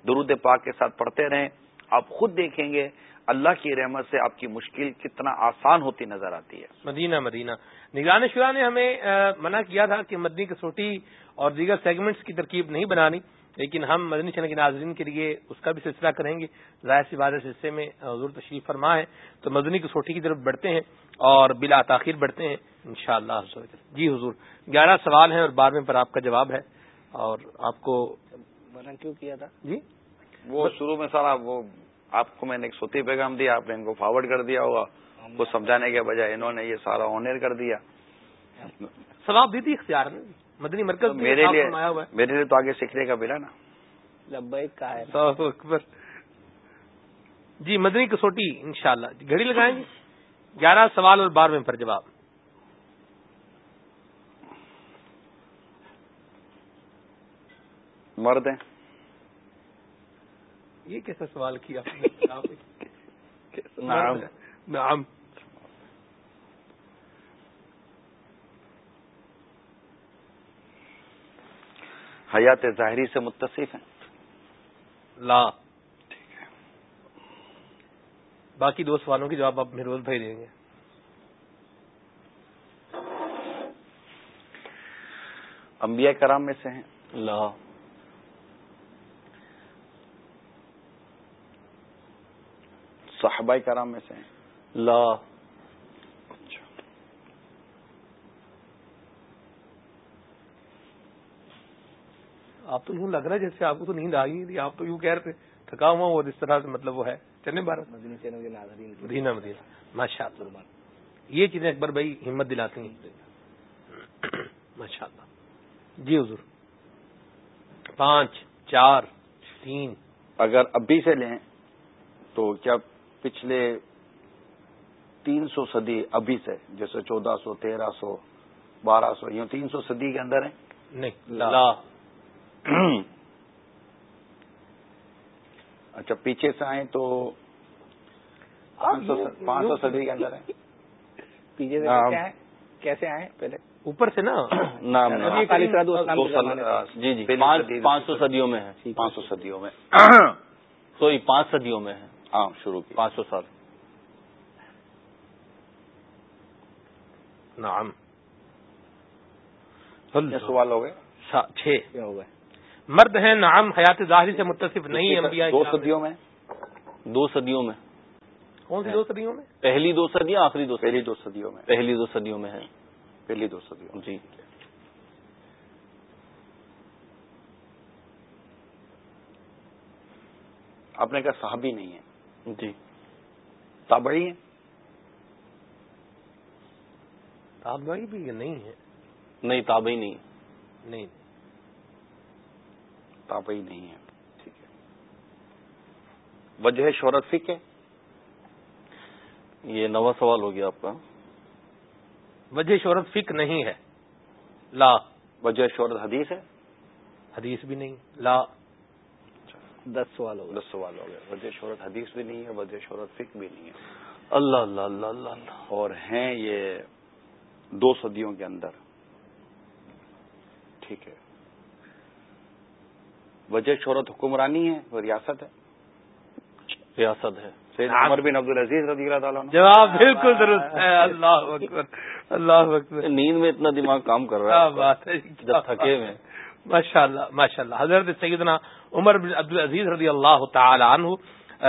[SPEAKER 3] درود پاک کے ساتھ پڑھتے رہیں۔ آپ خود دیکھیں گے اللہ کی رحمت سے آپ کی مشکل کتنا آسان ہوتی نظر آتی ہے۔
[SPEAKER 2] مدینہ مدینہ۔ نگران شورا نے ہمیں منع کیا تھا کہ مدنی کسوٹی اور دیگر سیگمنٹس کی ترکیب نہیں بنانی۔ لیکن ہم مدنی چینل کے ناظرین کے لیے اس کا بھی سلسلہ کریں گے۔ ظاہر سی بات حصے میں حضور تشریف فرما ہے۔ تو مدنی کسوٹی کی طرف بڑھتے ہیں اور بلا تاخیر بڑھتے ہیں۔ ان شاء اللہ جی حضور گیارہ سوال ہیں اور بارہویں پر آپ کا جواب ہے۔ اور آپ کو
[SPEAKER 5] منع کیوں کیا تھا؟
[SPEAKER 3] جی؟ وہ شروع میں سارا وہ آپ کو میں نے ایک سوتی پیغام دیا آپ نے ان کو فارورڈ کر دیا ہوگا کو سمجھانے کے بجائے انہوں نے یہ سارا آنر کر دیا۔
[SPEAKER 2] ثواب دی تھی اختیار مدنی مرکز
[SPEAKER 3] میرے لیے میرے لیے تو آگے سیکھنے کا ملا نا۔
[SPEAKER 5] لبیک کا ہے۔
[SPEAKER 2] جی مدنی کسوٹی انشاءاللہ۔ گھڑی لگائیں۔ گے گیارہ سوال اور بارہویں پر جواب۔
[SPEAKER 3] مرد ہیں
[SPEAKER 2] یہ کیسا سوال کیا
[SPEAKER 3] نعم۔ حیات ظاہری سے متصف ہیں۔
[SPEAKER 2] لا۔ باقی دو سوالوں کی جواب آپ روز بھائی دیں گے۔
[SPEAKER 3] انبیاء کرام میں سے ہیں۔
[SPEAKER 4] لا۔
[SPEAKER 3] صحابہ کرام میں سے ہیں۔
[SPEAKER 4] لا
[SPEAKER 3] اچھا
[SPEAKER 2] آپ تو یوں لگ رہا ہے جیسے آپ کو تو نیند آ گئی تھی آپ تو یوں کہہ رہے تھے تھکا ہوا وہ اس طرح سے مطلب وہ ہے۔
[SPEAKER 5] کے ناظرین
[SPEAKER 2] مدینہ مدینہ۔ ماشاء اللہ یہ چیزیں اکبر بھائی ہمت دلاتی ہیں۔ ماشاء اللہ جی حضور۔ پانچ چار تین۔
[SPEAKER 3] اگر ابھی سے لیں تو کیا پچھلے تین سو صدی ابھی سے جیسے چودہ سو تیرہ سو بارہ سو یوں تین سو صدی کے اندر ہیں؟
[SPEAKER 2] نہیں لا۔
[SPEAKER 3] اچھا پیچھے سے آئیں تو پانچ سو صدی کے اندر
[SPEAKER 5] پیچھے سے کیسے آئے پہلے۔
[SPEAKER 2] اوپر سے نا؟
[SPEAKER 4] جی جی۔ پانچ سو صدیوں میں ہے۔
[SPEAKER 3] پانچ سو صدیوں میں
[SPEAKER 4] سوئی پانچ صدیوں میں ہے۔
[SPEAKER 3] ہاں شروع کی۔
[SPEAKER 4] پانچ سو سال۔
[SPEAKER 2] نعم۔
[SPEAKER 3] سوال ہو گئے؟
[SPEAKER 2] چھ۔ ہو گئے؟ مرد ہیں نعم حیات ظاہری سے متصف نہیں انبیاء
[SPEAKER 3] دو صدیوں میں
[SPEAKER 4] دو صدیوں میں۔
[SPEAKER 2] کون سی دو صدیوں میں؟
[SPEAKER 4] پہلی دو صدیاں آخری دو
[SPEAKER 3] پہلی دو صدیوں میں۔
[SPEAKER 4] پہلی دو صدیوں میں ہے۔
[SPEAKER 3] پہلی دو صدیوں
[SPEAKER 4] جی۔
[SPEAKER 3] آپ نے کہا صحابی نہیں ہے
[SPEAKER 4] جی۔
[SPEAKER 3] تابعی ہیں۔
[SPEAKER 2] تابعی بھی نہیں ہے
[SPEAKER 4] نہیں تابعی نہیں۔
[SPEAKER 2] نہیں۔
[SPEAKER 3] تابعی نہیں ہے۔ ٹھیک ہے۔ وجہ شہرت فک ہے
[SPEAKER 4] یہ نوا سوال ہو گیا آپ کا۔
[SPEAKER 2] وجہ شہرت فک نہیں ہے۔ لا۔
[SPEAKER 3] وجہ شہرت حدیث ہے۔
[SPEAKER 2] حدیث بھی نہیں۔ لا۔
[SPEAKER 5] دس سوال ہو
[SPEAKER 3] دس سوال ہو گئے۔ وجہ شہرت حدیث بھی نہیں ہے وجہ شہرت فک بھی نہیں ہے۔
[SPEAKER 4] اللہ اللہ اللہ اللہ اللہ۔
[SPEAKER 3] اور ہیں یہ دو صدیوں کے اندر۔ ٹھیک ہے۔ وجہ شہرت حکمرانی ہے وہ ریاست ہے۔
[SPEAKER 4] ریاست ہے۔
[SPEAKER 3] سید عمر بن عبدالعزیز رضی اللہ تعالیٰ
[SPEAKER 2] جواب بالکل درست ہے۔ اللہ اکبر اللہ اکبر۔
[SPEAKER 4] نیند میں اتنا دماغ کام کر رہا ہے۔
[SPEAKER 2] بات ہے
[SPEAKER 4] جب تھکے ہوئے
[SPEAKER 2] ماشاء اللہ ماشاء اللہ حضرت سیدنا عمر بن عبدالعزیز رضی اللہ تعالی عنہ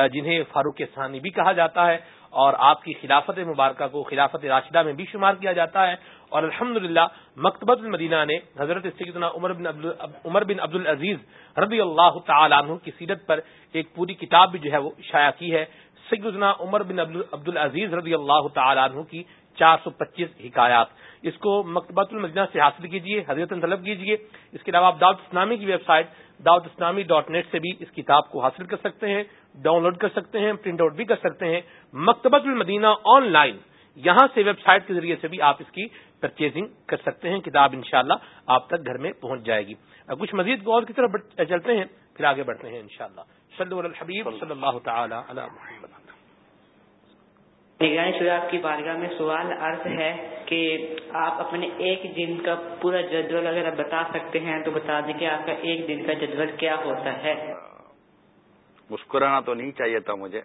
[SPEAKER 2] جنہیں فاروق ثانی بھی کہا جاتا ہے اور آپ کی خلافت مبارکہ کو خلافت راشدہ میں بھی شمار کیا جاتا ہے۔ اور الحمد للہ مکتبۃ المدینہ نے حضرت سیدنا عمر بن عمر بن عبد العزیز رضی اللہ تعالی عنہ کی سیرت پر ایک پوری کتاب بھی جو ہے وہ شائع کی ہے۔ سیدنا عمر بن عبد العزیز رضی اللہ تعالی عنہ کی چار سو پچیس حکایات۔ اس کو مکتبۃ المدینہ سے حاصل کیجیے حضرت طلب کیجیے اس کے علاوہ آپ دعوت اسلامی کی ویب سائٹ دعوت اسلامی ڈاٹ نیٹ سے بھی اس کتاب کو حاصل کر سکتے ہیں، ڈاؤن لوڈ کر سکتے ہیں، پرنٹ آؤٹ بھی کر سکتے ہیں۔ مکتبۃ المدینہ آن لائن یہاں سے ویب سائٹ کے ذریعے سے بھی آپ اس کی پرچیزنگ کر سکتے ہیں کتاب انشاءاللہ شاء آپ تک گھر میں پہنچ جائے گی۔ کچھ مزید غور کی طرف چلتے ہیں پھر آگے بڑھتے ہیں انشاءاللہ۔ شاء اللہ الحبیب صلی اللہ تعالی علی محمد۔
[SPEAKER 13] نگرانی شورا آپ کی بارگاہ میں سوال عرض ہے کہ آپ اپنے ایک دن کا پورا جدول اگر آپ بتا سکتے ہیں تو بتا دیں کہ آپ کا ایک دن کا جدول کیا ہوتا ہے۔
[SPEAKER 3] مسکرانا تو نہیں چاہیے تھا مجھے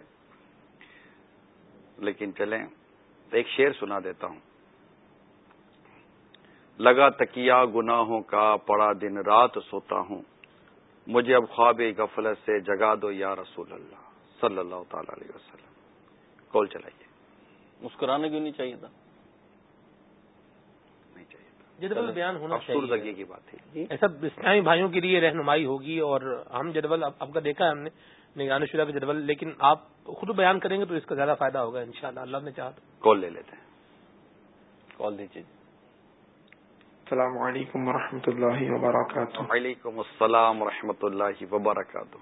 [SPEAKER 3] لیکن چلیں۔ ایک شعر سنا دیتا ہوں۔ لگا تکیا گناہوں کا پڑا دن رات سوتا ہوں۔ مجھے اب خواب غفلت سے جگا دو یا رسول اللہ۔ صلی اللہ تعالی علیہ وسلم۔ کال چلائیے۔
[SPEAKER 4] مسکرانے کیوں نہیں چاہیے تھا؟
[SPEAKER 3] نہیں چاہیے تھا۔
[SPEAKER 2] جدول بیان ہونا چاہیے۔
[SPEAKER 3] کی بات تھی
[SPEAKER 2] ایسا اسلامی بھائیوں کے لیے رہنمائی ہوگی اور ہم جدول اب کا دیکھا ہے ہم نے۔ نگران شدہ کا جدول لیکن آپ خود بیان کریں گے تو اس کا زیادہ فائدہ ہوگا انشاءاللہ۔ اللہ نے چاہا
[SPEAKER 3] کال لے لیتے ہیں۔
[SPEAKER 4] کال دیجیے۔
[SPEAKER 14] السلام علیکم ورحمۃ اللہ وبرکاتہ۔
[SPEAKER 3] وعلیکم السلام ورحمۃ اللہ وبرکاتہ۔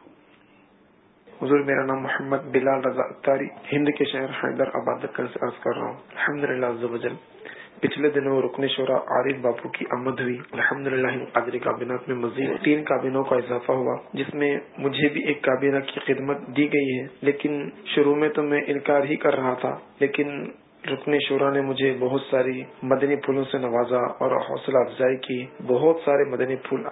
[SPEAKER 14] حضور میرا نام محمد بلال رضا اختاری ہند کے شہر حیدر آباد عرض کر رہا ہوں۔ الحمد للہ پچھلے دنوں رکن شورا عارف باپو کی آمد ہوئی۔ الحمد للہ قادری کابینات میں مزید تین کابینوں کا اضافہ ہوا، جس میں مجھے بھی ایک کابینہ کی خدمت دی گئی ہے۔ لیکن شروع میں تو میں انکار ہی کر رہا تھا، لیکن رکن شورا نے مجھے بہت ساری مدنی پھولوں سے نوازا اور حوصلہ افزائی کی۔ بہت سارے مدنی پھول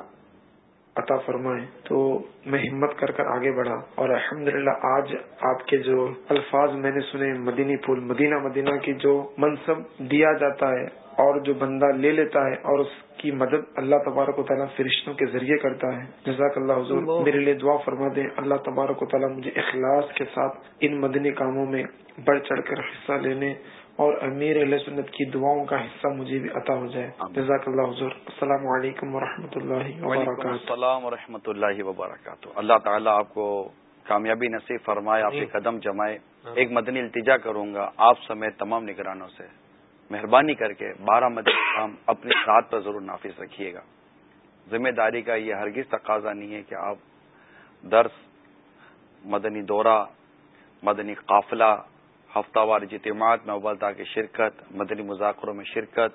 [SPEAKER 14] عطا فرمائے تو میں ہمت کر کر آگے بڑھا اور الحمدللہ آج آپ کے جو الفاظ میں نے سنے مدینی پھول مدینہ مدینہ کی جو منصب دیا جاتا ہے اور جو بندہ لے لیتا ہے اور اس کی مدد اللہ تبارک و تعالیٰ فرشتوں کے ذریعے کرتا ہے۔ جزاک اللہ۔ حضور میرے لیے دعا فرما دیں۔ اللہ تبارک و تعالیٰ مجھے اخلاص کے ساتھ ان مدنی کاموں میں بڑھ چڑھ کر حصہ لینے اور امیر علیہ سنت کی دعاؤں کا حصہ مجھے بھی عطا ہو جائے۔ جزاک اللہ حضور۔ السلام علیکم ورحمۃ اللہ وبرکاتہ۔
[SPEAKER 3] السلام و اللہ وبرکاتہ۔ اللہ تعالیٰ آپ کو کامیابی نصیب فرمائے آپ کے قدم جمائے۔ ایک مدنی التجا کروں گا آپ سمیت تمام نگرانوں سے۔ مہربانی کر کے بارہ مدنی کام اپنی ساتھ پر ضرور نافذ رکھیے گا۔ ذمہ داری کا یہ ہرگز تقاضا نہیں ہے کہ آپ درس مدنی دورہ مدنی قافلہ ہفتہ وار اجتماعات میں ابلتا کی شرکت، مدنی مذاکروں میں شرکت،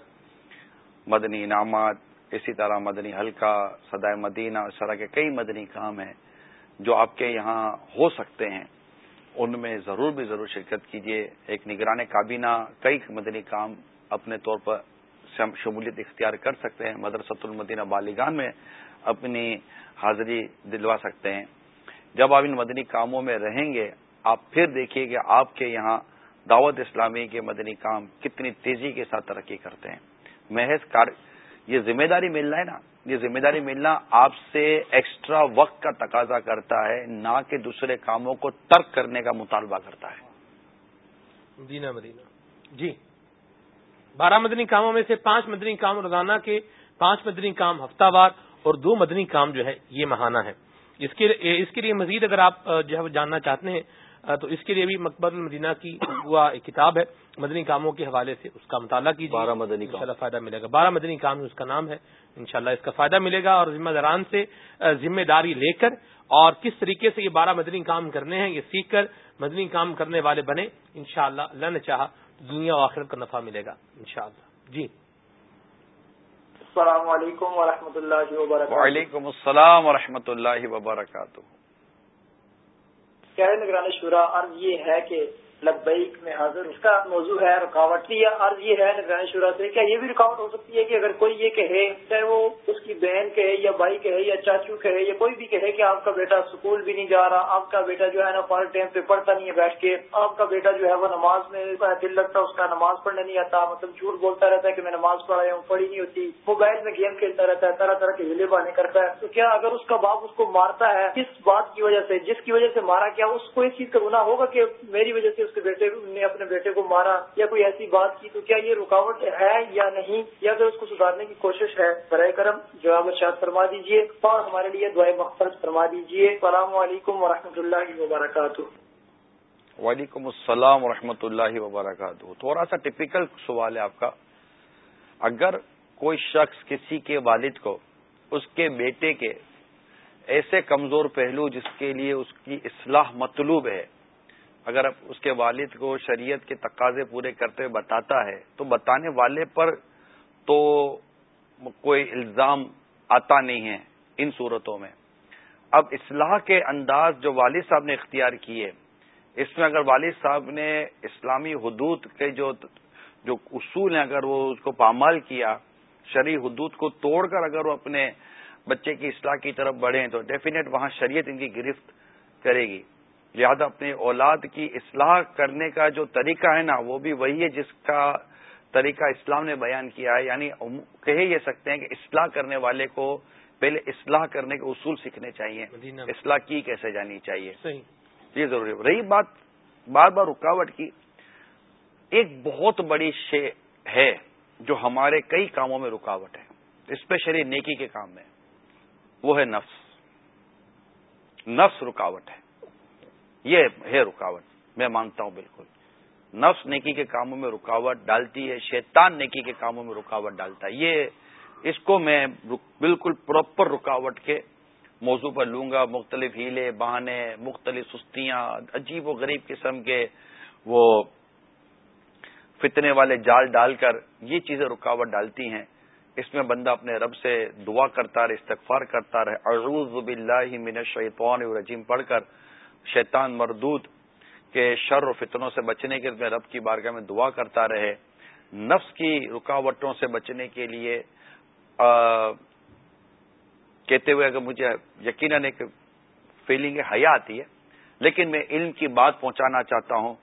[SPEAKER 3] مدنی انعامات، اسی طرح مدنی حلقہ سدائے مدینہ، اس طرح کے کئی مدنی کام ہیں جو آپ کے یہاں ہو سکتے ہیں۔ ان میں ضرور بھی ضرور شرکت کیجیے ایک نگران کابینہ کئی مدنی کام اپنے طور پر شمولیت اختیار کر سکتے ہیں۔ مدرسۃ المدینہ بالیگان میں اپنی حاضری دلوا سکتے ہیں۔ جب آپ ان مدنی کاموں میں رہیں گے آپ پھر دیکھیے کہ آپ کے یہاں دعوت اسلامی کے مدنی کام کتنی تیزی کے ساتھ ترقی کرتے ہیں۔ محض کار یہ ذمہ داری ملنا ہے نا؟ یہ ذمہ داری ملنا آپ سے ایکسٹرا وقت کا تقاضا کرتا ہے، نہ کہ دوسرے کاموں کو ترک کرنے کا مطالبہ کرتا ہے۔
[SPEAKER 2] مدینہ مدینہ۔ جی۔ بارہ مدنی کاموں میں سے پانچ مدنی کام روزانہ کے، پانچ مدنی کام ہفتہ وار اور دو مدنی کام جو ہے، یہ ماہانہ ہے۔ اس کے اس کے لیے مزید اگر آپ جو ہے جاننا چاہتے ہیں تو اس کے لیے بھی مکبر المدینہ کی ہوا ایک کتاب ہے مدنی کاموں کے حوالے سے اس کا مطالعہ کیجیے۔
[SPEAKER 4] بارہ مدنی
[SPEAKER 2] کام۔ فائدہ ملے گا۔ بارہ مدنی کام اس کا نام ہے۔ انشاءاللہ اس کا فائدہ ملے گا اور ذمہ داران سے ذمہ داری لے کر اور کس طریقے سے یہ بارہ مدنی کام کرنے ہیں یہ سیکھ کر مدنی کام کرنے والے بنے انشاءاللہ اللہ نے چاہا دنیا و آخرت کا نفع ملے گا انشاءاللہ۔ جی۔
[SPEAKER 15] السلام علیکم ورحمۃ اللہ وبرکاتہ۔
[SPEAKER 3] وعلیکم السلام ورحمۃ اللہ وبرکاتہ۔
[SPEAKER 15] کیا ہے نگران شورا عرض یہ ہے کہ لبیک میں حاضر۔ اس کا موضوع ہے رکاوٹ۔ یا عرض یہ ہے نگران شورا سے کیا یہ بھی رکاوٹ ہو سکتی ہے کہ اگر کوئی یہ کہے، چاہے وہ اس کی بہن کہے یا بھائی کہے یا چاچو کہے یا کوئی بھی کہے کہ آپ کا بیٹا اسکول بھی نہیں جا رہا، آپ کا بیٹا جو ہے نا پار ٹائم پہ پڑھتا نہیں ہے بیٹھ کے، آپ کا بیٹا جو ہے وہ نماز میں دل لگتا اس کا نماز پڑھنے نہیں آتا مطلب جھوٹ بولتا رہتا ہے کہ میں نماز پڑھا ہوں، پڑھی نہیں ہوتی، موبائل میں گیم کھیلتا رہتا ہے، طرح طرح کے ہلے بانے کرتا ہے۔ تو کیا اگر اس کا باپ اس کو مارتا ہے کس بات کی وجہ سے، جس کی وجہ سے مارا کیا اس کو اس چیز کا گناہ ہوگا کہ میری وجہ سے اس کے بیٹے نے اپنے بیٹے کو مارا یا کوئی ایسی بات کی تو کیا یہ رکاوٹ ہے یا نہیں؟ یا پھر اس کو سدھارنے کی کوشش ہے، برائے کرم جواب ارشاد فرما دیجیے اور ہمارے لیے دعائیں مخصوص فرما دیجیے السلام علیکم و اللہ وبرکاتہ۔
[SPEAKER 3] وعلیکم السلام و اللہ وبرکاتہ۔ تھوڑا سا ٹپیکل سوال ہے آپ کا۔ اگر کوئی شخص کسی کے والد کو اس کے بیٹے کے ایسے کمزور پہلو جس کے لیے اس کی اصلاح مطلوب ہے اگر اس کے والد کو شریعت کے تقاضے پورے کرتے ہوئے بتاتا ہے، تو بتانے والے پر تو کوئی الزام آتا نہیں ہے ان صورتوں میں۔ اب اصلاح کے انداز جو والد صاحب نے اختیار کیے، اس میں اگر والد صاحب نے اسلامی حدود کے جو جو اصول ہیں، اگر وہ اس کو پامال کیا، شرعی حدود کو توڑ کر اگر وہ اپنے بچے کی اصلاح کی طرف بڑھیں، تو ڈیفینیٹ وہاں شریعت ان کی گرفت کرے گی۔ لہذا اپنے اولاد کی اصلاح کرنے کا جو طریقہ ہے نا وہ بھی وہی ہے جس کا طریقہ اسلام نے بیان کیا ہے۔ یعنی کہے یہ سکتے ہیں کہ اصلاح کرنے والے کو پہلے اصلاح کرنے کے اصول سیکھنے چاہیے۔ اصلاح کی کیسے جانی چاہیے؟ یہ ضروری رہی بات بار بار رکاوٹ کی۔ ایک بہت بڑی شے ہے جو ہمارے کئی کاموں میں رکاوٹ ہے اسپیشلی نیکی کے کام میں۔ وہ ہے نفس۔ نفس رکاوٹ ہے۔ یہ ہے رکاوٹ، میں مانتا ہوں بالکل۔ نفس نیکی کے کاموں میں رکاوٹ ڈالتی ہے، شیطان نیکی کے کاموں میں رکاوٹ ڈالتا ہے۔ یہ اس کو میں بالکل پراپر رکاوٹ کے موضوع پر لوں گا۔ مختلف ہیلے، بہانے، مختلف سستیاں، عجیب و غریب قسم کے وہ فتنے والے جال ڈال کر یہ چیزیں رکاوٹ ڈالتی ہیں۔ اس میں بندہ اپنے رب سے دعا کرتا رہے، استغفار کرتا رہے۔ اعوذ باللہ من الشیطان الرجیم پڑھ کر شیطان مردود کے شر و فتنوں سے بچنے کے میں رب کی بارگاہ میں دعا کرتا رہے، نفس کی رکاوٹوں سے بچنے کے لیے کہتے ہوئے اگر مجھے یقیناً ایک فیلنگ حیا آتی ہے، لیکن میں علم کی بات پہنچانا چاہتا ہوں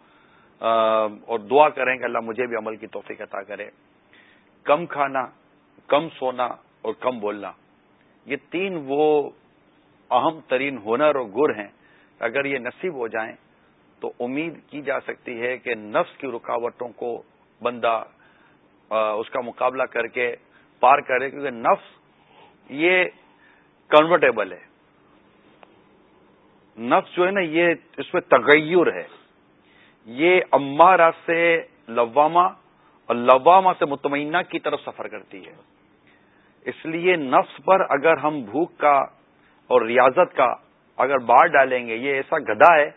[SPEAKER 3] اور دعا کریں کہ اللہ مجھے بھی عمل کی توفیق عطا کرے۔ کم کھانا، کم سونا اور کم بولنا، یہ تین وہ اہم ترین ہنر اور گر ہیں اگر یہ نصیب ہو جائیں تو امید کی جا سکتی ہے کہ نفس کی رکاوٹوں کو بندہ اس کا مقابلہ کر کے پار کرے، کیونکہ نفس یہ کنورٹیبل ہے۔ نفس جو ہے نا، یہ اس میں تغیر ہے۔ یہ امارا سے لواما اور لواما سے مطمئنہ کی طرف سفر کرتی ہے۔ اس لیے نفس پر اگر ہم بھوک کا اور ریاضت کا اگر بار ڈالیں گے، یہ ایسا گدا ہے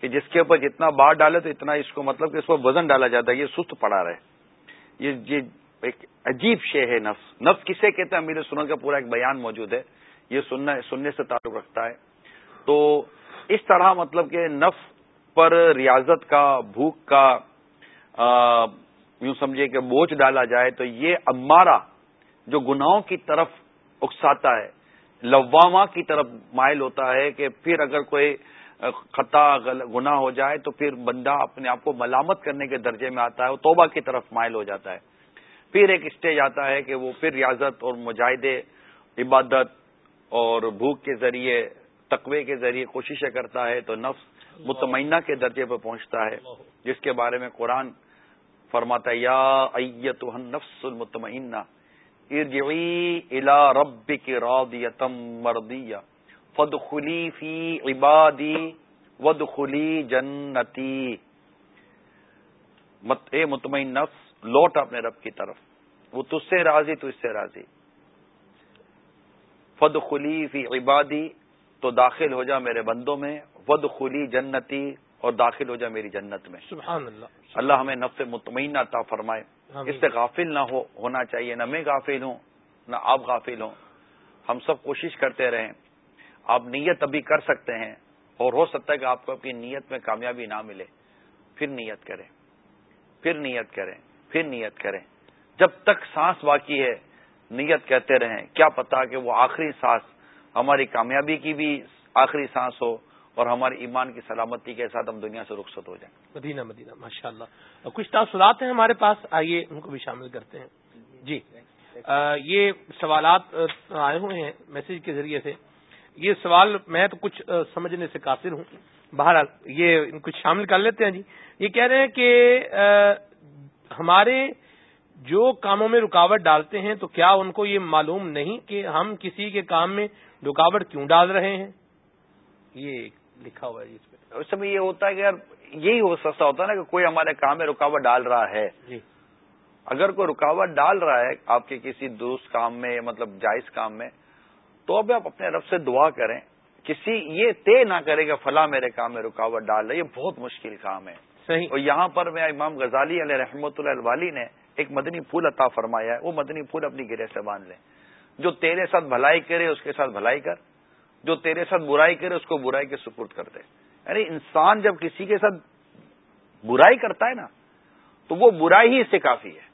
[SPEAKER 3] کہ جس کے اوپر جتنا بار ڈالے تو اتنا اس کو مطلب کہ اس پر وزن ڈالا جاتا ہے، یہ سست پڑا رہے۔ یہ ایک عجیب شے ہے نفس۔ نفس کسے کہتے ہیں؟ میرے سنوں کا پورا ایک بیان موجود ہے۔ یہ سننا، سننے سے تعلق رکھتا ہے۔ تو اس طرح مطلب کہ نفس پر ریاضت کا، بھوک کا یوں سمجھے کہ بوجھ ڈالا جائے تو یہ امارا جو گناہوں کی طرف اکساتا ہے۔ لواما کی طرف مائل ہوتا ہے کہ پھر اگر کوئی خطا گنا ہو جائے تو پھر بندہ اپنے آپ کو ملامت کرنے کے درجے میں آتا ہے وہ توبہ کی طرف مائل ہو جاتا ہے۔ پھر ایک اسٹیج آتا ہے کہ وہ پھر ریاضت اور مجاہدے، عبادت اور بھوک کے ذریعے، تقوی کے ذریعے کوششیں کرتا ہے تو نفس مطمئنہ کے درجے پر پہنچتا ہے، جس کے بارے میں قرآن فرماتا یا ایت نفس المطمئنہ۔ ارجعی الى ربک راضیتم مردیہ فدخلی فی عبادی ودخلی جنتی۔ مت اے مطمئن نفس لوٹ اپنے رب کی طرف۔ وہ تج سے راضی تو اس سے راضی۔ فد خلی فی عبادی تو داخل ہو جا میرے بندوں میں۔ ود خلی جنتی اور داخل ہو جا میری جنت میں۔
[SPEAKER 2] سبحان اللہ۔
[SPEAKER 3] اللہ ہمیں نفس مطمئن عطا فرمائے۔ اس سے غافل نہ ہو ہونا چاہیے نہ میں غافل ہوں نہ آپ غافل ہوں۔ ہم سب کوشش کرتے رہیں۔ آپ نیت ابھی کر سکتے ہیں اور ہو سکتا ہے کہ آپ کو اپنی نیت میں کامیابی نہ ملے۔ پھر نیت کریں۔ پھر نیت کریں۔ پھر نیت کریں۔ جب تک سانس باقی ہے نیت کہتے رہیں۔ کیا پتا کہ وہ آخری سانس ہماری کامیابی کی بھی آخری سانس ہو۔ اور ہمارے ایمان کی سلامتی کے ساتھ ہم دنیا سے رخصت ہو جائیں۔
[SPEAKER 2] مدینہ مدینہ ماشاء اللہ کچھ تاثرات ہیں ہمارے پاس؟ آئیے ان کو بھی شامل کرتے ہیں۔ جی۔ یہ سوالات آئے ہوئے ہیں میسج کے ذریعے سے۔ یہ سوال میں تو کچھ سمجھنے سے قاصر ہوں۔ بہرحال یہ کچھ شامل کر لیتے ہیں جی۔ یہ کہہ رہے ہیں کہ ہمارے جو کاموں میں رکاوٹ ڈالتے ہیں تو کیا ان کو یہ معلوم نہیں کہ ہم کسی کے کام میں رکاوٹ کیوں ڈال رہے ہیں؟ یہ لکھا ہوا ہے اس
[SPEAKER 3] پہ اس میں یہ ہوتا ہے کہ یار یہی ہو سکتا ہوتا ہے نا کہ کوئی ہمارے کام میں رکاوٹ ڈال رہا ہے۔
[SPEAKER 2] جی۔
[SPEAKER 3] اگر کوئی رکاوٹ ڈال رہا ہے آپ کے کسی دوست کام میں مطلب جائز کام میں تو اب آپ اپنے رب سے دعا کریں۔ کسی یہ طے نہ کرے گا فلاں میرے کام میں رکاوٹ ڈال رہا ہے یہ بہت مشکل کام ہے۔
[SPEAKER 2] صحیح۔
[SPEAKER 3] اور یہاں پر میں امام غزالی علیہ رحمۃ اللہ والی نے ایک مدنی پھول عطا فرمایا ہے۔ وہ مدنی پھول اپنی گرے سے باندھ لیں۔ جو تیرے ساتھ بھلائی کرے اس کے ساتھ بھلائی کر۔ جو تیرے ساتھ برائی کرے اس کو برائی کے سپرد کر دے۔ یعنی انسان جب کسی کے ساتھ برائی کرتا ہے نا تو وہ برائی ہی اس سے کافی ہے۔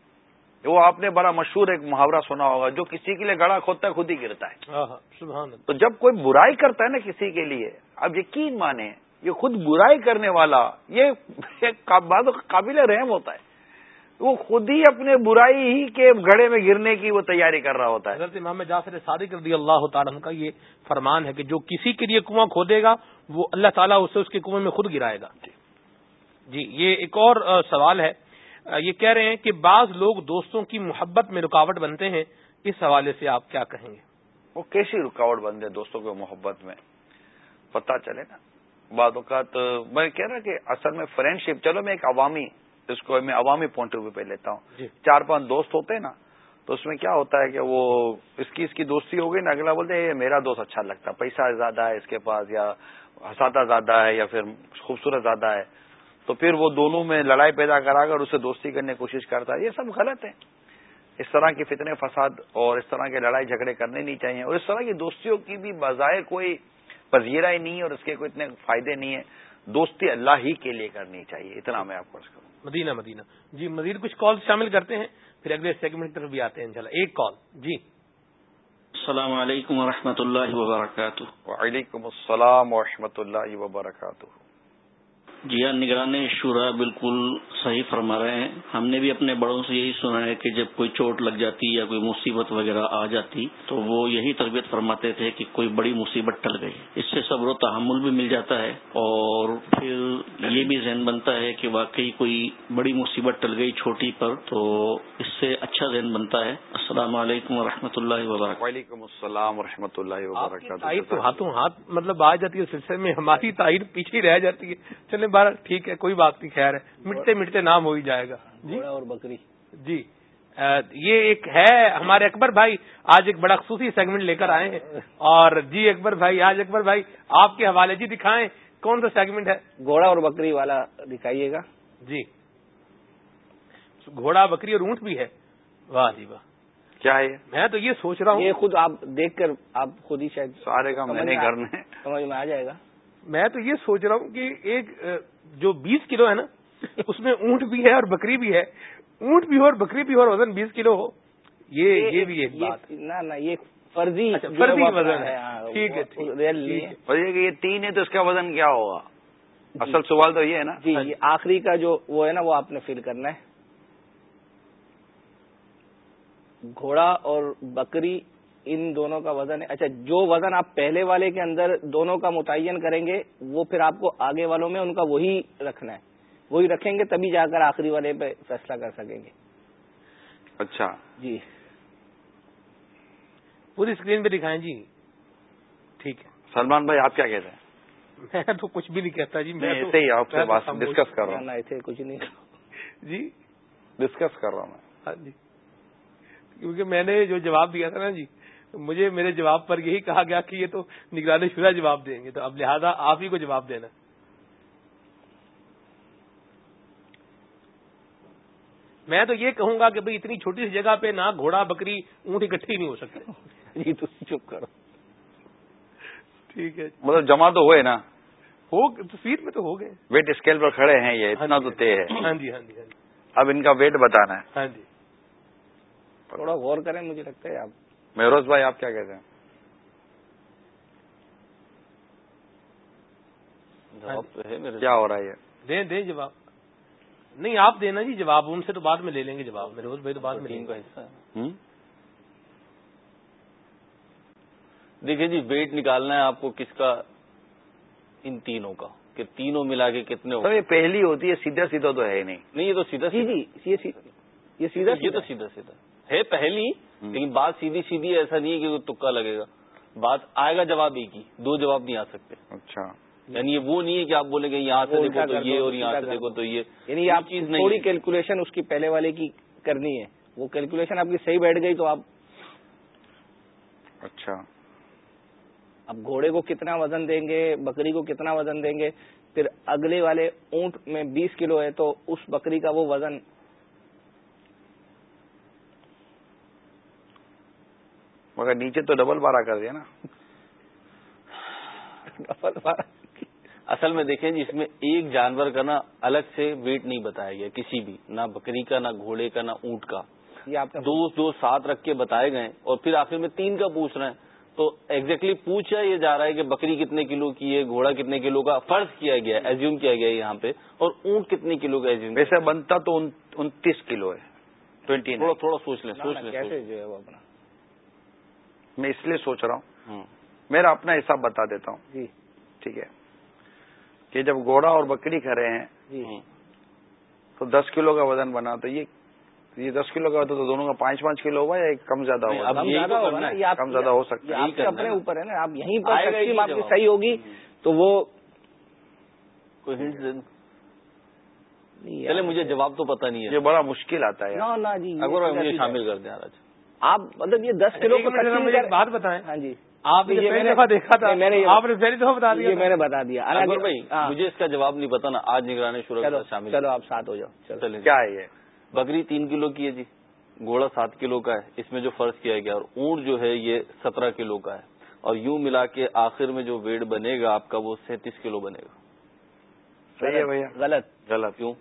[SPEAKER 3] وہ آپ نے بڑا مشہور ایک محاورہ سنا ہوگا جو کسی کے لیے گڑا کھودتا ہے خود ہی گرتا ہے۔ تو جب کوئی برائی کرتا ہے نا کسی کے لیے اب یقین مانے یہ خود برائی کرنے والا یہ قابل رحم ہوتا ہے۔ وہ خود ہی اپنے برائی ہی کے گڑے میں گرنے کی وہ تیاری کر رہا ہوتا ہے۔
[SPEAKER 2] حضرت امام جعفر صادق رضی اللہ تعالیٰ کا یہ فرمان ہے کہ جو کسی کے لیے کنواں کھودے گا وہ اللہ تعالیٰ اسے اس کے کنویں میں خود گرائے گا۔ جی۔ یہ ایک اور سوال ہے۔ یہ کہہ رہے ہیں کہ بعض لوگ دوستوں کی محبت میں رکاوٹ بنتے ہیں۔ اس حوالے سے آپ کیا کہیں گے؟
[SPEAKER 3] وہ کیسی رکاوٹ بنتے دوستوں کی محبت میں؟ پتا چلے نا۔ بعض اوقات میں کہہ رہا کہ اصل میں فرینڈ شپ چلو میں ایک عوامی اس کو میں عوامی پوائنٹ آف ویو پہ لیتا ہوں۔
[SPEAKER 2] جی۔
[SPEAKER 3] چار پانچ دوست ہوتے ہیں نا تو اس میں کیا ہوتا ہے کہ وہ اس کی اس کی دوستی ہو گئی نا اگلا بولتے ہیں میرا دوست اچھا لگتا ہے پیسہ زیادہ ہے اس کے پاس یا ہساتا زیادہ ہے یا پھر خوبصورت زیادہ ہے۔ تو پھر وہ دونوں میں لڑائی پیدا کرا کر اسے دوستی کرنے کی کوشش کرتا ہے۔ یہ سب غلط ہے۔ اس طرح کے فتنے فساد اور اس طرح کے لڑائی جھگڑے کرنے نہیں چاہیے۔ اور اس طرح کی دوستیوں کی بھی بظاہر کوئی پذیرہ ہی نہیں ہے اور اس کے کوئی اتنے فائدے نہیں ہیں۔ دوستی اللہ ہی کے لیے کرنی چاہیے اتنا میں آپ کو کروں۔
[SPEAKER 2] مدینہ مدینہ۔ جی مزید کچھ کال شامل کرتے ہیں پھر اگلے سیگمنٹ طرف بھی آتے ہیں انشاءاللہ۔ ایک کال جی۔
[SPEAKER 16] السلام علیکم ورحمۃ اللہ وبرکاتہ۔
[SPEAKER 3] وعلیکم السلام ورحمۃ اللہ وبرکاتہ۔
[SPEAKER 16] جی ہاں نگران شورا بالکل صحیح فرما رہے ہیں۔ ہم نے بھی اپنے بڑوں سے یہی سنا ہے کہ جب کوئی چوٹ لگ جاتی یا کوئی مصیبت وغیرہ آ جاتی تو وہ یہی تربیت فرماتے تھے کہ کوئی بڑی مصیبت ٹل گئی۔ اس سے صبر و تحمل بھی مل جاتا ہے اور پھر یہ بھی ذہن بنتا ہے کہ واقعی کوئی بڑی مصیبت ٹل گئی چھوٹی پر تو اس سے اچھا ذہن بنتا ہے۔ السلام علیکم و اللہ وبرکاتہ۔
[SPEAKER 3] وعلیکم السلام و اللہ وبرکاتہ۔
[SPEAKER 2] تو ہاتھوں ہاتھ مطلب آ جاتی ہے سلسلے میں ہماری تائید پیچھے رہ جاتی ہے۔ چلے بارہ ٹھیک ہے کوئی بات نہیں خیر ہے۔ مٹتے مٹتے نام ہو ہی جائے گا۔
[SPEAKER 5] جی؟ اور بکری۔
[SPEAKER 2] جی۔ یہ ایک ہے ہمارے اکبر بھائی۔ آج ایک بڑا خصوصی سیگمنٹ لے کر آئے ہیں۔ اور جی اکبر بھائی آج اکبر بھائی آپ کے حوالے جی دکھائیں۔ کون سا سیگمنٹ ہے؟
[SPEAKER 5] گھوڑا اور بکری والا دکھائیے گا۔
[SPEAKER 2] جی۔ گھوڑا بکری اور اونٹ بھی ہے۔ واہ جی واہ۔
[SPEAKER 3] کیا ہے
[SPEAKER 2] میں تو یہ سوچ رہا ہوں۔
[SPEAKER 5] یہ خود آپ دیکھ کر آپ خود ہی شاید
[SPEAKER 3] سارے کا میں نے
[SPEAKER 5] سمجھ میں آ جائے گا۔
[SPEAKER 2] میں تو یہ سوچ رہا ہوں کہ ایک جو بیس کلو ہے نا اس میں اونٹ بھی ہے اور بکری بھی ہے۔ اونٹ بھی ہو اور بکری بھی ہو اور وزن بیس کلو ہو یہ یہ بھی ایک بات۔
[SPEAKER 5] نہ یہ فرضی
[SPEAKER 2] فرضی وزن ہے۔ ٹھیک ہے
[SPEAKER 3] یہ تین ہے تو اس کا وزن کیا ہوگا؟ اصل سوال تو یہ ہے نا۔
[SPEAKER 5] جی آخری کا جو وہ ہے نا وہ آپ نے فیل کرنا ہے۔ گھوڑا اور بکری ان دونوں کا وزن ہے۔ اچھا جو وزن آپ پہلے والے کے اندر دونوں کا متعین کریں گے وہ پھر آپ کو آگے والوں میں ان کا وہی رکھنا ہے۔ وہی رکھیں گے تبھی جا کر آخری والے پہ فیصلہ کر سکیں گے۔
[SPEAKER 3] اچھا۔
[SPEAKER 5] جی۔
[SPEAKER 2] پوری اسکرین پہ دکھائیں۔ جی۔ ٹھیک ہے۔
[SPEAKER 3] سلمان بھائی آپ کیا کہتے ہیں؟
[SPEAKER 2] میں تو کچھ بھی نہیں کہتا جی میں
[SPEAKER 3] ایسے ہی آپ سے بات ڈسکس کر رہا ہوں۔
[SPEAKER 5] ایسے کچھ نہیں۔
[SPEAKER 2] جی۔
[SPEAKER 3] ڈسکس کر رہا ہوں میں۔
[SPEAKER 2] ہاں جی۔ کیونکہ میں نے جو جواب دیا تھا نا جی مجھے میرے جواب پر یہی کہا گیا کہ یہ تو نگرانی شدہ جواب دیں گے تو اب لہذا آپ ہی کو جواب دینا۔ میں تو یہ کہوں گا کہ بھئی اتنی چھوٹی سی جگہ پہ نہ گھوڑا بکری اونٹ اکٹھی نہیں ہو سکتے۔
[SPEAKER 5] جی تو چپ کرو۔
[SPEAKER 2] ٹھیک ہے۔
[SPEAKER 3] مطلب جمع تو ہوئے نا؟
[SPEAKER 2] ہو تصویر میں تو ہو گئے۔
[SPEAKER 3] ویٹ اسکیل پر کھڑے ہیں یہ اتنا تو طے ہے۔
[SPEAKER 2] ہاں جی ہاں جی ہاں جی۔
[SPEAKER 3] اب ان کا ویٹ بتانا ہے۔
[SPEAKER 2] ہاں جی۔
[SPEAKER 5] تھوڑا غور کریں مجھے لگتا ہے آپ
[SPEAKER 3] مہروز بھائی آپ کیا کہتے ہیں؟
[SPEAKER 4] جواب تو ہے میرے
[SPEAKER 3] کیا ہو رہا ہے یہ؟
[SPEAKER 2] دیں دیں جواب۔ نہیں آپ دینا جی جواب ان سے تو بعد میں لے لیں گے جواب۔ میرے بھائی تو بعد میں لیں گے۔
[SPEAKER 4] حصہ دیکھیے جی ویٹ نکالنا ہے آپ کو کس کا؟ ان تینوں کا۔ کہ تینوں ملا کے کتنے
[SPEAKER 3] یہ پہلی ہوتی ہے سیدھا سیدھا تو ہے ہی نہیں۔
[SPEAKER 4] نہیں یہ تو سیدھا
[SPEAKER 5] جی جی یہ سی- یہ سیدھا
[SPEAKER 4] یہ تو سیدھا سیدھا۔ ہے پہلی۔ لیکن بات سیدھی سیدھی ایسا نہیں ہے کہ وہ تکا لگے گا۔ بات آئے گا جواب ایک ہی دو جواب نہیں آ سکتے۔
[SPEAKER 3] اچھا۔
[SPEAKER 4] یعنی یہ وہ نہیں ہے کہ آپ بولیں گے یہاں سے دیکھو تو یہ اور یہاں سے دیکھو۔ تو یہ۔
[SPEAKER 5] یعنی آپ
[SPEAKER 4] چیز نہیں
[SPEAKER 5] تھوڑی۔ کیلکولیشن اس کی پہلے والے کی کرنی ہے۔ وہ کیلکولیشن آپ کی صحیح بیٹھ گئی تو آپ
[SPEAKER 3] اچھا۔
[SPEAKER 5] اب گھوڑے کو کتنا وزن دیں گے بکری کو کتنا وزن دیں گے پھر اگلے والے اونٹ میں بیس کلو ہے تو اس بکری کا وہ وزن
[SPEAKER 3] مگر نیچے تو ڈبل بارہ کر دیا نا۔
[SPEAKER 4] اصل میں دیکھیں جی اس میں ایک جانور کا نا الگ سے ویٹ نہیں بتایا گیا کسی بھی نہ بکری کا نہ گھوڑے کا نہ اونٹ کا۔
[SPEAKER 5] یہ آپ کا
[SPEAKER 4] دو دو ساتھ رکھ کے بتائے گئے اور پھر آخر میں تین کا پوچھ رہے ہیں۔ تو ایگزیکٹلی پوچھا یہ جا رہا ہے کہ بکری کتنے کلو کی ہے گھوڑا کتنے کلو کا فرض کیا گیا ہے ایزیوم کیا گیا ہے یہاں پہ۔ اور اونٹ کتنے کلو کا ایزیوم
[SPEAKER 3] ویسے بنتا تو انتیس کلو ہے۔ ٹوینٹی
[SPEAKER 4] تھوڑا تھوڑا سوچ لیں سوچ لیں۔
[SPEAKER 5] جو ہے وہ اپنا۔
[SPEAKER 3] میں اس لیے سوچ رہا ہوں
[SPEAKER 4] ہوں۔
[SPEAKER 3] میرا اپنا حساب بتا دیتا ہوں۔
[SPEAKER 5] جی۔
[SPEAKER 3] ٹھیک ہے۔ کہ جب گھوڑا اور بکری کھڑے ہیں
[SPEAKER 5] جی۔
[SPEAKER 3] تو دس کلو کا وزن بنا تو یہ یہ دس کلو کا ہوتا تو دونوں کا پانچ پانچ کلو ہوگا یا کم زیادہ
[SPEAKER 4] اب
[SPEAKER 5] کم زیادہ۔ یہ
[SPEAKER 3] ہو سکتا
[SPEAKER 5] یہ
[SPEAKER 3] ہے
[SPEAKER 5] آپ کے اپنے۔ اوپر ہے نا۔ آپ یہیں پر تقسیم آپ کی۔ صحیح ہوگی تو وہ
[SPEAKER 4] چلے مجھے جواب تو پتا نہیں
[SPEAKER 3] یہ
[SPEAKER 4] ہے
[SPEAKER 3] بڑا مشکل آتا ہے
[SPEAKER 5] جی یہ
[SPEAKER 4] اگر مجھے شامل۔ کر دیں آج۔
[SPEAKER 5] آپ مطلب یہ دس کلو کو
[SPEAKER 2] بات بتائیں۔
[SPEAKER 5] ہاں جی۔
[SPEAKER 2] آپ نے
[SPEAKER 5] یہ
[SPEAKER 2] پہلی
[SPEAKER 5] میں نے-
[SPEAKER 2] دفعہ دیکھا تھا۔
[SPEAKER 5] میں نے
[SPEAKER 2] آپ نے پہلی دفعہ بتا دیا۔
[SPEAKER 5] میں نے بتا دیا۔
[SPEAKER 4] بھائی
[SPEAKER 5] ہاں،
[SPEAKER 4] مجھے اس کا جواب نہیں پتا نا۔ آج نگرانی شروع شامل
[SPEAKER 5] چلو آپ ساتھ ہو جاؤ۔ چلو۔
[SPEAKER 3] کیا ہے یہ؟
[SPEAKER 4] بکری تین کلو کی ہے جی۔ گھوڑا سات کلو کا ہے۔ اس میں جو فرض کیا گیا اور اونٹ جو ہے یہ سترہ کلو کا ہے۔ اور یوں ملا کے آخر میں جو ویٹ بنے گا آپ کا وہ سینتیس کلو بنے گا۔
[SPEAKER 3] صحیح ہے بھیا۔
[SPEAKER 5] غلط۔
[SPEAKER 3] غلط۔
[SPEAKER 4] کیوں؟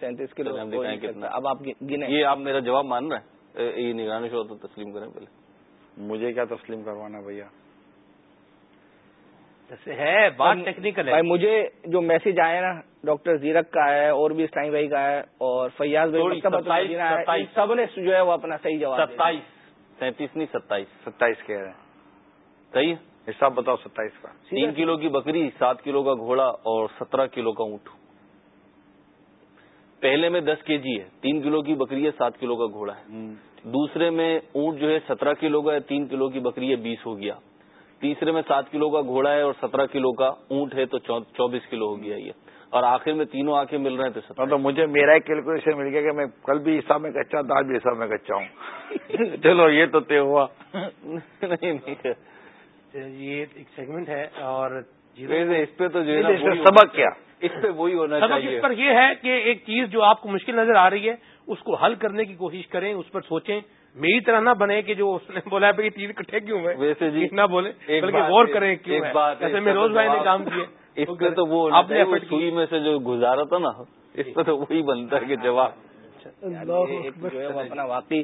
[SPEAKER 5] سینتیس کلو
[SPEAKER 4] ہم دکھائیں
[SPEAKER 5] نہیں
[SPEAKER 4] کتنا۔
[SPEAKER 5] اب آپ گنے۔
[SPEAKER 4] یہ آپ میرا جواب مان رہے ہیں؟ یہ نگرانی شروع تو تسلیم کریں پہلے۔
[SPEAKER 3] مجھے کیا تسلیم کروانا بھیا؟
[SPEAKER 2] جیسے ہے بات ٹیکنیکل ہے۔
[SPEAKER 5] بھائی مجھے جو میسج آیا نا ڈاکٹر زیرک کا ہے اور بھی اسلامی بھائی کا ہے اور فیاض بھائی۔ سب نے جو ہے وہ اپنا صحیح جواب۔
[SPEAKER 4] ستائیس۔ سینتیس نہیں ستائیس۔
[SPEAKER 3] ستائیس کہہ رہے ہیں۔
[SPEAKER 4] صحیح
[SPEAKER 3] حساب بتاؤ ستائیس کا۔
[SPEAKER 4] تین کلو کی بکری سات کلو کا گھوڑا اور سترہ کلو کا اونٹ۔ پہلے میں دس کے جی ہے تین کلو کی بکری ہے سات کلو کا گھوڑا ہے۔ دوسرے میں اونٹ جو ہے سترہ کلو کا ہے تین کلو کی بکری ہے بیس ہو گیا۔ تیسرے میں سات کلو کا گھوڑا ہے اور سترہ کلو کا اونٹ ہے تو چوبیس کلو ہو گیا یہ۔ اور آخر میں تینوں آ کے مل رہے ہیں تو
[SPEAKER 3] مطلب مجھے میرا ایک کیلکولیشن مل گیا کہ میں کل بھی حساب میں کچا تھا آج بھی حساب میں کچا ہوں۔ چلو یہ تو طے ہوا۔
[SPEAKER 4] نہیں نہیں۔
[SPEAKER 2] یہ ایک سیگمنٹ ہے اور
[SPEAKER 4] اس پہ تو جو ہے
[SPEAKER 3] سبق کیا۔
[SPEAKER 4] اس پہ وہی ہونا چاہیے۔
[SPEAKER 2] اس پر یہ ہے کہ ایک چیز جو آپ کو مشکل نظر آ رہی ہے اس کو حل کرنے کی کوشش کریں اس پر سوچیں۔ میری طرح نہ بنے کہ جو اس نے بولا ہے بھائی تین اکٹھے کیوں ہوئے؟
[SPEAKER 4] ویسے جی
[SPEAKER 2] نہ بولے بلکہ غور
[SPEAKER 4] ہے،
[SPEAKER 2] کریں کیوں ہے۔
[SPEAKER 4] ہے،
[SPEAKER 2] جیسے میں روز بھائی نے کام کیے
[SPEAKER 4] اس پہ تو وہ سوئی میں سے جو گزارا تھا نا اس پہ تو وہی بنتا ہے کہ جواب۔
[SPEAKER 5] جو ہے وہ اپنا واقعی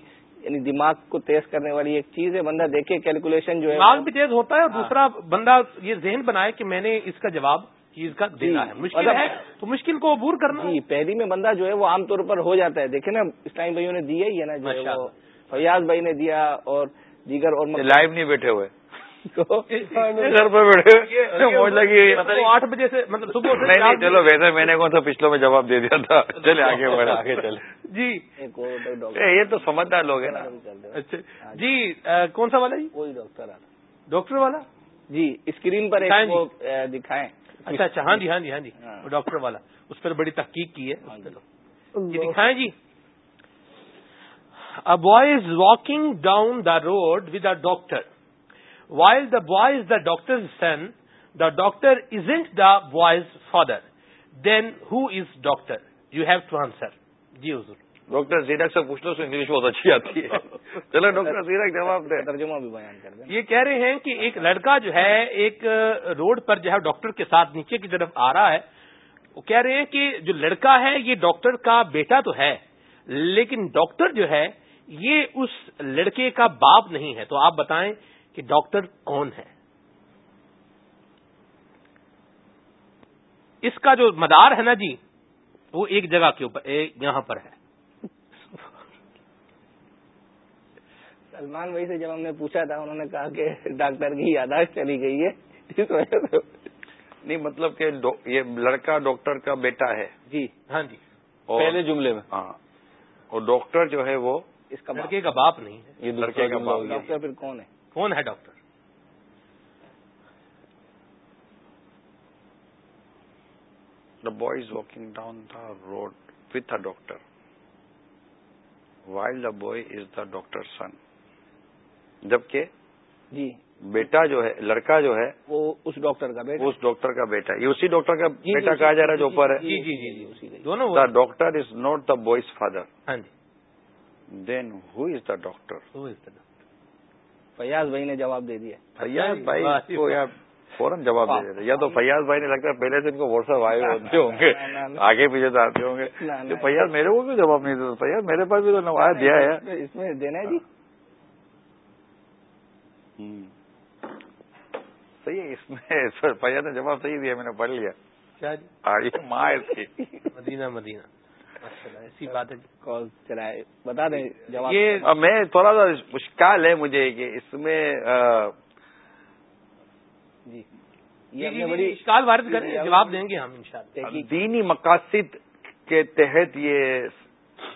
[SPEAKER 5] یعنی دماغ کو تیز کرنے والی ایک چیز ہے۔ بندہ دیکھے کیلکولیشن جو ہے
[SPEAKER 2] دماغ بھی تیز ہوتا ہے اور دوسرا بندہ یہ ذہن بنائے کہ میں نے اس کا جواب چیز کا دینا ہے۔ مشکل
[SPEAKER 5] مطلب-
[SPEAKER 2] ہے تو مشکل کو عبور کرنا۔
[SPEAKER 5] جی پہلی میں بندہ جو ہے وہ عام طور پر ہو جاتا ہے۔ دیکھیں نا اسلامی بھائیوں نے دیا ہی ہے نا جو ہے
[SPEAKER 2] ماشاء
[SPEAKER 5] وہ فیاض بھائی نے دیا اور دیگر اور
[SPEAKER 3] لائیو نہیں بیٹھے ہوئے۔ گھر پہ بیٹھے
[SPEAKER 2] آٹھ بجے سے مطلب صبح سے
[SPEAKER 3] نہیں نہیں چلو ویسے میں نے کون سا پچھلوں میں جواب دے دیا تھا۔ چلے آگے بڑھے آگے چلے۔
[SPEAKER 2] جی۔
[SPEAKER 3] یہ تو سمجھدار لوگ ہیں نا۔
[SPEAKER 2] اچھا۔ جی کون سا والا جی؟
[SPEAKER 5] وہی ڈاکٹر
[SPEAKER 2] ڈاکٹر والا؟
[SPEAKER 5] جی اسکرین پر
[SPEAKER 2] دکھائیں
[SPEAKER 5] دکھائیں۔
[SPEAKER 2] اچھا اچھا ہاں جی ہاں جی ہاں جی ہاں۔ ڈاکٹر والا اس پر بڑی تحقیق کی ہے ہاں جی۔ یہ دکھائیں جی۔ A boy is walking down the road with a doctor while the boy is the doctor son the doctor is and the boy's father then who is doctor you have to answer جی حضور۔
[SPEAKER 3] Doctor زیرک سے پوچھ لو اس English بہت اچھی آتی ہے۔ چلو doctor زیرک جواب دے۔
[SPEAKER 5] ترجمہ بھی بیان کر دیں۔
[SPEAKER 2] یہ کہہ رہے ہیں کہ ایک لڑکا جو ہے ایک روڈ پر جو ہے ڈاکٹر کے ساتھ نیچے کی طرف آ رہا ہے۔ وہ کہہ رہے ہیں کہ جو لڑکا ہے یہ ڈاکٹر کا بیٹا تو ہے لیکن ڈاکٹر جو ہے یہ اس لڑکے کا باپ نہیں ہے۔ تو آپ بتائیں کہ ڈاکٹر کون ہے۔ اس کا جو مدار ہے نا جی وہ ایک جگہ کے اوپر یہاں پر ہے۔
[SPEAKER 5] سلمان بھائی سے جب ہم نے پوچھا تھا انہوں نے کہا کہ ڈاکٹر کی یاداشت چلی گئی ہے۔ اس وجہ سے۔
[SPEAKER 3] نہیں مطلب کہ یہ لڑکا ڈاکٹر کا بیٹا ہے۔
[SPEAKER 5] جی۔
[SPEAKER 2] ہاں جی۔
[SPEAKER 3] پہلے جملے میں۔ ہاں۔ اور ڈاکٹر جو ہے وہ
[SPEAKER 5] اس کا
[SPEAKER 2] لڑکے کا باپ نہیں ہے۔
[SPEAKER 3] یہ لڑکے کا باپ
[SPEAKER 5] ڈاکٹر پھر کون ہے؟
[SPEAKER 2] کون ہے doctor?
[SPEAKER 3] The boy is walking down the road with a doctor while the boy is the doctor son جبکہ
[SPEAKER 5] جی۔
[SPEAKER 3] بیٹا جو ہے لڑکا جو ہے
[SPEAKER 5] وہ اس ڈاکٹر کا بیٹا۔
[SPEAKER 3] اس ڈاکٹر کا بیٹا یہ اسی ڈاکٹر کا بیٹا کہا جا رہا ہے جو اوپر ہے۔
[SPEAKER 2] جی جی جی جی دونوں
[SPEAKER 3] the doctor is not the boy's father
[SPEAKER 2] ہاں جی۔
[SPEAKER 3] دین who is the doctor
[SPEAKER 5] Fayaz بھائی نے جواب دے دیا۔
[SPEAKER 3] فیاض بھائی کو یا فوراً جواب دے دیتے یا تو فیاض بھائی نے لگتا ہے پہلے سے ان کو واٹس ایپ آئے ہوتے ہوں گے۔ آگے پیچھے تو آتے ہوں گے۔ فیاض میرے کو بھی جواب نہیں دیتا؟ فیاض میرے پاس بھی تو نوایا دیا ہے۔
[SPEAKER 5] اس میں دینا ہے جی۔
[SPEAKER 3] صحیح ہے اس میں فیاض نے جواب صحیح دیا میں نے پڑھ لیا
[SPEAKER 2] کیا جی
[SPEAKER 3] ماں اس کی
[SPEAKER 2] مدینہ مدینہ ایسی بات ہے
[SPEAKER 5] کال چلائے بتا دیں جواب
[SPEAKER 3] یہ میں تھوڑا سا مشکل ہے مجھے کہ اس میں
[SPEAKER 5] جی
[SPEAKER 2] یہ بڑی اشکال وارد کریں جواب دیں گے ہم انشاءاللہ
[SPEAKER 3] دینی مقاصد کے تحت یہ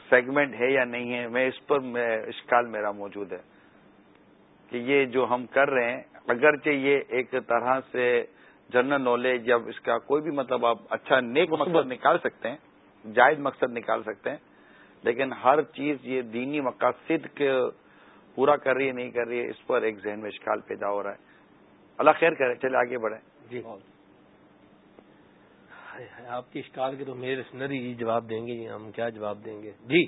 [SPEAKER 3] سیگمنٹ ہے یا نہیں ہے میں اس پر اشکال میرا موجود ہے کہ یہ جو ہم کر رہے ہیں اگرچہ یہ ایک طرح سے جنرل نالج یا اس کا کوئی بھی مطلب آپ اچھا نیک مقصد نکال سکتے ہیں جائز مقصد نکال سکتے ہیں لیکن ہر چیز یہ دینی مقاصد کے پورا کر رہی ہے نہیں کر رہی ہے اس پر ایک ذہن میں اشکال پیدا ہو رہا ہے۔ اللہ خیر کرے چلے آگے بڑھیں۔
[SPEAKER 2] جی۔ آپ کی اشکال کے تو میرے سنری جی جواب دیں گے جی ہم کیا جواب دیں گے؟ جی۔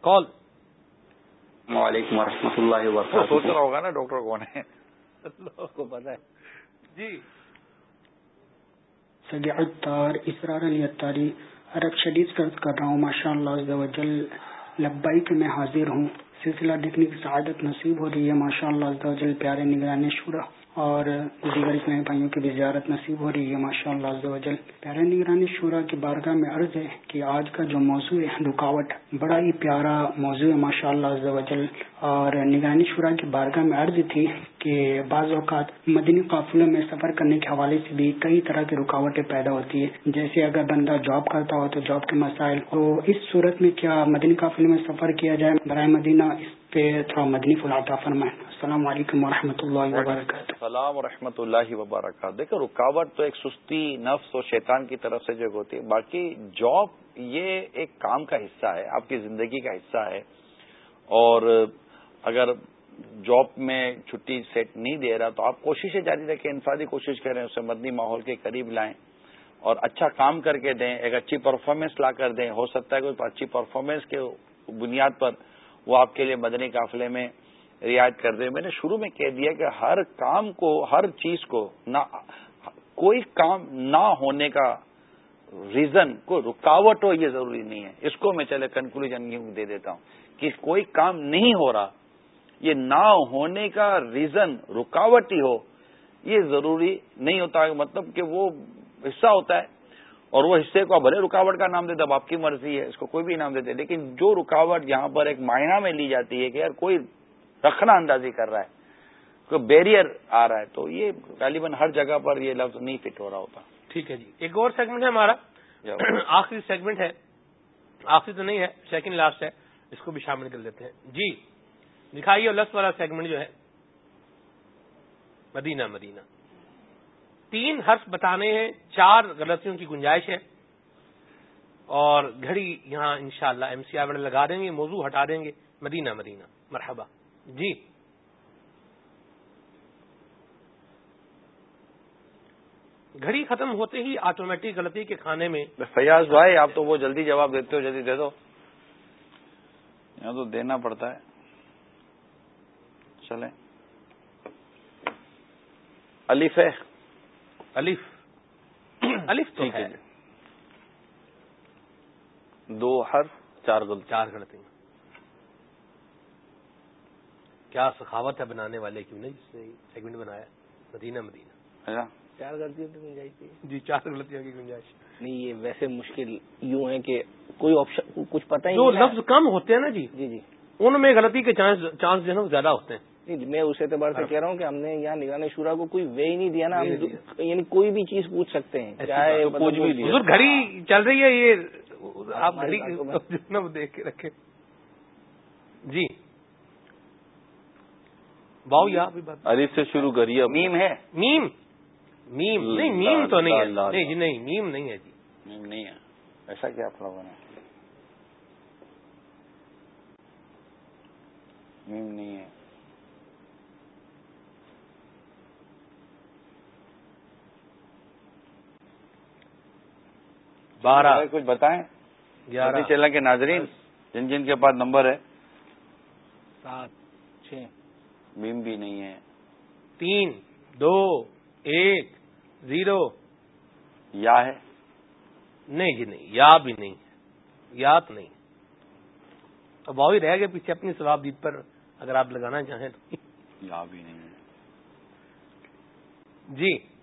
[SPEAKER 2] کال۔
[SPEAKER 17] وعلیکم ورحمۃ اللہ وبرکاتہ
[SPEAKER 3] سوچ رہا ہوگا نا ڈاکٹر کون ہے؟
[SPEAKER 5] کو پتا ہے۔
[SPEAKER 2] جی۔
[SPEAKER 18] سگی اتار اسرار علی اتاری عرب شدید کر رہا ہوں ماشاء اللہ لبائی کے میں حاضر ہوں۔ سلسلہ دیکھنے کی سعادت نصیب ہو رہی ہے ماشاء اللہ پیارے نگران شورا۔ اور جی دیگر اسلامی بھائیوں کی بھی زیارت نصیب ہو رہی ہے ماشاء اللہ پیارے نگران شورا کی بارگاہ میں عرض ہے کہ آج کا جو موضوع ہے، رکاوٹ، بڑا ہی پیارا موضوع ہے ماشاء اللہ اور نگرانی شورا کی بارگاہ میں عرض تھی کہ بعض اوقات مدنی قافلوں میں سفر کرنے کے حوالے سے بھی کئی طرح کی رکاوٹیں پیدا ہوتی ہے جیسے اگر بندہ جاب کرتا ہو تو جاب کے مسائل، تو اس صورت میں کیا مدنی قافلے میں سفر کیا جائے؟ برائے مدینہ، اس پہ تھوڑا مدنی فلاطا فرمائیں۔ السلام علیکم و اللہ وبرکاتہ۔
[SPEAKER 3] السلام و رحمۃ اللہ وبرکاتہ۔ دیکھو، رکاوٹ تو ایک سستی نفس اور شیطان کی طرف سے جو ہوتی ہے۔ باقی جاب یہ ایک کام کا حصہ ہے، آپ کی زندگی کا حصہ ہے۔ اور اگر جاب میں چھٹی سیٹ نہیں دے رہا تو آپ کوششیں جاری رکھیں، انفرادی کوشش کریں، اسے مدنی ماحول کے قریب لائیں۔ اور اچھا کام کر کے دیں، ایک اچھی پرفارمنس لا کر دیں۔ ہو سکتا ہے کوئی اچھی پرفارمنس کے بنیاد پر وہ آپ کے لیے مدنی قافلے میں رعایت کر دیں میں نے شروع میں کہہ دیا کہ ہر کام کو، ہر چیز کو نہ، کوئی کام نہ ہونے کا ریزن، کوئی رکاوٹ ہو، یہ ضروری نہیں ہے۔ اس کو میں چلے کنکلوژن دے دیتا ہوں کہ کوئی کام نہیں ہو رہا، یہ نہ ہونے کا ریزن، رکاوٹ ہی ہو، یہ ضروری نہیں ہوتا۔ مطلب کہ وہ حصہ ہوتا ہے۔ اور وہ حصے کو بھلے رکاوٹ کا نام دے اب آپ کی مرضی ہے اس کو کوئی بھی نام دیتے لیکن جو رکاوٹ یہاں پر ایک معائنہ میں لی جاتی ہے کہ یار کوئی رکھنا اندازی کر رہا ہے کوئی بیریئر آ رہا ہے تو یہ غالباً ہر جگہ پر یہ لفظ نہیں فٹ ہو رہا ہوتا۔
[SPEAKER 2] ٹھیک ہے جی۔ ایک اور سیگمنٹ ہے ہمارا۔ آخری سیگمنٹ ہے۔ آخری تو نہیں ہے سیکنڈ لاسٹ ہے۔ اس کو بھی شامل کر لیتے ہیں۔ جی دکھائیے لفظ والا سیگمنٹ جو ہے۔ مدینہ مدینہ۔ تین حرف بتانے ہیں چار غلطیوں کی گنجائش ہے۔ اور گھڑی یہاں انشاءاللہ ایم سی آئی لگا دیں گے موضوع ہٹا دیں گے۔ مدینہ مدینہ مرحبا۔ جی۔ گھڑی ختم ہوتے ہی آٹومیٹک غلطی کے کھانے میں
[SPEAKER 3] فیاض بھائی آپ تو وہ جلدی جواب دیتے ہو جلدی دے دو۔ یہاں تو دینا پڑتا ہے۔ چلیں۔ الف ہے
[SPEAKER 2] الف. الف تو ہے
[SPEAKER 3] دو ہر
[SPEAKER 2] چار غلط۔ چار غلطی کیا سخاوت ہے بنانے والے؟ کیوں نہیں؟ جس نے سیگمنٹ بنایا۔ مدینہ مدینہ۔
[SPEAKER 5] چار غلطیوں کی گنجائش تھی۔
[SPEAKER 2] جی چار غلطیوں کی گنجائش۔
[SPEAKER 5] نہیں یہ ویسے مشکل یوں ہے کہ کوئی آپشن کچھ پتہ ہی
[SPEAKER 2] جو لفظ کم ہوتے ہیں نا جی
[SPEAKER 5] جی جی۔
[SPEAKER 2] ان میں غلطی کے چانس جو ہے نا زیادہ ہوتے ہیں۔
[SPEAKER 5] میں اس اعتبار سے کہہ رہا ہوں کہ ہم نے یہاں نگران شورا کو کوئی وے ہی نہیں دیا نا ہم یعنی کوئی بھی چیز پوچھ سکتے ہیں چاہے
[SPEAKER 2] کچھ بھی گھڑی چل رہی ہے یہ؟ آپ گھڑی دیکھ کے رکھے جی۔ باؤ یا
[SPEAKER 4] عریف سے شروع کریے
[SPEAKER 3] میم ہے۔
[SPEAKER 2] میم۔ میم۔ نہیں میم تو نہیں ہے۔ نہیں جی نہیں میم نہیں ہے جی۔
[SPEAKER 3] میم نہیں ہے۔ ایسا کیا پرابلم ہے میم نہیں ہے۔
[SPEAKER 2] بارہ
[SPEAKER 3] کچھ بتائیں۔
[SPEAKER 2] گیارہ۔
[SPEAKER 3] چلا کے ناظرین جن جن کے پاس نمبر ہے۔
[SPEAKER 5] سات چھ۔
[SPEAKER 3] میم بھی نہیں ہے۔
[SPEAKER 2] تین دو ایک زیرو۔
[SPEAKER 3] یا ہے؟
[SPEAKER 2] نہیں جی نہیں یا بھی نہیں یاد نہیں۔ اب وہی رہ گئے پیچھے اپنی سواب دیت پر اگر آپ لگانا چاہیں تو۔
[SPEAKER 3] یا بھی نہیں ہے۔
[SPEAKER 2] جی۔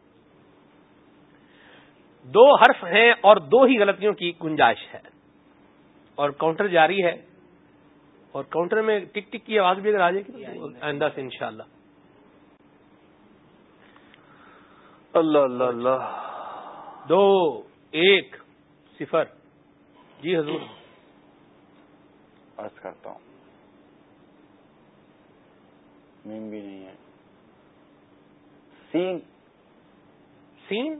[SPEAKER 2] دو حرف ہیں اور دو ہی غلطیوں کی گنجائش ہے۔ اور کاؤنٹر جاری ہے۔ اور کاؤنٹر میں ٹک ٹک کی آواز بھی اگر آ جائے گی آئندہ سے انشاءاللہ۔
[SPEAKER 4] اللہ اللہ اللہ۔
[SPEAKER 2] دو ایک صفر۔ جی حضور۔
[SPEAKER 3] عرض کرتا ہوں۔ میم بھی نہیں ہے۔ سین۔
[SPEAKER 2] سین؟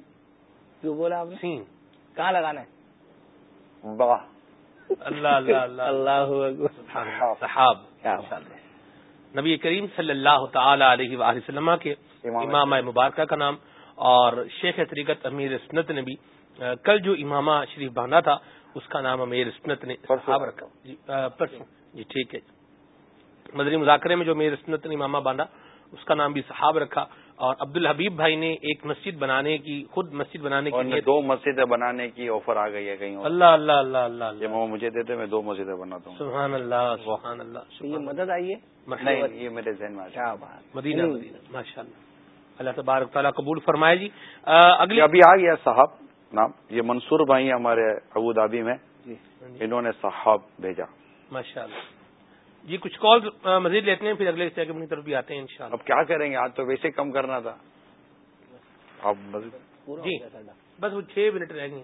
[SPEAKER 5] کیوں بولا آپ نے؟
[SPEAKER 2] سین
[SPEAKER 5] کہاں لگانا ہے؟
[SPEAKER 2] اللہ اللہ اللہ۔
[SPEAKER 5] اللہ
[SPEAKER 2] صحاب۔ نبی کریم صلی اللہ تعالی علیہ وآلہ وسلم کے امام مبارکہ کا نام اور شیخ طریقت امیر اسنت نے بھی کل جو امامہ شریف باندھا تھا اس کا نام امیر اسنت نے صحاب رکھا۔ جی پرسوں۔ جی ٹھیک ہے۔ مدنی مذاکرے میں جو امیر اسنت نے امامہ باندھا اس کا نام بھی صحاب رکھا۔ اور عبد الحبیب بھائی نے ایک مسجد بنانے کی خود مسجد بنانے کی
[SPEAKER 3] دو مسجدیں بنانے کی آفر آ گئی ہے کہیں
[SPEAKER 2] اللہ اللہ اللہ اللہ
[SPEAKER 3] یہ وہ مجھے دیتے میں دو مسجدیں بناتا ہوں۔
[SPEAKER 2] سبحان اللہ سبحان اللہ
[SPEAKER 5] یہ مدد آئیے
[SPEAKER 3] یہ میرے ذہن میں
[SPEAKER 2] مدینہ مدینہ۔ ماشاء اللہ۔ اللہ تبارک تعالیٰ قبول فرمائے جی۔ اگلی
[SPEAKER 3] ابھی آ گیا صاحب نام یہ منصور بھائی ہمارے ابو دھابی میں۔ انہوں نے صاحب بھیجا۔
[SPEAKER 2] ماشاء اللہ۔ جی کچھ کال مزید لیتے ہیں پھر اگلے سیکنڈ کی طرف بھی آتے ہیں انشاءاللہ۔
[SPEAKER 3] اب کیا کریں گے؟ آج تو ویسے کم کرنا تھا۔ اب
[SPEAKER 2] جی بس وہ چھ منٹ رہ گئے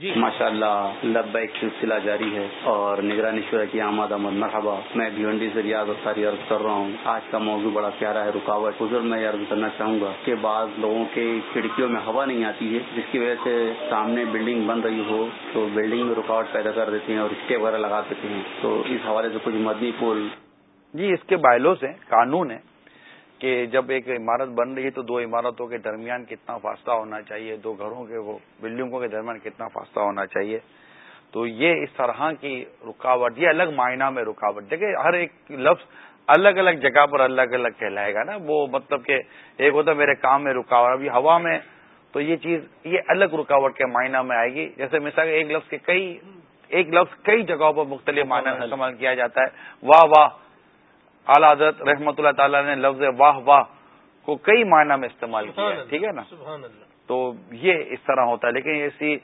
[SPEAKER 2] جی۔
[SPEAKER 17] ماشاء اللہ لبیک سلسلہ جاری ہے اور نگرانی شورا کی آماد آمد مرحبا۔ میں بھیونڈی سے ریاض ساری عرض کر رہا ہوں۔ آج کا موضوع بڑا پیارا ہے رکاوٹ۔ حضور میں یہ عرض کرنا چاہوں گا کہ بعض لوگوں کے کھڑکیوں میں ہوا نہیں آتی ہے جس کی وجہ سے سامنے بلڈنگ بن رہی ہو تو بلڈنگ میں رکاوٹ پیدا کر دیتے ہیں اور اسٹے وغیرہ لگا دیتے ہیں۔ تو اس حوالے سے کچھ مدنی پول۔
[SPEAKER 3] جی اس کے بائلوز ہیں قانون ہے کہ جب ایک عمارت بن رہی ہے تو دو عمارتوں کے درمیان کتنا فاصلہ ہونا چاہیے، دو گھروں کے وہ بلڈنگوں کے درمیان کتنا فاصلہ ہونا چاہیے۔ تو یہ اس طرح کی رکاوٹ، یہ الگ معائنہ میں رکاوٹ۔ دیکھیں، ہر ایک لفظ الگ الگ جگہ پر الگ الگ کہلائے گا نا۔ وہ مطلب کہ ایک ہوتا میرے کام میں رکاوٹ، ابھی ہوا میں تو یہ چیز، یہ الگ رکاوٹ کے معائنہ میں آئے گی۔ جیسے مثال ایک لفظ کے کئی، ایک لفظ کئی جگہوں پر مختلف معنی میں استعمال کیا جاتا ہے۔ واہ واہ اعلی حضرت رحمت اللہ تعالیٰ نے لفظ واہ واہ کو کئی معنی میں استعمال کیا ہے ٹھیک ہے نا؟ تو یہ اس طرح ہوتا ہے لیکن ایسی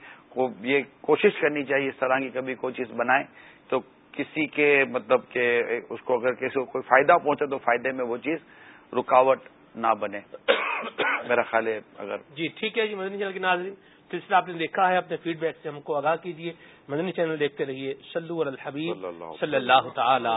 [SPEAKER 3] یہ کوشش کرنی چاہیے اس طرح کی کبھی کوئی چیز بنائیں تو کسی کے مطلب کہ اس کو اگر کسی کو کوئی فائدہ پہنچے تو فائدے میں وہ چیز رکاوٹ نہ بنے۔ میرا خیال ہے اگر
[SPEAKER 2] جی ٹھیک ہے جی مدنی چینل کے ناظرین سلسلہ آپ نے دیکھا ہے اپنے فیڈ بیک سے ہم کو آگاہ کیجیے مدنی چینل دیکھتے رہیے سلو الحبیب صلی اللہ تعالی